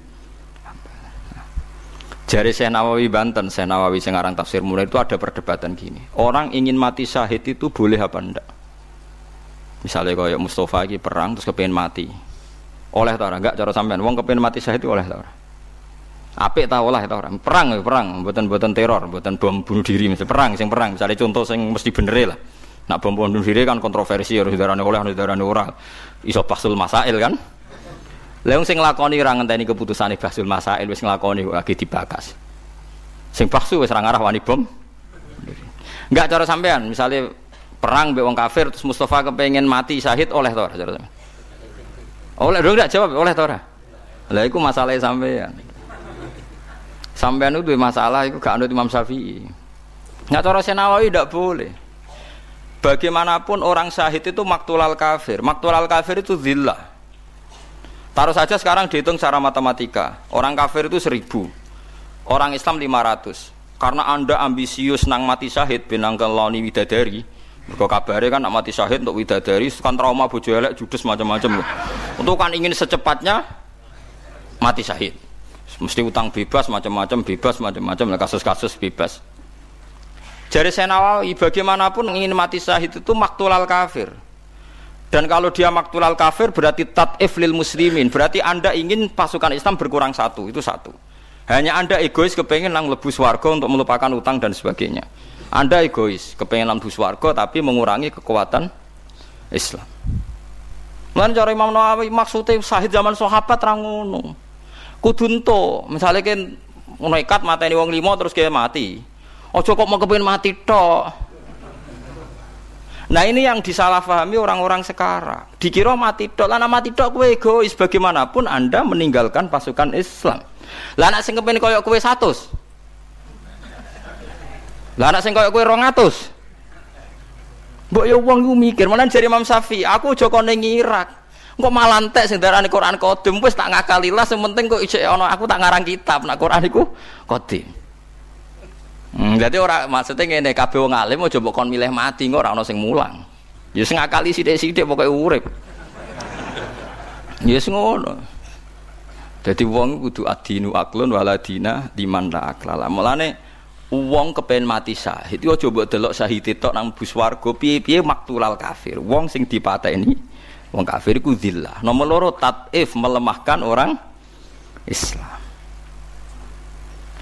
Jari Syekh Nawawi Banten, Syekh Nawawi sing aran tafsir mulai itu ada perdebatan gini. Orang ingin mati syahid itu boleh apa ndak? Misalnya kayak Mustafa lagi perang terus kepengen mati. Oleh ta? Enggak cara sampean. Wong kepengen mati syahid itu oleh ta apik ta olah ta orang perang perang buatan-buatan teror buatan bom bunuh diri mesti perang sing perang misalnya contoh sing mesti bener lah nak bom bunuh diri kan kontroversi harus darane oleh harus darane ora. Iso pasul masail kan? Leung sing nglakoni ora ngenteni keputusane basul masail wis nglakoni lagi dibakas. Sing paksu wis ora ngarah wani bom. Enggak cara sampean misalnya perang wong kafir terus Mustafa kepengen mati syahid oleh to ora cara sampean? Oleh dong enggak jawab oleh to ora? Lah iku masalah sampean. Sampean itu masalah itu gak anut Imam Syafi'i. Nggak cara Senawawi tidak boleh. Bagaimanapun orang syahid itu maktulal kafir. Maktulal kafir itu zillah. Taruh saja sekarang dihitung secara matematika. Orang kafir itu seribu. Orang Islam lima ratus. Karena anda ambisius nang mati syahid benang keloni widadari. Mergo kabare kan nak mati syahid untuk widadari kan trauma bojo elek judes macam-macam. Untuk kan ingin secepatnya mati syahid mesti utang bebas macam-macam bebas macam-macam kasus-kasus bebas Jari Nawawi bagaimanapun ingin mati syahid itu maktulal kafir Dan kalau dia maktulal kafir berarti tat'if lil muslimin. Berarti Anda ingin pasukan Islam berkurang satu, itu satu. Hanya Anda egois kepengen nang lebus warga untuk melupakan utang dan sebagainya. Anda egois, kepengen lebus warga tapi mengurangi kekuatan Islam. Lan cara Imam Nawawi maksudnya sahid zaman sahabat ra ngono. Kudunto, misalnya kan nekat mateni wong limo terus kayak mati. Ojo kok mau kepengen mati tok. Nah ini yang disalahpahami orang-orang sekarang. Dikira mati tok, lah mati tok kowe egois bagaimanapun Anda meninggalkan pasukan Islam. Lah anak sing kepen koyo kowe 100. Lah anak sing koyo kowe 200. Mbok yo wong iku mikir, mana jari Imam Syafi'i, aku Joko ning Irak. Kok malah entek sing darani Quran Qadim wis tak ngakalilah sing penting kok isih ana aku tak ngarang kitab nak Quran iku Qadim. Hmm, jadi orang maksudnya ngene kabeh wong alim aja mbok kon milih mati kok ora ana mulang. Ya sing ngakali sithik-sithik pokoke urip. Ya sing ngono. Jadi wong kudu adinu aklun waladina diman la aklala. Mulane wong kepen mati syahid yo coba delok syahid tok nang bus warga piye-piye maktulal kafir. Wong sing dipateni wong kafir iku zillah. Nomor loro tatif melemahkan orang Islam.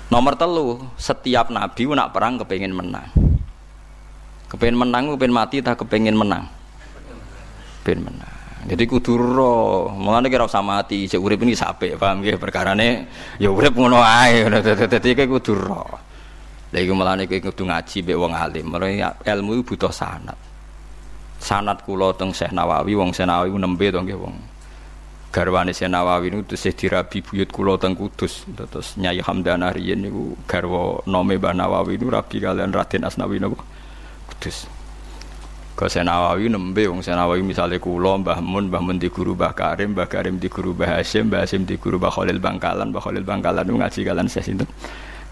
Nomor telu, setiap nabi nak perang kepengen menang. Kepengen menang, kepengen mati, tak kepengen menang. Kepengen menang. Jadi kudu ro, mulane kira usah mati, cek urip ini sampai paham nggih perkarane ya urip ngono ae. Dadi kayak kudu ro. Lha iku mulane kowe kudu ngaji mbek wong alim. Ilmu butuh sanat. Sanat kula teng Syekh Nawawi, wong Syekh Nawawi nembe to nggih wong garwane Nawawi niku tesih dirabi buyut kula teng Kudus. Terus Nyai Hamdan riyen niku garwa nome Mbah Nawawi niku rabi kalian Raden Asnawi niku Kudus. Ke Nawawi nembe wong Nawawi misale kula Mbah Mun, Mbah Mun di guru Mbah Karim, Mbah Karim di guru Mbah Hasyim, Mbah Hasyim di guru Mbah Khalil Bangkalan, Mbah Khalil Bangkalan niku ngaji kalian Syekh sinten?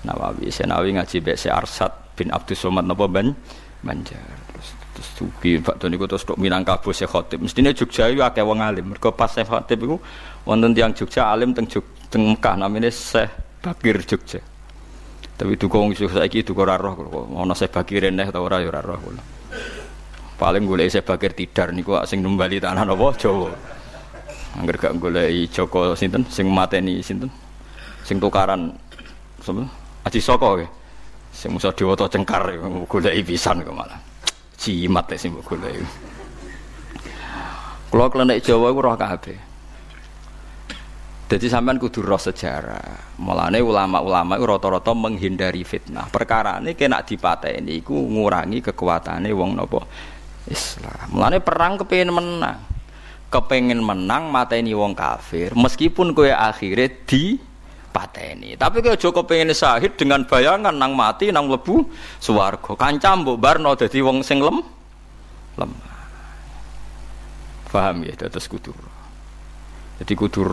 Nawawi. Nawawi ngaji Mbek Arsad bin Abdus Somad napa ban Banjar terus suki Pak niku terus tok Minangkabau Syekh Khotib. Mestine Jogja iku akeh wong alim. Mergo pas Syekh Khotib iku wonten tiyang Jogja alim teng Jog, teng Mekah namine Syekh Bakir Jogja. Tapi duka wong saiki duka ora roh ana Syekh Bakir neh ta ora ya roh paling golek Syekh Bakir Tidar niku sing numbali tanah napa Jawa. Angger gak golek Joko sinten? Sing mateni sinten? Sing tukaran sapa? Aji Soko sing musa Dewata Cengkar golek pisan kok malah Cimat sih mbok golek. Kula klenek Jawa iku roh kabeh. Jadi sampean kudu roh sejarah. Mulane ulama-ulama itu rata-rata menghindari fitnah. Perkara ini kena dipateni iku ngurangi kekuatane wong nopo Islam. Mulane perang kepengin menang. Kepengin menang mateni wong kafir meskipun kowe akhirnya di pateni. Tapi kalau Joko pengen sahid dengan bayangan nang mati nang lebu swarga. Kancam mbok barno dadi wong sing lem lemah. Paham ya terus kudur. Jadi kudur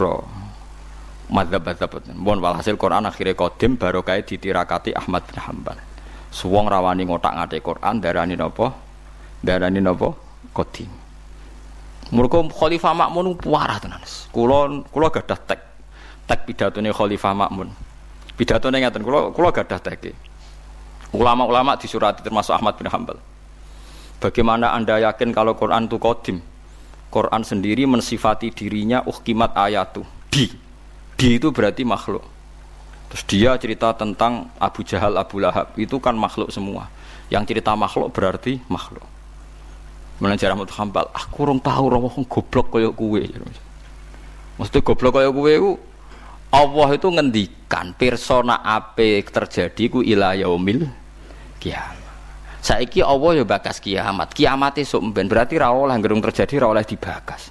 madzhab-madzhab Mohon walhasil Quran akhirnya kodim baru kayak ditirakati Ahmad bin Hambal. Suwong rawani ngotak ngate Quran darani nopo? Darani nopo? Kodim. Mereka Khalifah Makmun puarah tenan. Kulo kulo gadah tek tek pidatone Khalifah Makmun. Pidatone ngaten kula kula gadah teke. Ulama-ulama disurati termasuk Ahmad bin Hambal. Bagaimana Anda yakin kalau Quran itu kodim? Quran sendiri mensifati dirinya uhkimat ayatu. Di. Di itu berarti makhluk. Terus dia cerita tentang Abu Jahal, Abu Lahab. Itu kan makhluk semua. Yang cerita makhluk berarti makhluk. Kemudian jarah Hambal, aku kurang tahu roh goblok kaya kue. Maksudnya goblok kaya kue itu Allah itu ngendikan persona ape terjadi ku ila yaumil kiamat. Saiki Allah ya bakas kiamat. Kiamat esuk mben berarti ra oleh gerung terjadi ra oleh dibakas.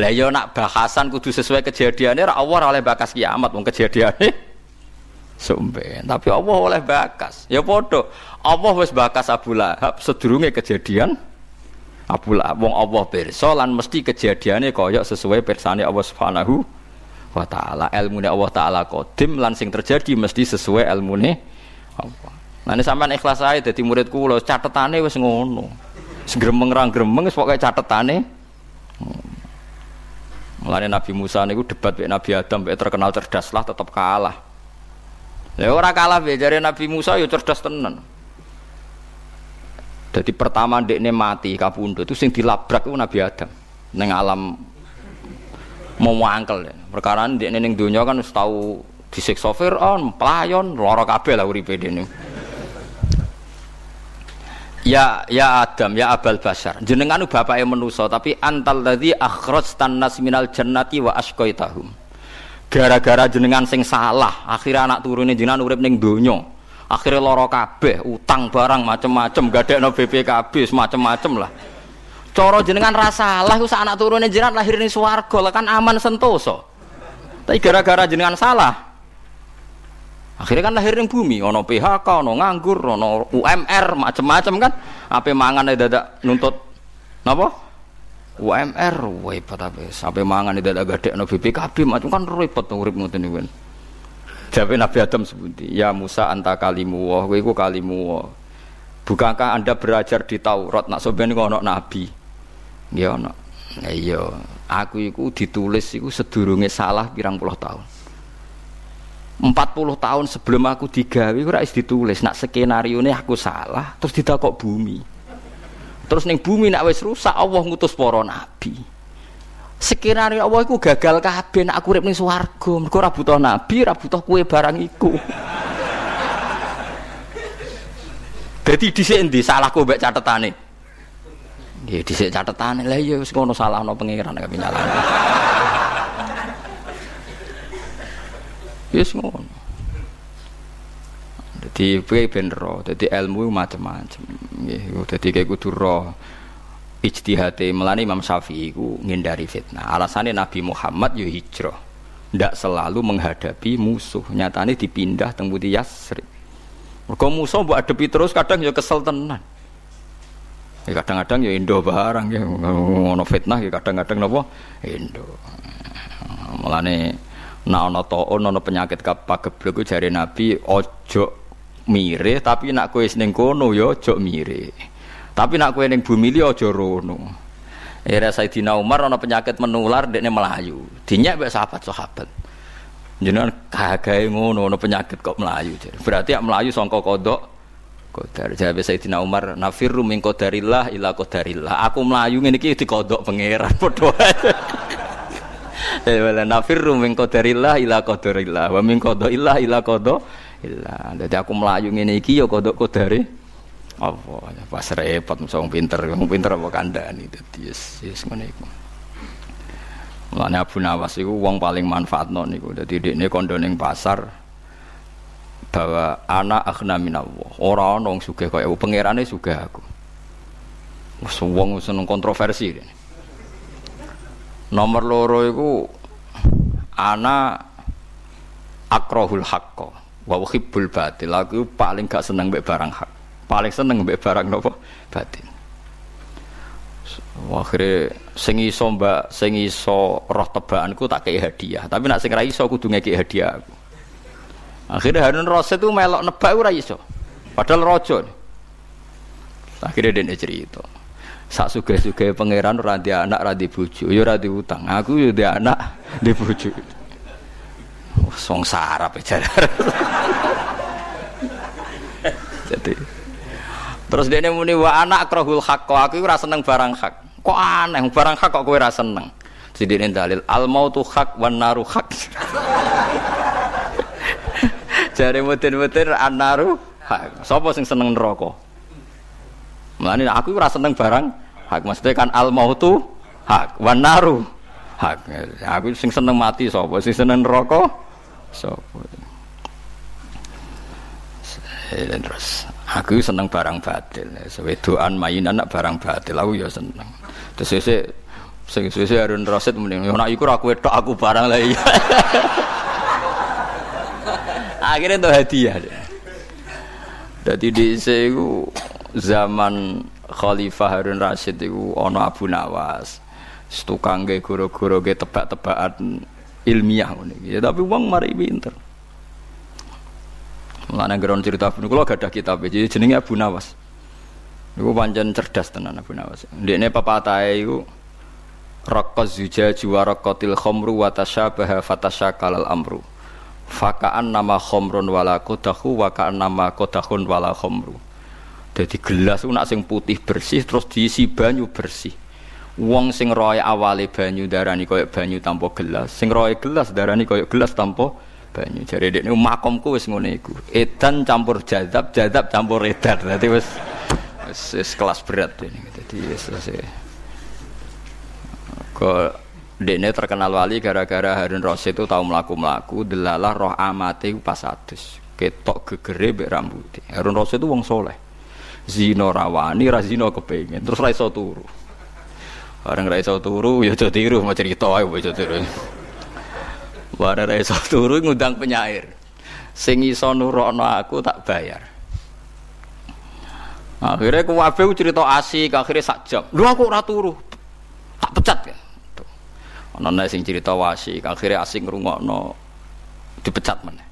Lah ya nak bahasan kudu sesuai kejadiannya ra Allah oleh bakas kiamat wong kejadiannya sumben. Tapi Allah oleh bakas. Ya padha. Allah wis bakas Abu Lahab sedurunge kejadian Abu Lahab wong Allah pirsa lan mesti kejadiannya koyok sesuai persane Allah Subhanahu wa taala. Ilmu Allah taala kodim lan sing terjadi mesti sesuai ilmu Allah. Nah sampean ikhlas aja jadi murid kula catetane wis ngono. Segremeng ra gremeng wis pokoke catetane. Mulane Nabi Musa niku debat mek Nabi Adam mek terkenal cerdas lah tetap kalah. Ya ora kalah be jare Nabi Musa ya cerdas tenan. Jadi pertama dekne mati kapundhut itu sing dilabrak itu Nabi Adam. Ning alam mau angkel ya. Perkara dekne ning donya kan wis tau disiksa Firaun, pelayon, lara kabeh lah uripe dene. Ya ya Adam ya Abal Basar. Jenengan bapake manusa tapi antal ladzi akhrajtan nas minal jannati wa asqaitahum. Gara-gara jenengan sing salah, akhirnya anak turune jenengan urip ning donya. Akhirnya lara kabeh, utang barang macem-macem, gadekno BPKB semacam-macam lah. Cara jenengan rasa lah usah anak turune jenengan lahir ning swarga lah kan aman sentosa. Tapi gara-gara jenengan salah, Akhirnya kan lahir ning bumi, ono PHK, ono nganggur, ono UMR, macam-macam kan. Apa mangan dadak nuntut napa? UMR, repot apa? Sampai mangan dadak gadekno BPKB, macam kan repot urip ngoten niku. Nabi Adam sebuti, ya Musa anta kalimu wa, kowe iku kalimu. Bukankah Anda belajar di Taurat nak sampeyan ono nabi? Ya ono. Iya, aku iku ditulis iku sedurunge salah pirang puluh tahun. 40 tahun sebelum aku digawe ora wis ditulis nak skenario ini aku salah terus ditakok bumi terus ning bumi nak wis rusak Allah ngutus para nabi skenario Allah iku gagal kabeh nak aku urip ning swarga mergo ora butuh nabi ora butuh kue barang iku Jadi dhisik endi salahku mbek catetane? Nggih dhisik catetane. Lah iya wis ngono salahno pangeran kok nyalahno. Yes ngono. Jadi kowe ben ro, dadi ilmu macam-macam. Nggih, dadi kayak kudu ro. Ijtihad melani Imam Syafi'i ku ngindari fitnah. Alasannya Nabi Muhammad yo hijrah. Ndak selalu menghadapi musuh. Nyatane dipindah teng Yasrib. Mergo musuh mbok adepi terus kadang yo kesel tenan. Ya kadang-kadang ya Indo barang ya ngono fitnah ya kadang-kadang napa Indo. Mulane Nah ana taun ana penyakit pageblek ku jare Nabi ojo mire tapi nak kowe ning kono ya ojo mire. Tapi nak kowe ning bumi li aja rono. Era Sayyidina Umar ana penyakit menular dekne melayu. Dinyak mbek sahabat-sahabat. Jenengan kagae ngono ana penyakit kok melayu. Berarti ya melayu sangka kodok Qadar. Jawab Sayyidina Umar, "Nafirru min qadarillah ila qadarillah." Aku melayu ngene iki dikodok pangeran padha Eh, wala nafirru min qadarillah ila qadarillah wa min qadaillah ila qadaillah. Dadi aku melayu ngene iki ya kodok kodare apa pas repot wong pinter wong pinter apa kandhani dadi yes yes ngene iku. Abu Nawas iku wong paling manfaatno niku. Dadi dekne kondo ning pasar bahwa anak akhna minallah. Ora ana wong sugih kaya pangerane sugih aku. Wong seneng kontroversi. Dene. Nomor loro iku ana akrohul hakko wa uhibbul batil. Aku paling gak seneng mbek barang hak. Paling seneng mbek barang nopo batil. Akhirnya sing iso mbak sing iso roh tebakanku tak kei hadiah. Tapi nak sing ra iso kudu ngekei hadiah aku. Akhirnya Harun Rasid itu melok nebak ora iso. Padahal rojo. Akhirnya dia cerita. Sak suge-suge pangeran ora di anak ora di bojo ya ora utang. Aku ya di anak di bojo wong sarap ya jadi terus dia muni wa anak krohul hak kok. Aku ora seneng barang hak. Kok aneh? Barang hak kok kowe ora seneng. Jadi ini dalil al mautu hak wan naru hak jare muten-muten an naru hak sapa sing seneng neraka Mulane aku ora seneng barang hak. Maksudnya kan al mautu hak, wan naru hak. Aku sing seneng mati sapa? Sing seneng neraka sapa? terus aku seneng barang batil. Sewedoan mainan nak barang batil aku ya seneng. Terus sesuk sing sesuk Harun Rasid muni, "Nek iku ora kowe aku barang lah iya." Akhirnya itu hadiah. Jadi di iku zaman Khalifah Harun Rasid itu ono Abu Nawas tukang ge guru-guru ge tebak-tebakan ilmiah ya tapi uang mari pinter Mulane ground cerita Abu kula gadah kitab jadi jenenge Abu Nawas. Niku pancen cerdas tenan Abu Nawas. Ndekne pepatahe iku Raqqaz zujaj wa raqqatil khamru wa tashabaha fatasyakal al amru. Fakaan nama khamrun wala qadahu wa kaan nama qadahun wala khamru. Jadi gelas nak sing putih bersih terus diisi banyu bersih. Wong sing roe awale banyu darani koyo banyu tanpa gelas, sing roe gelas darani koyo gelas tanpa banyu. Jare dekne makomku wis ngene iku. Edan campur jadab, jadab campur edan. Dadi wis wis, wis kelas berat ini. Dadi wis selesai. Kok dekne terkenal wali gara-gara Harun Rasid itu tahu melaku-melaku delalah roh amate pas adus. Ketok gegere mbek rambutnya. Harun Rasid itu wong soleh. Zino rawani, ra zino kepengin, terus ra iso turu. Bareng ra iso turu ya aja tiru mau cerita ae aja tiru. Bareng ra iso turu ngundang penyair. Sing iso nurono aku tak bayar. Akhirnya ku wabe cerita asik, akhirnya sak jam. Lu aku ora turu. Tak pecat ya. Nek sing cerita wasik, akhirnya asing ngrungokno dipecat meneh.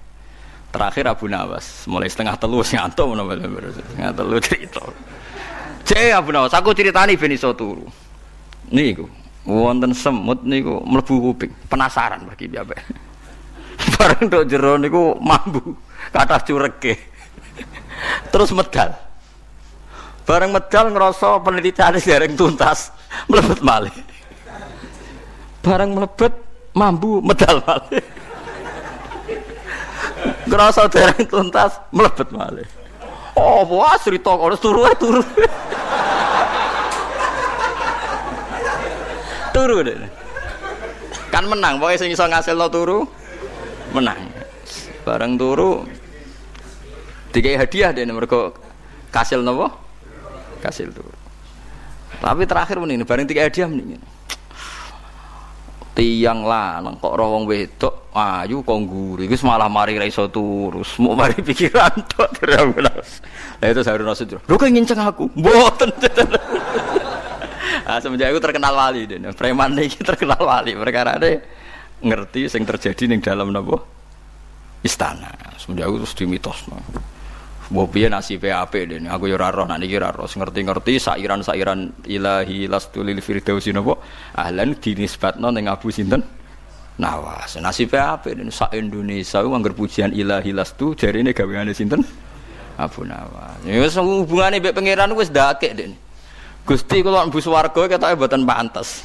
Terakhir Abu Nawas, mulai setengah telu sing ngantuk menawa setengah telu cerita. Cek Abu Nawas, aku ceritani ben iso turu. Niku, wonten semut niku mlebu kuping, penasaran bagi piye. Bareng tok jero niku mambu, kathah cureke. Terus medal. Bareng medal ngerasa penelitian dereng tuntas, mlebet malih. Bareng mlebet mambu medal malih. Ngerasa dereng tuntas mlebet malih. Oh, wah cerita kono turu ae turu. turu deh. Kan menang, pokoknya sing iso ngasilno turu menang. Bareng turu dikai hadiah deh mereka kasil nopo? Kasil turu. Tapi terakhir ini bareng tiga hadiah mendingin. Tiang lanang kok roh wong wedok ayu kok ngguri iku malah mari ra iso turu, mau mari pikiran tok terus. Lah itu saya rasa Lho kok nginceng aku? Mboten. Nah, semenjak itu terkenal wali deh. Preman ini terkenal wali. Perkara ada ngerti sing terjadi ning dalam nabo istana. Semenjak itu terus dimitos. No. Mbok piye nasibe apik dene. Aku ya ora roh nek iki roh. Ngerti-ngerti sairan-sairan ilahi lastu lil firdausi napa ahlan dinisbatno ning Abu sinten? Nawas. Nasibe apik dene sak Indonesia ku anggar pujian ilahi lastu jarine gaweane sinten? Abu Nawas. Ya wis hubungane mbek pangeran wis dakek dene. Gusti kula mlebu swarga ketoke mboten pantes.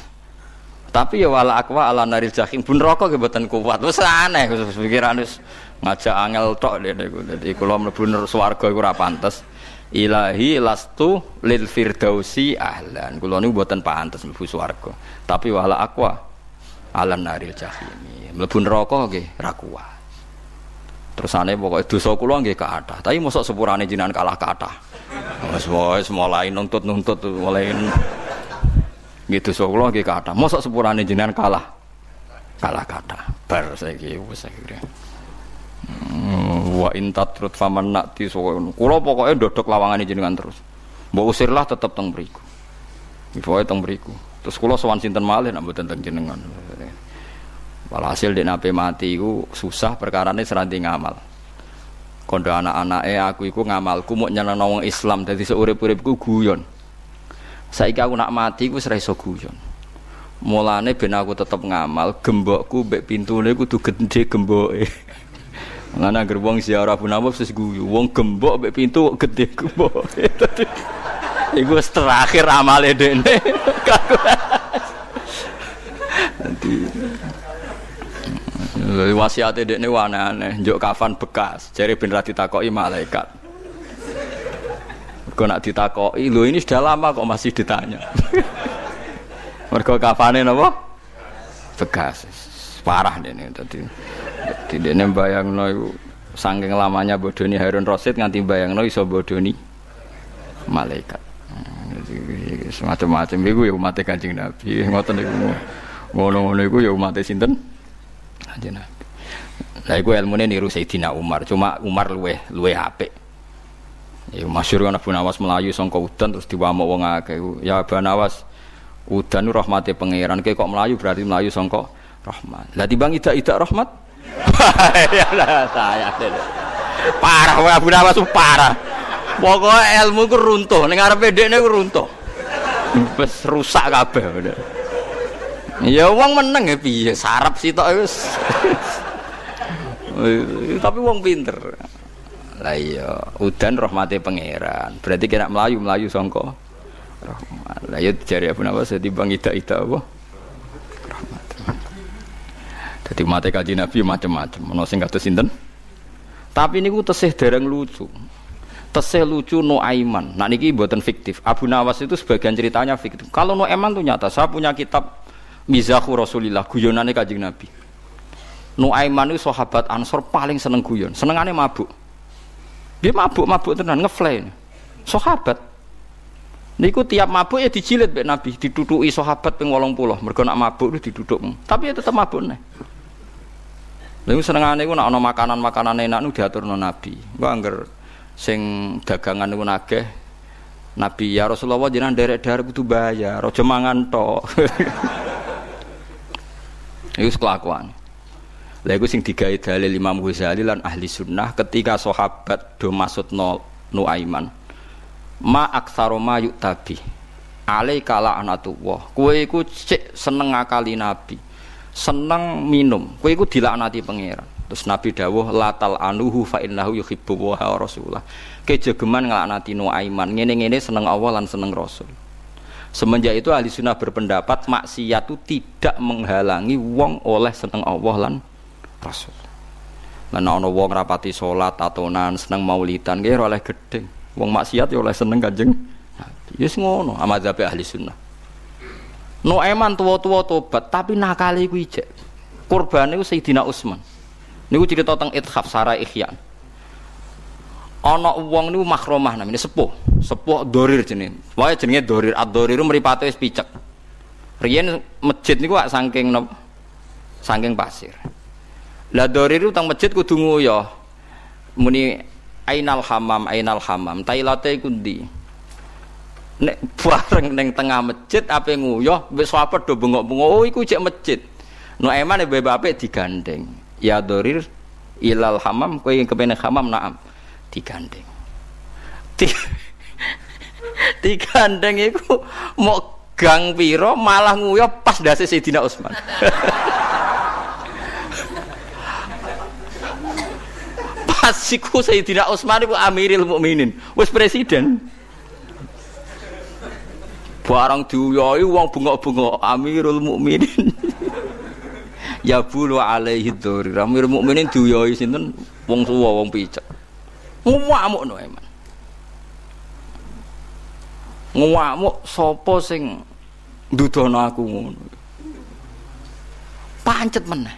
Tapi ya wala akwa ala naril jahim pun rokok mboten kuat. Wis aneh wis pikiran wis ngajak angel tok niku. Dadi kula mlebu swarga iku ora pantes. Ilahi lastu lil firdausi ahlan. Kula niku mboten pantes mlebu swarga. Tapi wala akwa ala naril jahim. Mlebu neraka nggih ra kuat. Terus aneh pokoknya dosa kula nggih kathah. Tapi mosok sepurane jinan kalah kathah. Wes wes mulai nuntut-nuntut mulai gitu so kula nggih kathah. Mosok sepurane jenengan kalah. Kalah kathah. Bar saiki wis akhire. Wa in tatrut faman nakti so kula pokoke ndodok lawangane jenengan terus. Mbok usirlah tetep teng mriku. Pokoke teng mriku. Terus kula sowan sinten malih nek mboten teng jenengan. Walhasil dek nape mati iku susah perkarane seranti ngamal kondo anak-anake aku iku ngamalku mau nyenengno wong Islam dadi seurip-uripku guyon saiki aku nak mati iku wis iso guyon mulane ben aku tetep ngamal gembokku mbek kudu gede gemboke Ngana agar wong ziarah pun apa wis guyu. Wong gembok mbek pintu gede gembok. Iku terakhir amale dene. Nanti wasiate dekne aneh-aneh, njuk kafan bekas. Jare ben ra ditakoki malaikat. Mergo nak ditakoki, lho ini sudah lama kok masih ditanya. Mergo kafane napa? Bekas. Parah dene tadi. Dadi dene bayangno iku saking lamanya bodoni Harun Rasid nganti bayangno iso bodoni malaikat. Semacam-macam iku ya umat Kanjeng Nabi. Ngoten niku. Ngono-ngono iku ya umat sinten? Kanjeng Nabi. Lah iku ilmune niru Sayyidina Umar, cuma Umar luwe luwe apik. Ya masyhur kan Abu Nawas melayu sangka udan terus diwamuk wong akeh. Ya Abu Nawas udan rahmate pangeran kok melayu berarti melayu sangka rahmat. Lah timbang idak-idak rahmat. ya lah saya parah wae Abu Nawas parah. Pokoknya ilmu ku runtuh, ning ngarepe dekne ku runtuh. Wis rusak kabeh. Ya wong meneng ya piye sarap tok wis. Tapi wong pinter. Lah iya, udan rahmate pangeran. Berarti kena melayu-melayu sangka rahmat. Lah ya jari Abu Nawas bang ida-ida apa? Dadi mate kaji Nabi macam-macam. Ono sing kados sinten? Tapi niku tesih dereng lucu. Tesih lucu no aiman. Nah niki buatan fiktif. Abu Nawas itu sebagian ceritanya fiktif. Kalau no eman tuh nyata. Saya punya kitab Mizahu Rasulillah, guyonane Kanjeng Nabi. Nuaiman itu sahabat Ansor paling seneng guyon, senengane mabuk. Dia mabuk-mabuk tenan ngefly. Sahabat. Niku tiap mabuk ya dijilid Nabi, ditutuki sahabat ping 80. Mergo nak mabuk itu diduduk. Tapi ya tetep mabuk nih. Lalu senengane iku nak ana makanan-makanan enak nu diaturno Nabi. Gua angger sing dagangan niku nageh Nabi ya Rasulullah jenengan derek-derek kudu bayar, aja mangan tok. Iku kelakuan. Lha iku sing digawe dalil Imam Ghazali lan ahli sunnah ketika sahabat do maksud no Nuaiman. Ma aksaro ma tabi. Alaika la'natullah. Kowe iku cek seneng ngakali nabi. Seneng minum. Kowe iku dilaknati pangeran. Terus Nabi dawuh latal anuhu fa innahu yuhibbu wa rasulullah. Kejegeman nglaknati Nuaiman. Ngene-ngene seneng Allah lan seneng Rasul. Semenjak itu ahli sunnah berpendapat maksiat itu tidak menghalangi wong oleh seneng Allah lan Rasul. Lan ana wong rapati salat tatonan seneng maulidan nggih oleh gedeng. Wong maksiat ya oleh seneng Kanjeng Nabi. Yes ngono amadzhab ahli sunnah. No eman tua-tua tobat tapi nakali iku ijek. Kurbane iku Sayyidina Utsman. Niku cerita tentang ithaf Sarah Ihyan. Ana wong niku makromah namanya sepuh, sepuh dorir jenenge. Wae jenenge dorir, ad-dorir mripate wis picek. Riyen masjid niku saking napa? Saking pasir. Lah itu tang masjid kudu nguyah. Muni ainal hamam, ainal hamam. Tailate iku ndi? Nek bareng ning tengah masjid ape nguyah wis sahabat do bengok-bengok. Oh iku cek masjid. No eman e bapak digandeng. Ya dorir ilal hamam kowe kepene hamam naam digandeng. Digandeng iku mau gang piro malah nguyah pas dasi Sayyidina Utsman. pas iku Sayyidina Utsman iku Amirul Mukminin, wis presiden. Barang diuyoi wong bengok-bengok Amirul Mukminin. ya bulu alaihi dzuri. Amirul Mukminin diuyoi sinten wong tuwa wong picek. Ngamuk no eman. Ngamuk sapa sing ndudono aku ngono. Pancet meneh.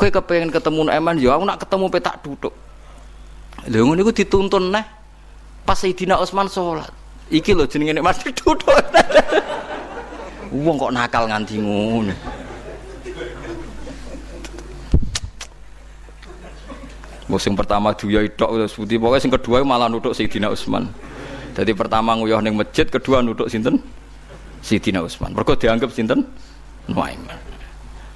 Kowe kepengen ketemu Eman ya aku nak ketemu petak duduk. Lha ngono iku dituntun neh. Pas Sayyidina Utsman salat. Iki lho jenenge nek mati duduk. Wong kok nakal nganti ngono. Musim pertama duya tok terus putih pokoknya sing kedua malah nutuk Sayyidina Utsman. Jadi pertama nguyah ning masjid, kedua nutuk sinten? Sayyidina Utsman. Mergo dianggap sinten? Nuaiman.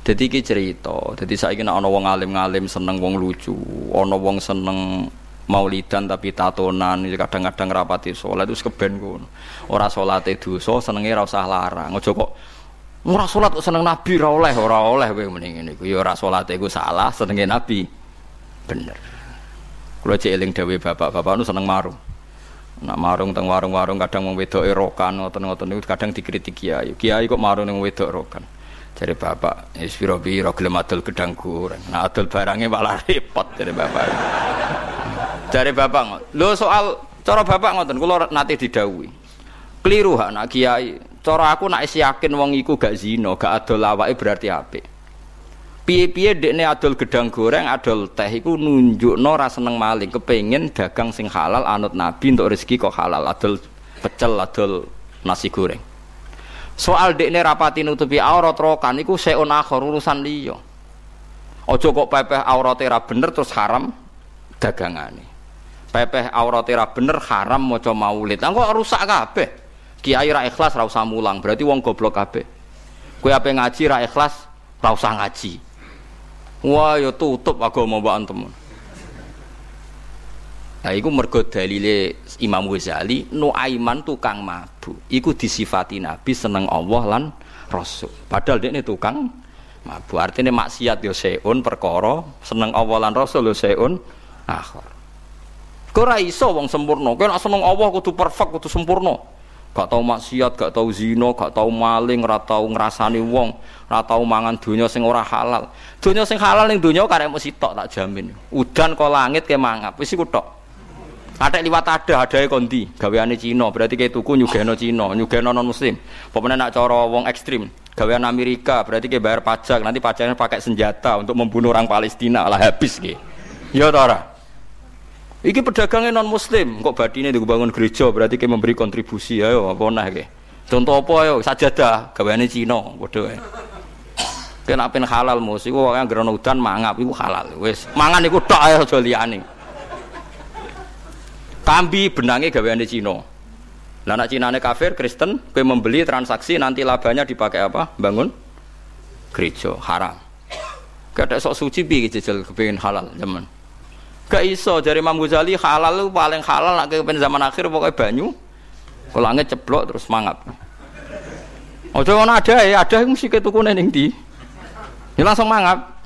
Jadi iki cerita. Jadi saya kira ono wong alim-alim seneng wong lucu, ono wong seneng maulidan tapi tatonan, kadang-kadang rapati sholat itu keben ngono. Ora sholat itu so senenge ora larang. Ojo kok ora sholat kok seneng nabi ora oleh, ora oleh kowe mending iku. Ya ora sholat iku salah, senenge nabi. Bener. Kula cek eling dawuh bapak-bapak nu seneng marung. Nak marung teng warung-warung kadang wong wedok rokan ngoten-ngoten niku kadang dikritik kiai. Kiai kok marung ning wedok rokan. Jadi bapak, ya piro piro gelem adol gedang goreng. Nah adol barangnya malah repot dari bapak. Dari bapak lo soal cara bapak ngoten, kulo nanti didawi. Keliru hak nak kiai. Cara aku nak yakin wong iku gak zino, gak adol awake berarti apik. Piye-piye dekne adol gedang goreng, adol teh iku nunjukno ra seneng maling, kepengin dagang sing halal anut Nabi untuk rezeki kok halal, adol pecel, adol nasi goreng. Soal dekne rapati nutupi aurat rokan iku seun akhir urusan liya. Aja kok pepeh aurate ra bener terus haram dagangane. Pepeh aurate ra bener haram maca maulid. Lah kok rusak kabeh. Kiai ra ikhlas ra mulang, berarti wong goblok kabeh. Kowe ape ngaji ra ikhlas ra usah ngaji. Wah, ya tutup agama mbak temen. Nah, iku mergo dalile Imam Ghazali, Nuaiman tukang mabuk. Iku disifati Nabi seneng Allah lan Rasul. Padahal dia tukang mabuk. Artinya maksiat yo seun perkara, seneng Allah lan Rasul yo seun akhir. Kau ora iso wong sempurna. Kau nak seneng Allah kudu perfect, kudu sempurna. Gak tau maksiat, gak tau zina, gak tau maling, ora tau ngrasani wong, ora tau mangan donya sing ora halal. Donya sing halal ning donya mesti tok tak jamin. Udan kok langit ke mangap, wis iku tok. Ada liwat ada, ada kondi, gaweane Cina, berarti kayak tuku nyugeno Cina, nyugeno non muslim. Pokoknya nak cara wong ekstrim, gawean Amerika, berarti kayak bayar pajak, nanti pajaknya pakai senjata untuk membunuh orang Palestina, lah habis gitu. Ya tora. Iki pedagangnya non muslim, kok badine dibangun gereja, berarti kayak memberi kontribusi, ayo apa nah kayak. Contoh apa ayo, sajadah, gaweane Cina, bodoh ya. Kena pen halal mus, iku yang gerono udan mangap, iku halal, wes. Mangan iku tok ayo aja liyane. Kambi benangnya gaweane Cina. Lah nak Cinane kafir, Kristen, kowe membeli transaksi nanti labanya dipakai apa? Bangun gereja, haram. Gak sok suci piye jajal kepengin halal zaman. Gak iso dari Imam Ghazali halal lu paling halal nak kepen zaman akhir pokoknya banyu. Kalau ceblok terus mangap. Ojo ngono ada ya, ada mesti ketukune ning ndi. Ya langsung mangap.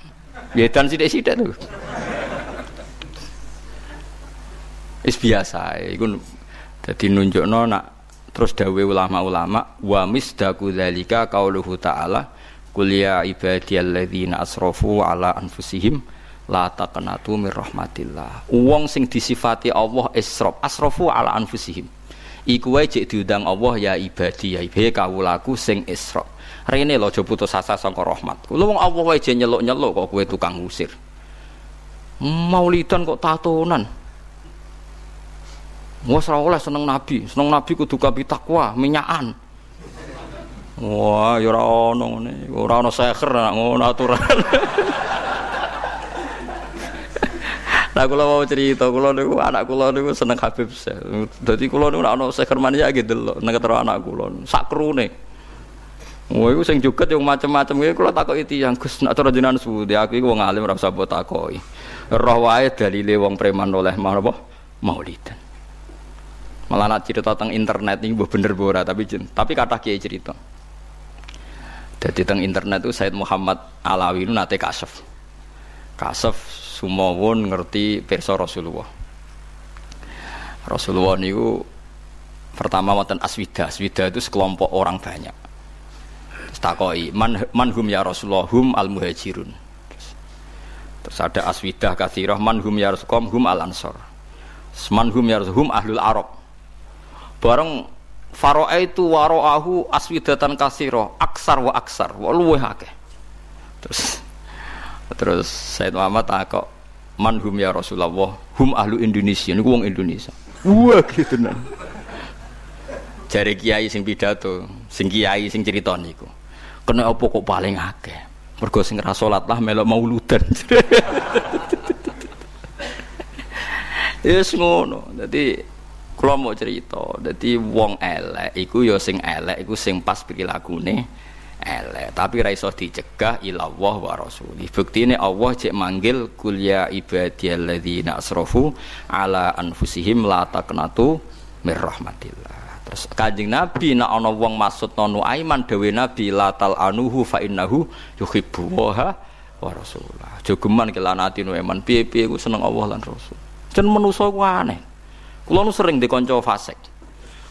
Ya dan sithik-sithik tuh. Is biasa, iku dadi nunjukno nak terus dawe ulama-ulama wa misdaku dzalika qauluhu ta'ala qul ya ibadiyalladzina asrafu ala anfusihim la taqnatu mir rahmatillah. Wong sing disifati Allah israf, asrafu ala anfusihim. Iku wae cek diundang Allah ya ibadi ya ibadi kawulaku sing israf. Rene lho aja putus asa saka rahmat. Kulo wong Allah wae nyeluk-nyeluk kok kowe tukang ngusir. Maulidan kok tatonan. Wah, ora oleh seneng Nabi. Seneng Nabi kudu kabi takwa, minyakan. Wah, ya ora ono ngene. Ora ono seher ngono aturan. Nah, kula mau cerita, kula niku anak kula niku seneng Habib Syekh. Dadi kula niku ana seher mania gitu lho, nek ketero anak kula. Sak krune. Wah, iku sing juget yang macam-macam iki kula takoki tiyang Gus, nek cara jenengan suwudi aku iku wong alim ora usah mbok takoki. Roh wae dalile wong preman oleh mau apa? Maulidan. Malah nak cerita tentang internet ini bener bora tapi tapi kata kiai cerita. Jadi tentang internet itu Said Muhammad Alawi itu nate kasef. Kasef sumawon ngerti perso Rasulullah. Rasulullah niku pertama wonten aswida. Aswida itu sekelompok orang banyak. Takoi man manhum ya Rasulullah hum al muhajirun. Terus ada aswidah kathirah manhum ya Rasulullah hum al ansor. Manhum ya Rasulullah hum ahlul arab bareng faro'a itu waro'ahu aswidatan kasiro aksar wa aksar wa luweh akeh terus terus Said Muhammad takok man hum ya Rasulullah? Hum ahlu Indonesia. Ini wong Indonesia. Wah gitu nah jari kiai sing pidato sing kiai sing cerita niku kena apa kok paling akeh? Mergo sing ra salat lah melok mauludan. Yes ngono. Dadi Kula mau cerita, dadi wong elek iku ya sing elek iku sing pas prilakune elek, tapi ra iso dicegah ilallah wa rasuli. Buktine Allah cek manggil kul ya ibadiyalladzina asrafu ala anfusihim la taqnatu mir rahmatillah. Terus Kanjeng Nabi nek ana wong maksud nonu aiman dewe Nabi la tal anuhu fa innahu yuhibbu wa wa rasulah. Jogeman kelanati nu eman piye-piye ku seneng Allah lan Rasul. Jen manusa ku aneh. Kulo nu sering dikonco fasek.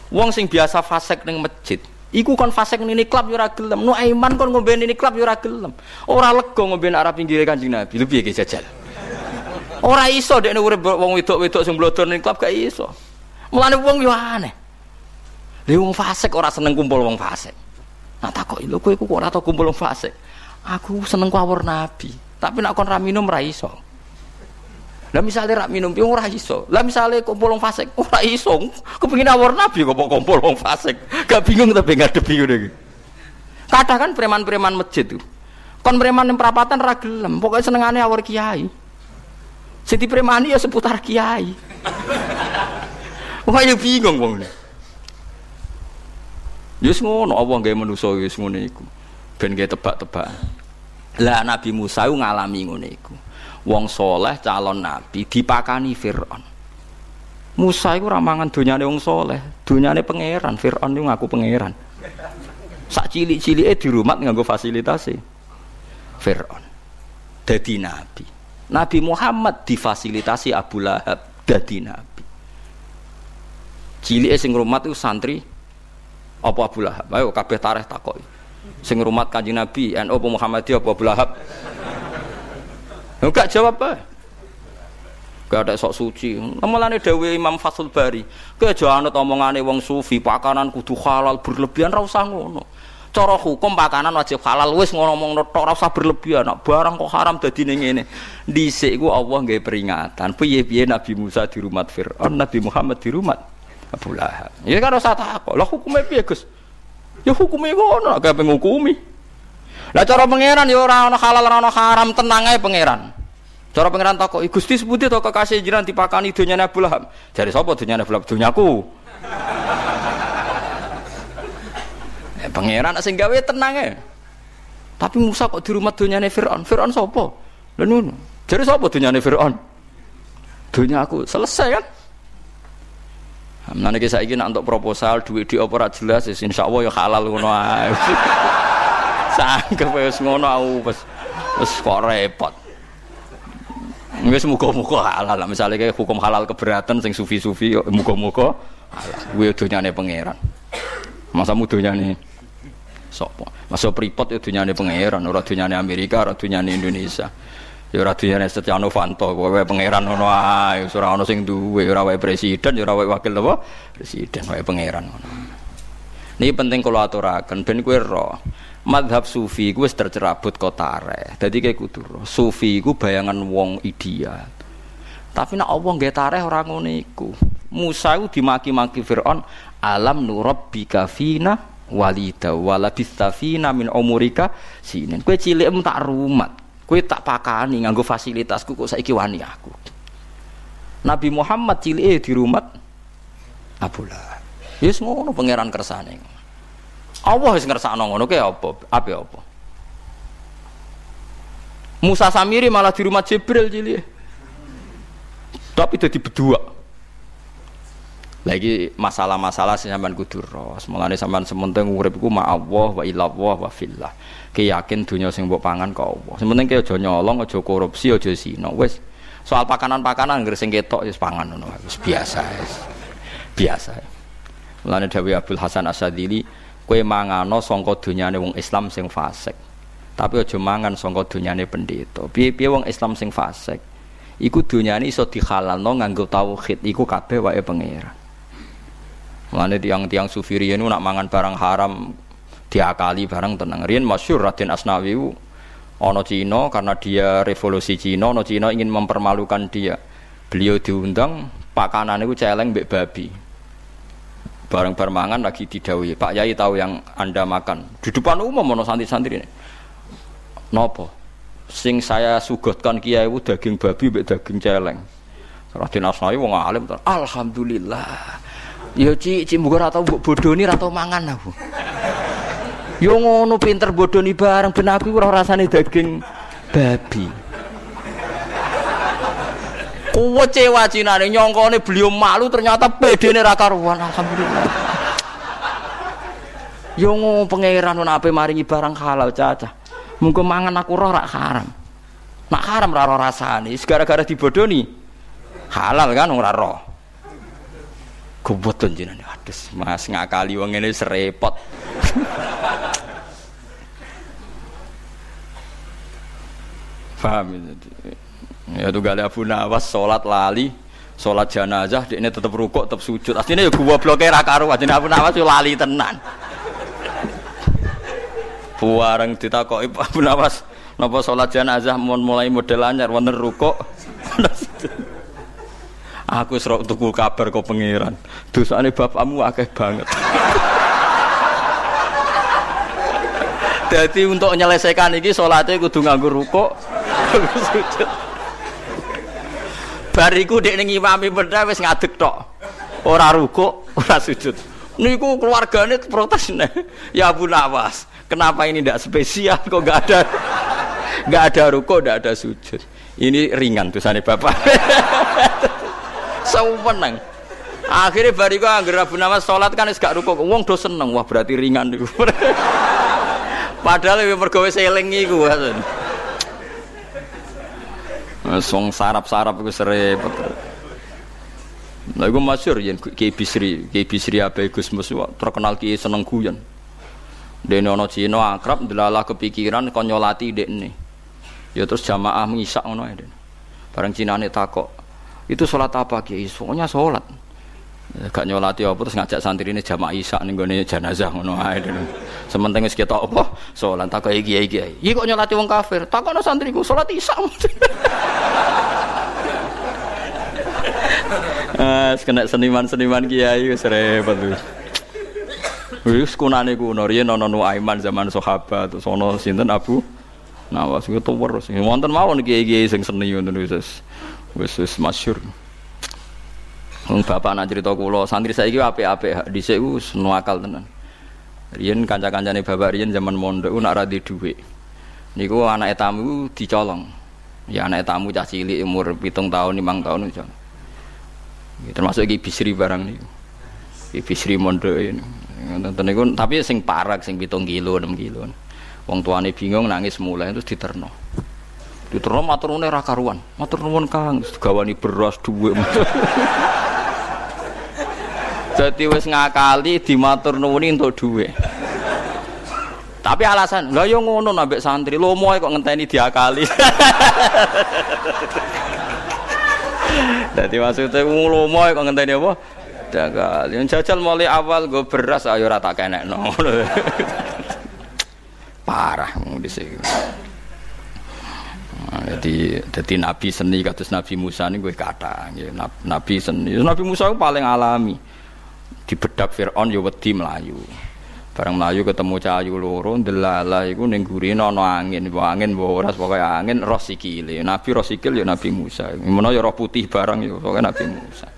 Wong sing biasa fasek ning masjid, iku kon fasek ning klub yo ora. Nu Aiman kon ngombe ning klub yo ora gelem. Ora lega ngombe arah pinggire Kanjeng Nabi. Lho piye jajal? Ora iso dekne urip wong wedok-wedok sing blodor ning klub gak iso. Mulane wong yo aneh. Lha wong fasek ora seneng kumpul wong fasek. Nah takok lho kowe kok ora tau kumpul wong fasek. Aku seneng kawur Nabi, tapi nak kon ra minum ra iso. Lah misalnya rak minum piung ora iso. Lah misalnya kumpul wong fasik ora iso. Kepengin awur nabi kok kumpul wong fasik. Gak bingung tapi ngadepi ngono iki. Kadang kan preman-preman masjid tuh. Kon preman yang perapatan ra gelem, pokoke senengane awur kiai. Siti premani ya seputar kiai. Wah ya bingung wong. Yus ngono Allah gawe manusa wis ngono iku. Ben gawe tebak-tebak. Lah Nabi Musa ngalami ngono iku wong soleh calon nabi dipakani Fir'aun Musa itu ramangan dunyane wong soleh dunyane pangeran Fir'aun itu ngaku pangeran sak di rumah nganggo fasilitasi Fir'aun dadi nabi Nabi Muhammad difasilitasi Abu Lahab dadi nabi. Cilik sing rumat itu santri apa Abu Lahab? Ayo kabeh tareh takoki. Sing rumat Kanjeng Nabi, NU apa Muhammadiyah apa Abu Lahab? Enggak jawab apa? Gak ada sok suci. Mulane Dewi Imam Fathul Bari, ke jangan omongane wong sufi, pakanan kudu halal berlebihan ra usah ngono. Cara hukum pakanan wajib halal wis ngomong tok ora usah berlebihan. Nak barang kok haram dadi ning ngene. Dhisik iku Allah nggih peringatan. Piye-piye Nabi Musa di rumah Firaun, Nabi Muhammad di rumah Abu Lahab. Ya kan usah takok. Lah hukume piye, Gus? Ya hukume ngono, gak pengukumi. Lah cara pangeran ya ora ana halal ora ana haram, tenang ae pangeran. Cara pangeran takok, "Gusti seputi to kekasih jiran dipakani donyane Abu Lahab?" Jare sapa donyane Abu Lahab? Donyaku. eh, pangeran sing gawe tenang ae. Tapi Musa kok di rumah donyane Firaun? Firaun sapa? Lha ngono. Jare sapa donyane Firaun? Dunia aku selesai kan? Nanti kita ingin untuk proposal duit di opera jelas, insya Allah ya halal ngono. Sanggup wis ngono aku wis wis kok repot. Wis muga-muga halal. Misalnya kayak hukum halal keberatan sing sufi-sufi muga-muga halal. Kuwi donyane pangeran. Masa mudonyane sapa? Masa pripot ya donyane pangeran, ora donyane Amerika, ora donyane Indonesia. Ya ora donyane Setia Novanto, kowe pangeran ngono ae, ora ono sing duwe, ora wae presiden, ya ora wae wakil apa? Presiden wae pangeran ngono. Ini penting kalau aturakan, ben kue roh madhab sufi gue tercerabut kotare jadi kayak kudu sufi gue bayangan wong ideal. Tapi nak Allah nggak tareh orang iku. Musa itu dimaki-maki Fir'aun alam nurabbika fina walida walabista fina min umurika sinin. Kue cilik tak rumat. Kue tak pakani nganggo fasilitasku kok saiki wani aku. Nabi Muhammad cilik di rumah Abu Lahab Yes ngono pangeran kersane Allah wis ngersakno ngono ke apa? Apa apa? Musa Samiri malah di rumah Jibril cilik. Tapi jadi berdua. Lagi masalah-masalah sing sampean kudu ros. Mulane sampean sementing urip iku ma Allah wa ilallah wa fillah. Ki yakin dunia sing mbok pangan kok Allah. Sementing ki aja nyolong, aja korupsi, aja zina. Wis soal pakanan-pakanan ngger sing ketok wis pangan ngono wis biasa. Biasa. Mulane Dawi Abdul Hasan Asadili Kue mangano songko dunyane wong Islam sing fasik. Tapi aja mangan songko dunyane pendeta. Piye-piye wong Islam sing fasik. Iku dunyane iso dihalalno nganggo tauhid. Iku kabeh wae pangeran. Mulane tiang-tiang sufi riyen nak mangan barang haram diakali barang tenang. Riyen masyhur Raden Asnawi ono Cina karena dia revolusi Cina, ono Cina ingin mempermalukan dia. Beliau diundang pakanan itu celeng mbek babi bareng bermangan lagi didawi Pak Yai tahu yang anda makan. Di depan umum mono santri-santri ini. Nopo? Sing saya sugotkan kiai itu daging babi be daging celeng. Raden Asnawi wong alim alhamdulillah. Ya ci ci muga atau bodoh ini atau mangan aku. Yo ngono pinter bodoh nih bareng ben aku ora rasane daging babi Kuwe cewa cinane nyongkone beliau malu ternyata pedene ra karuan alhamdulillah. Yo ngono pangeran ana ape maringi barang halal cacah. Mungko mangan aku roh rak haram. Nak haram ra roh rasane, gara-gara dibodoni. Halal kan ora roh. Goboten jenenge. Aduh, Mas ngakali wong ngene serepot. Paham itu. Ya tuh gale Abu Nawas sholat lali, sholat dia ini tetap rukuk, tetap sujud. Aslinya ya gua blokir akaru, jadi Abu Nawas tuh lali tenan. Buareng ditakoki Abu Nawas, napa sholat jenazah mau mulai model anyar, wonten rukuk. Aku serok tuku kabar kau pangeran. Dosane bapakmu akeh banget. Jadi untuk menyelesaikan ini sholatnya kudu nganggur rukuk, sujud. Bariku dek ning imami benda wis ngadeg tok. Ora rukuk, ora sujud. Niku keluargane protes nih. Ya Abu Nawas, kenapa ini tidak spesial kok nggak ada nggak ada rukuk, nggak ada sujud. Ini ringan tulisannya bapak. Sewenang. Akhirnya bariku angger Abu Nawas sholat kan wis gak rukuk. Wong do seneng, wah berarti ringan niku. Padahal lebih mergo wis eling iku. Song sarap-sarap iku serepet. Lah iku masyhur yen Ki Bisri, Ki Bisri Abai Gusmus terkenal ki seneng guyon. Dene ana Cina akrab delalah kepikiran kon nyolati dekne. Ya terus jamaah ngisak ngono ae. Bareng Cinane takok, "Itu salat apa Ki?" Soalnya salat. Gak nyolati apa terus ngajak santri ini jamaah isak ning gone jenazah ngono ae. Sementing wis ketok apa? Salat takok iki iki. Iki kok nyolati wong kafir? Takokno santriku salat isak. Ah, kena seniman-seniman kiai wis repot wis. Wis kunane kuno riyen ana Nuaiman zaman sahabat terus ana sinten Abu Nawas iku tuwer sing wonten mawon kiai-kiai sing seni ngoten wis wis wis masyhur. Bapak nak cerita kula, santri saiki apik-apik, dhisik ku nuakal tenan. Riyen kanca-kancane bapak riyen zaman mondok nak ra di dhuwit. Niku anake tamu dicolong. Ya anake tamu cah cilik umur 7 tahun, 5 tahun dicolong. Ya, termasuk iki bisri barang niku. Iki bisri mondok ini. Ngoten niku tapi sing parak sing 7 kilo, 6 kilo. Wong tuane bingung nangis mulai terus diterno. Diterno matur nuwun ra karuan. Matur nuwun Kang, gawani beras dhuwit. Jadi wis ngakali dimatur nuwuni entuk dhuwit. Tapi alasan, lah yo ngono nambek santri, lomo kok ngenteni diakali. Dadi maksudnya lomo kok ngenteni apa? Diakali. Yang jajal mulai awal gue beras ayo rata kenek no. Parah di sini. jadi jadi nabi seni kados nabi Musa ini gue kata nabi seni nabi Musa itu paling alami di bedak Fir'aun ya wedi melayu. Bareng melayu ketemu cahayu loro delala iku ning gurine ana angin. Wa angin wa ora angin roh sikile. Nabi roh sikil ya nabi Musa. Menawa ya roh putih barang ya pokoke nabi Musa.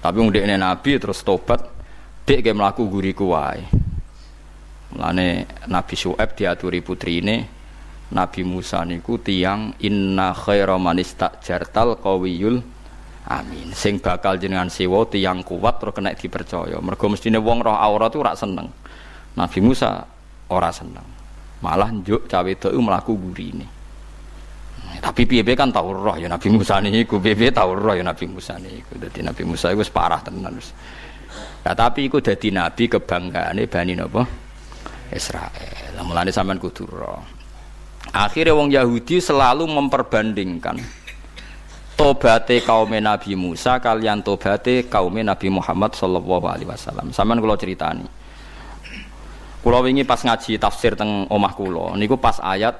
Tapi wong dekne nabi terus tobat dek ke mlaku guriku wae. Mulane Nabi Syuaib diaturi putrine Nabi Musa niku tiang inna khaira man istajartal qawiyul amin. Sing bakal jenengan sewa tiang kuat terus kena dipercaya. Mergo mestine wong roh aurat itu ora seneng. Nabi Musa ora seneng. Malah njuk cawe itu mlaku gurine. Tapi piye kan tau roh ya Nabi Musa niku, piye tau roh ya Nabi Musa niku. Dadi Nabi Musa iku wis parah tenan. Nah, tapi iku dadi nabi kebanggaane Bani napa? Israel. Mulane sampean kudu roh. Akhirnya wong Yahudi selalu memperbandingkan tobate kaum Nabi Musa kalian tobate kaum Nabi Muhammad sallallahu alaihi wasallam. Sampeyan kula ceritani. Kula wingi pas ngaji tafsir teng omah kula, niku pas ayat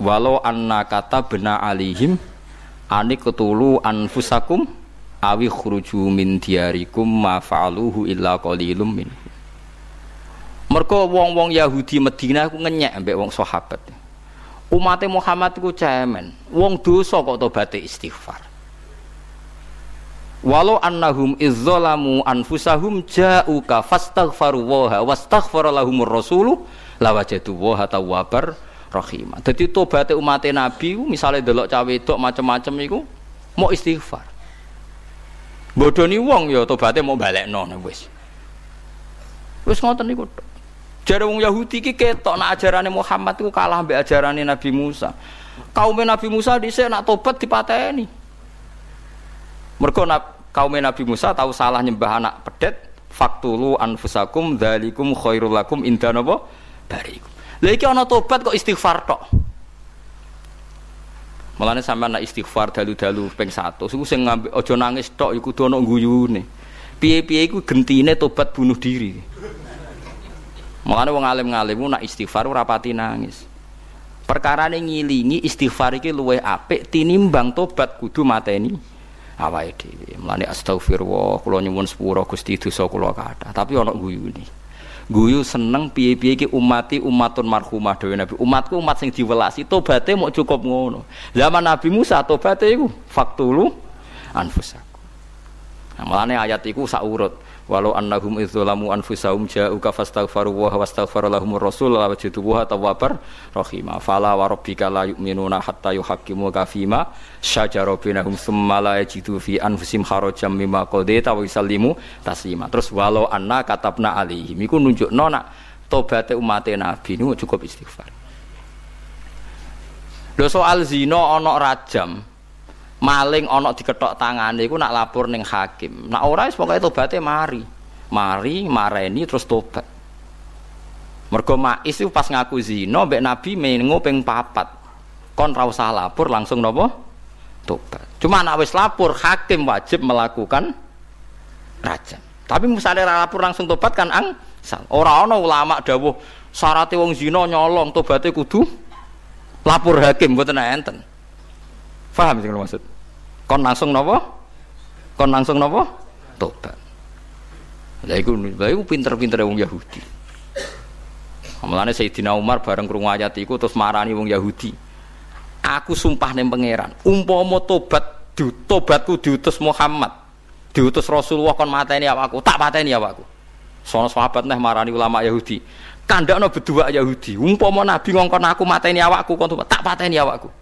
walau anna kata bena alihim ani ketulu anfusakum awi khuruju min diarikum ma fa'aluhu illa qalilum min. Mergo wong-wong Yahudi Madinah ku ngenyek ambek wong sahabat umat Muhammad ku cemen wong dosa kok tobaté istighfar walau annahum izzalamu anfusahum ja'uka fastaghfaru wa wastaghfara lahumur rasulu lawajadu wa tawwabar rahimah dadi tobaté umat Nabi misalnya delok cawe wedok macam-macam iku mau istighfar bodoni wong ya tobaté mau balekno wis wis ngoten niku Jare wong Yahudi iki ketok nak ajarane Muhammad iku kalah mbek ajarane Nabi Musa. Kaum Nabi Musa dhisik nak tobat dipateni. Mergo kaum Nabi Musa tahu salah nyembah anak pedet, faktulu anfusakum dzalikum khairul lakum inda napa barikum. Lha iki tobat kok istighfar tok. Mulane sampean nak istighfar dalu-dalu ping 100 iku sing ngambil aja nangis tok iku kudu ana guyune. Piye-piye iku gentine tobat bunuh diri. Makanya wong alim mu nak istighfar rapati nangis. Perkara ini ngilingi istighfar iki luwih apik tinimbang tobat kudu mateni awake dhewe. Mulane astagfirullah kula nyuwun sepuro Gusti dosa kula kathah, tapi ana guyune. Guyu seneng piye-piye iki umati umatun marhumah dhewe Nabi. Umatku umat sing diwelasi tobaté mau cukup ngono. Zaman Nabi Musa tobaté iku faktulu anfusaku. Nah, malane ayat iku sak urut. Walau annahum idzalamu anfusahum ja'uka fastaghfaru wa wastaghfara lahumur rasul la wajidu wa tawwabar rahima. Fala wa rabbika la yu'minuna hatta yuhaqqimu ka fima syajara bainahum tsumma la yajidu fi anfusim harajan mimma qadaita wa yusallimu taslima. Terus walau anna katabna alaihim iku nunjukno nak tobaté umat nabi niku cukup istighfar. Lho soal zina ana rajam maling ana diketok tangane iku nak lapor ning hakim. Nak ora wis pokoke tobaté mari. Mari mareni terus tobat. Mergo Ma'is pas ngaku zina mbek Nabi mengo ping papat. Kon ra usah lapor langsung napa? Tobat. Cuma nak wis lapor hakim wajib melakukan rajam. Tapi misalnya ra lapor langsung tobat kan ang ora ana ulama dawuh syaratnya wong zina nyolong tobaté kudu lapor hakim mboten enten. Paham sing maksud? Kon langsung napa? Kon langsung napa? Tobat. Lah iku lha iku pinter-pintere wong Yahudi. Mulane Sayyidina Umar bareng krungu ayat iku terus marani wong Yahudi. Aku sumpah ning pangeran, umpama tobat di, tobatku diutus Muhammad, diutus Rasulullah kon mateni awakku, tak pateni awakku. Sono sahabat neh marani ulama Yahudi. Kandakno berdua Yahudi, umpama Nabi ngongkon aku mateni awakku kon tak pateni awakku.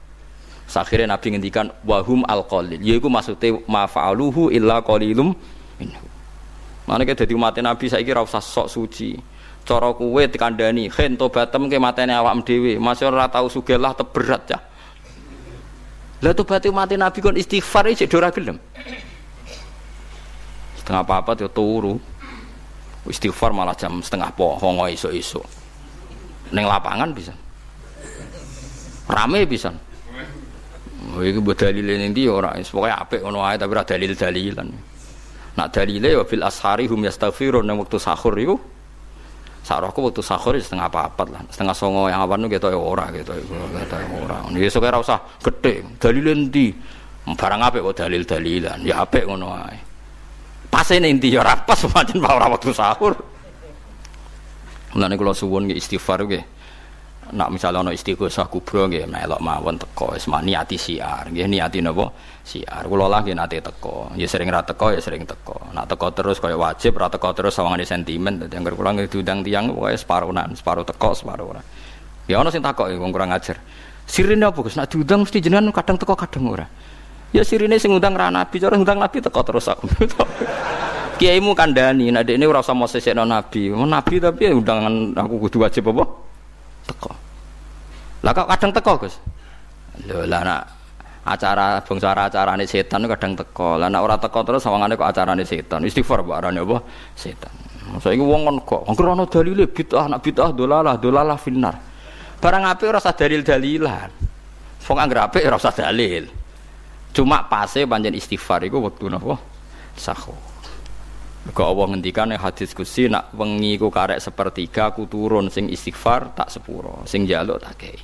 Akhirnya Nabi ngendikan wahum al qalil, yaiku maksude ma fa'aluhu illa qalilum minhu. Mana kita jadi umat Nabi saya kira usah sok suci. Cara kuwe dikandani khen tobatem ke matene awak dhewe. Masih ora tau sugelah teberat ya lah tobat mati nabi kon istighfar iki ora gelem. Setengah apa yo turu. Istighfar malah jam setengah pohon iso-iso neng lapangan bisa. Rame bisa Oh, iki mbok dalile ning ndi ora, pokoke apik ngono ae tapi ora dalil-dalilan. Nak dalile wa fil ashari hum yastaghfirun nang wektu sahur iku Sarahku waktu sahur ya setengah apa lah, setengah songo yang awan gitu ya ora gitu, ya ora. Ini esok ora usah gede, dalil endi? Barang apa kok dalil dalilan? Ya apa ngono. Pas ini inti ya rapas semacam ora waktu sahur. Mulane kula suwun nggih istighfar nggih nak misalnya ono istighosah kubro nggih melok mawon teko wis niati siar nggih niati napa siar. Kula lah nggih nate teko. Ya sering ra teko ya sering teko. Nak teko terus kaya wajib ra teko terus sawangane sentimen. Dadi anggere kula nggih diundang tiyang pokoke separuhan separuh teko separuh ora. Ya ono sing takok wong kurang ajar sirine apa Gus? Nak diundang mesti jenengan kadang teko kadang ora. Ya sirine sing undang ra nabi cara undang nabi teko terus aku. Kiaimu kandani nek ini ora mau sesekno nabi. Nabi tapi ya undangan aku kudu wajib apa teko lah kok kadang teko, Gus? Lho lah nak acara bangsa acarane setan kadang teko. Lah nak ora teko terus sawangane kok acarane setan. Istighfar mbok arane apa? Setan. Saiki wong kon kok angger ana dalile bid'ah nak bid'ah dolalah dolalah finnar. Barang apik ora usah dalil-dalilan. Wong angger apik ora usah dalil. Cuma pase panjen istighfar iku wektu napa? Sahur. Mergo Allah yang hadis kusi nak wengi ku karek sepertiga ku turun sing istighfar tak sepuro, sing jaluk tak kei.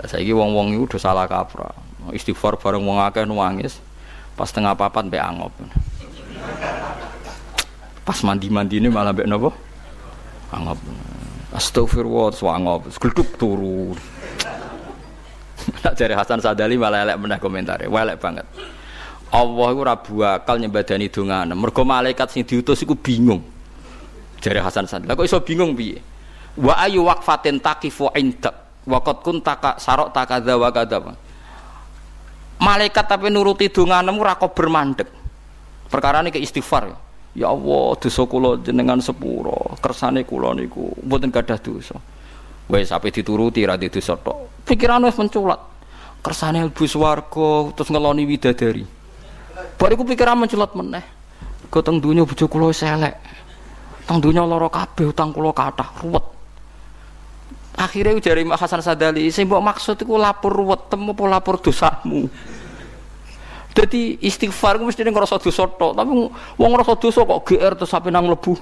Lah saiki wong-wong iku udah salah kaprah. Istighfar bareng wong akeh nangis pas tengah papat mbek angop. Pas mandi-mandi ini malah mbek napa? Angop. Astagfirullah, swangop, gleduk turu. Tak jare Hasan Sadali malah elek meneh komentare, welek banget. Allah iku ora bakal nyembadani dongane. Mergo malaikat sing diutus iku bingung. Jare Hasan Sandi. Lah kok iso bingung piye? Wa ayu waqfatin taqifu indak wa qad kuntaka sarok takadza wa kadza. Malaikat tapi nuruti donganemu ora kok bermandek. Perkara ini ke istighfar ya. Ya Allah, dosa kula jenengan sepuro, kersane kula niku mboten gadah dosa. Wes sampe dituruti ra dosa tok. Pikiran wis menculat. Kersane ibu swarga terus ngeloni widadari. Bariku pikiran mencelat meneh. Kau teng dunia bojo kula wis elek. Teng dunia lara kabeh utang kula kathah ruwet. Akhirnya jari Mak Hasan Sadali, sing mbok maksud iku lapor ruwet temu apa lapor dosamu. Jadi istighfar ku mesti ngrasa dosa tok, tapi wong ngrasa dosa kok GR terus sampe nang mlebu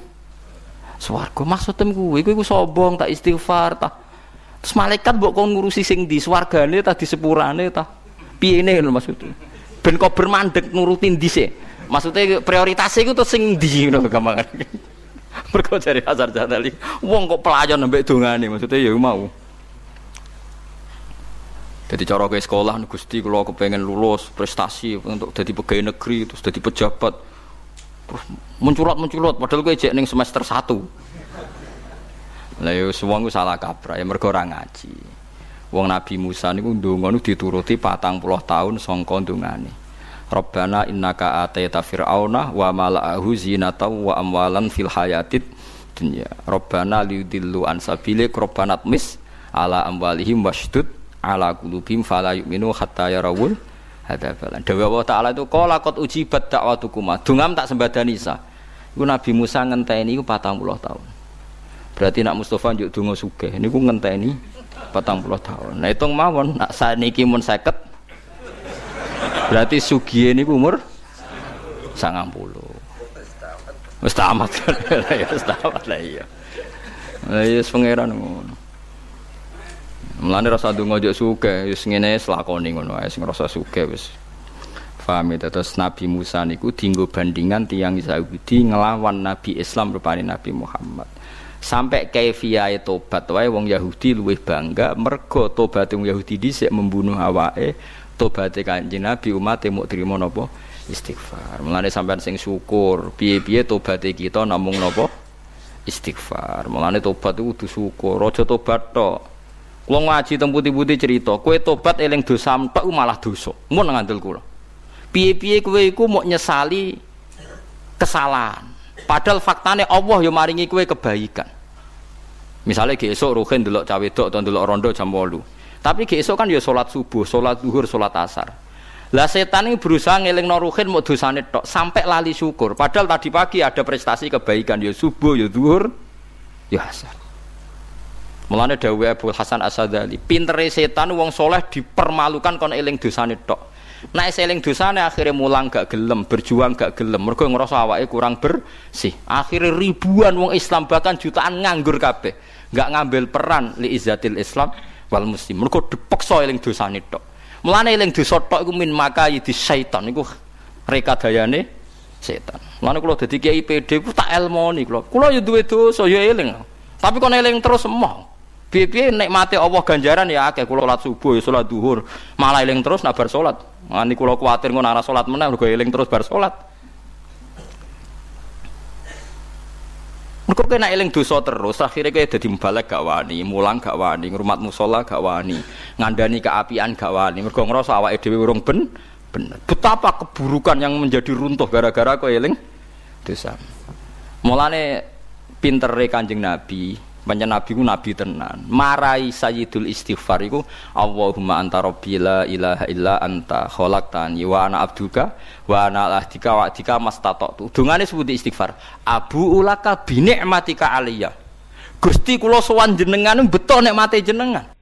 swarga. Maksudem kuwi kuwi ku sombong tak istighfar ta. Terus malaikat mbok kon ngurusi sing di swargane ta di sepurane ta. Piye ne maksudnya? Ben kok bermandek nurutin dhisik. Maksudnya prioritasnya itu terus sing ndi ngono gampang. Mergo jare Hazar Jadali, wong kok pelayan mbek dongane maksudnya ya mau. Jadi cara ke sekolah Gusti kalau kepengen lulus prestasi untuk jadi pegawai negeri terus jadi pejabat terus mencurat padahal gue neng semester satu. Lah yo semua gue salah kaprah ya mergo ngaji. Wong Nabi Musa niku ndonga niku dituruti patang puluh tahun sangka ndongane. Rabbana innaka ataita fir'auna wa mala'ahu zinata wa amwalan fil hayatid dunya. Rabbana liudillu an sabilik Rabbana tmis ala amwalihim washdud ala qulubihim fala yu'minu hatta yarawul Hada balan. Dewa Allah Ta'ala itu Kala kot ujibat dakwatukuma Dungam tak sembadani sa Itu Nabi Musa ngenteni itu patang puluh tahun Berarti nak Mustafa njuk dungo suge Ini ku ngenteni patang puluh tahun Nah itu mawon Nak saat ini mun seket Berarti sugi ini umur Sangang puluh Wis tamat kan ya wis tamat lah iya. Lah iya pangeran ngono. Mulane rasa ndonga njok sugih wis ngene selakoni ngono wae sing rasa sugih wis. Ya terus Nabi Musa niku dienggo bandingan tiang Yahudi ngelawan Nabi Islam rupane Nabi Muhammad. Sampai kaifiyae tobat wae wong Yahudi luwih bangga mergo tobat wong Yahudi dhisik membunuh awake tobaté Kanjeng Nabi umat mau trimo napa? istighfar. Mulane sampean sing syukur, piye-piye tobaté kita namung napa? Istighfar. Mulane tobat itu kudu syukur, aja tobat tok. Kula ngaji teng putih-putih cerita, kowe tobat eling dosa tok malah dosa. Mun ngandel kula. Piye-piye kowe iku mau nyesali kesalahan. Padahal faktane Allah yo maringi kowe kebaikan. Misalnya ke esok ruhin delok cawe dok atau delok rondo jam 8. Tapi esok kan ya sholat subuh, sholat duhur, sholat asar. Lah setan ini berusaha ngeling noruhin mau dosane tok sampai lali syukur. Padahal tadi pagi ada prestasi kebaikan ya subuh ya zuhur ya asar. Mulane dawuh Abu Hasan Asadali, pintere setan wong soleh dipermalukan kon eling dosane tok. Nek eling dosane akhirnya mulang gak gelem, berjuang gak gelem. Mergo ngerasa awake kurang bersih. Akhirnya ribuan wong Islam bahkan jutaan nganggur kabeh. Gak ngambil peran li izzatil Islam wal muslim. Mergo dipaksa eling dosane tok. Mulane eling dosa tok iku min di syaitan iku rekadayane setan. Mulane kula dadi kiai PD ku tak elmoni kula. Kula ya duwe dosa ya eling. Tapi kon eling terus emoh. Piye-piye nikmate Allah ganjaran ya akeh kula salat subuh ya salat duhur, malah eling terus nak bar salat. Ngani kula kuwatir ngono ana salat meneh mergo eling terus bar salat. Mergo kena eling dosa terus, akhirnya kayak dadi mubalek gak wani, mulang gak wani, ngrumat musola gak wani, ngandani keapian gak wani. Mergo ngrasa awake dhewe urung ben bener. Betapa keburukan yang menjadi runtuh gara-gara kok eling dosa. Mulane pintere Kanjeng Nabi, Banyak nabi ku nabi tenan. Marai sayyidul istighfar iku Allahumma anta rabbi la ilaha illa anta khalaqtani wa ana abduka wa ana ahdika wa adika mastata'tu. Dungane sebut istighfar. Abu ulaka bi ni'matika aliyya. Gusti kula sowan jenengan beto nikmate jenengan.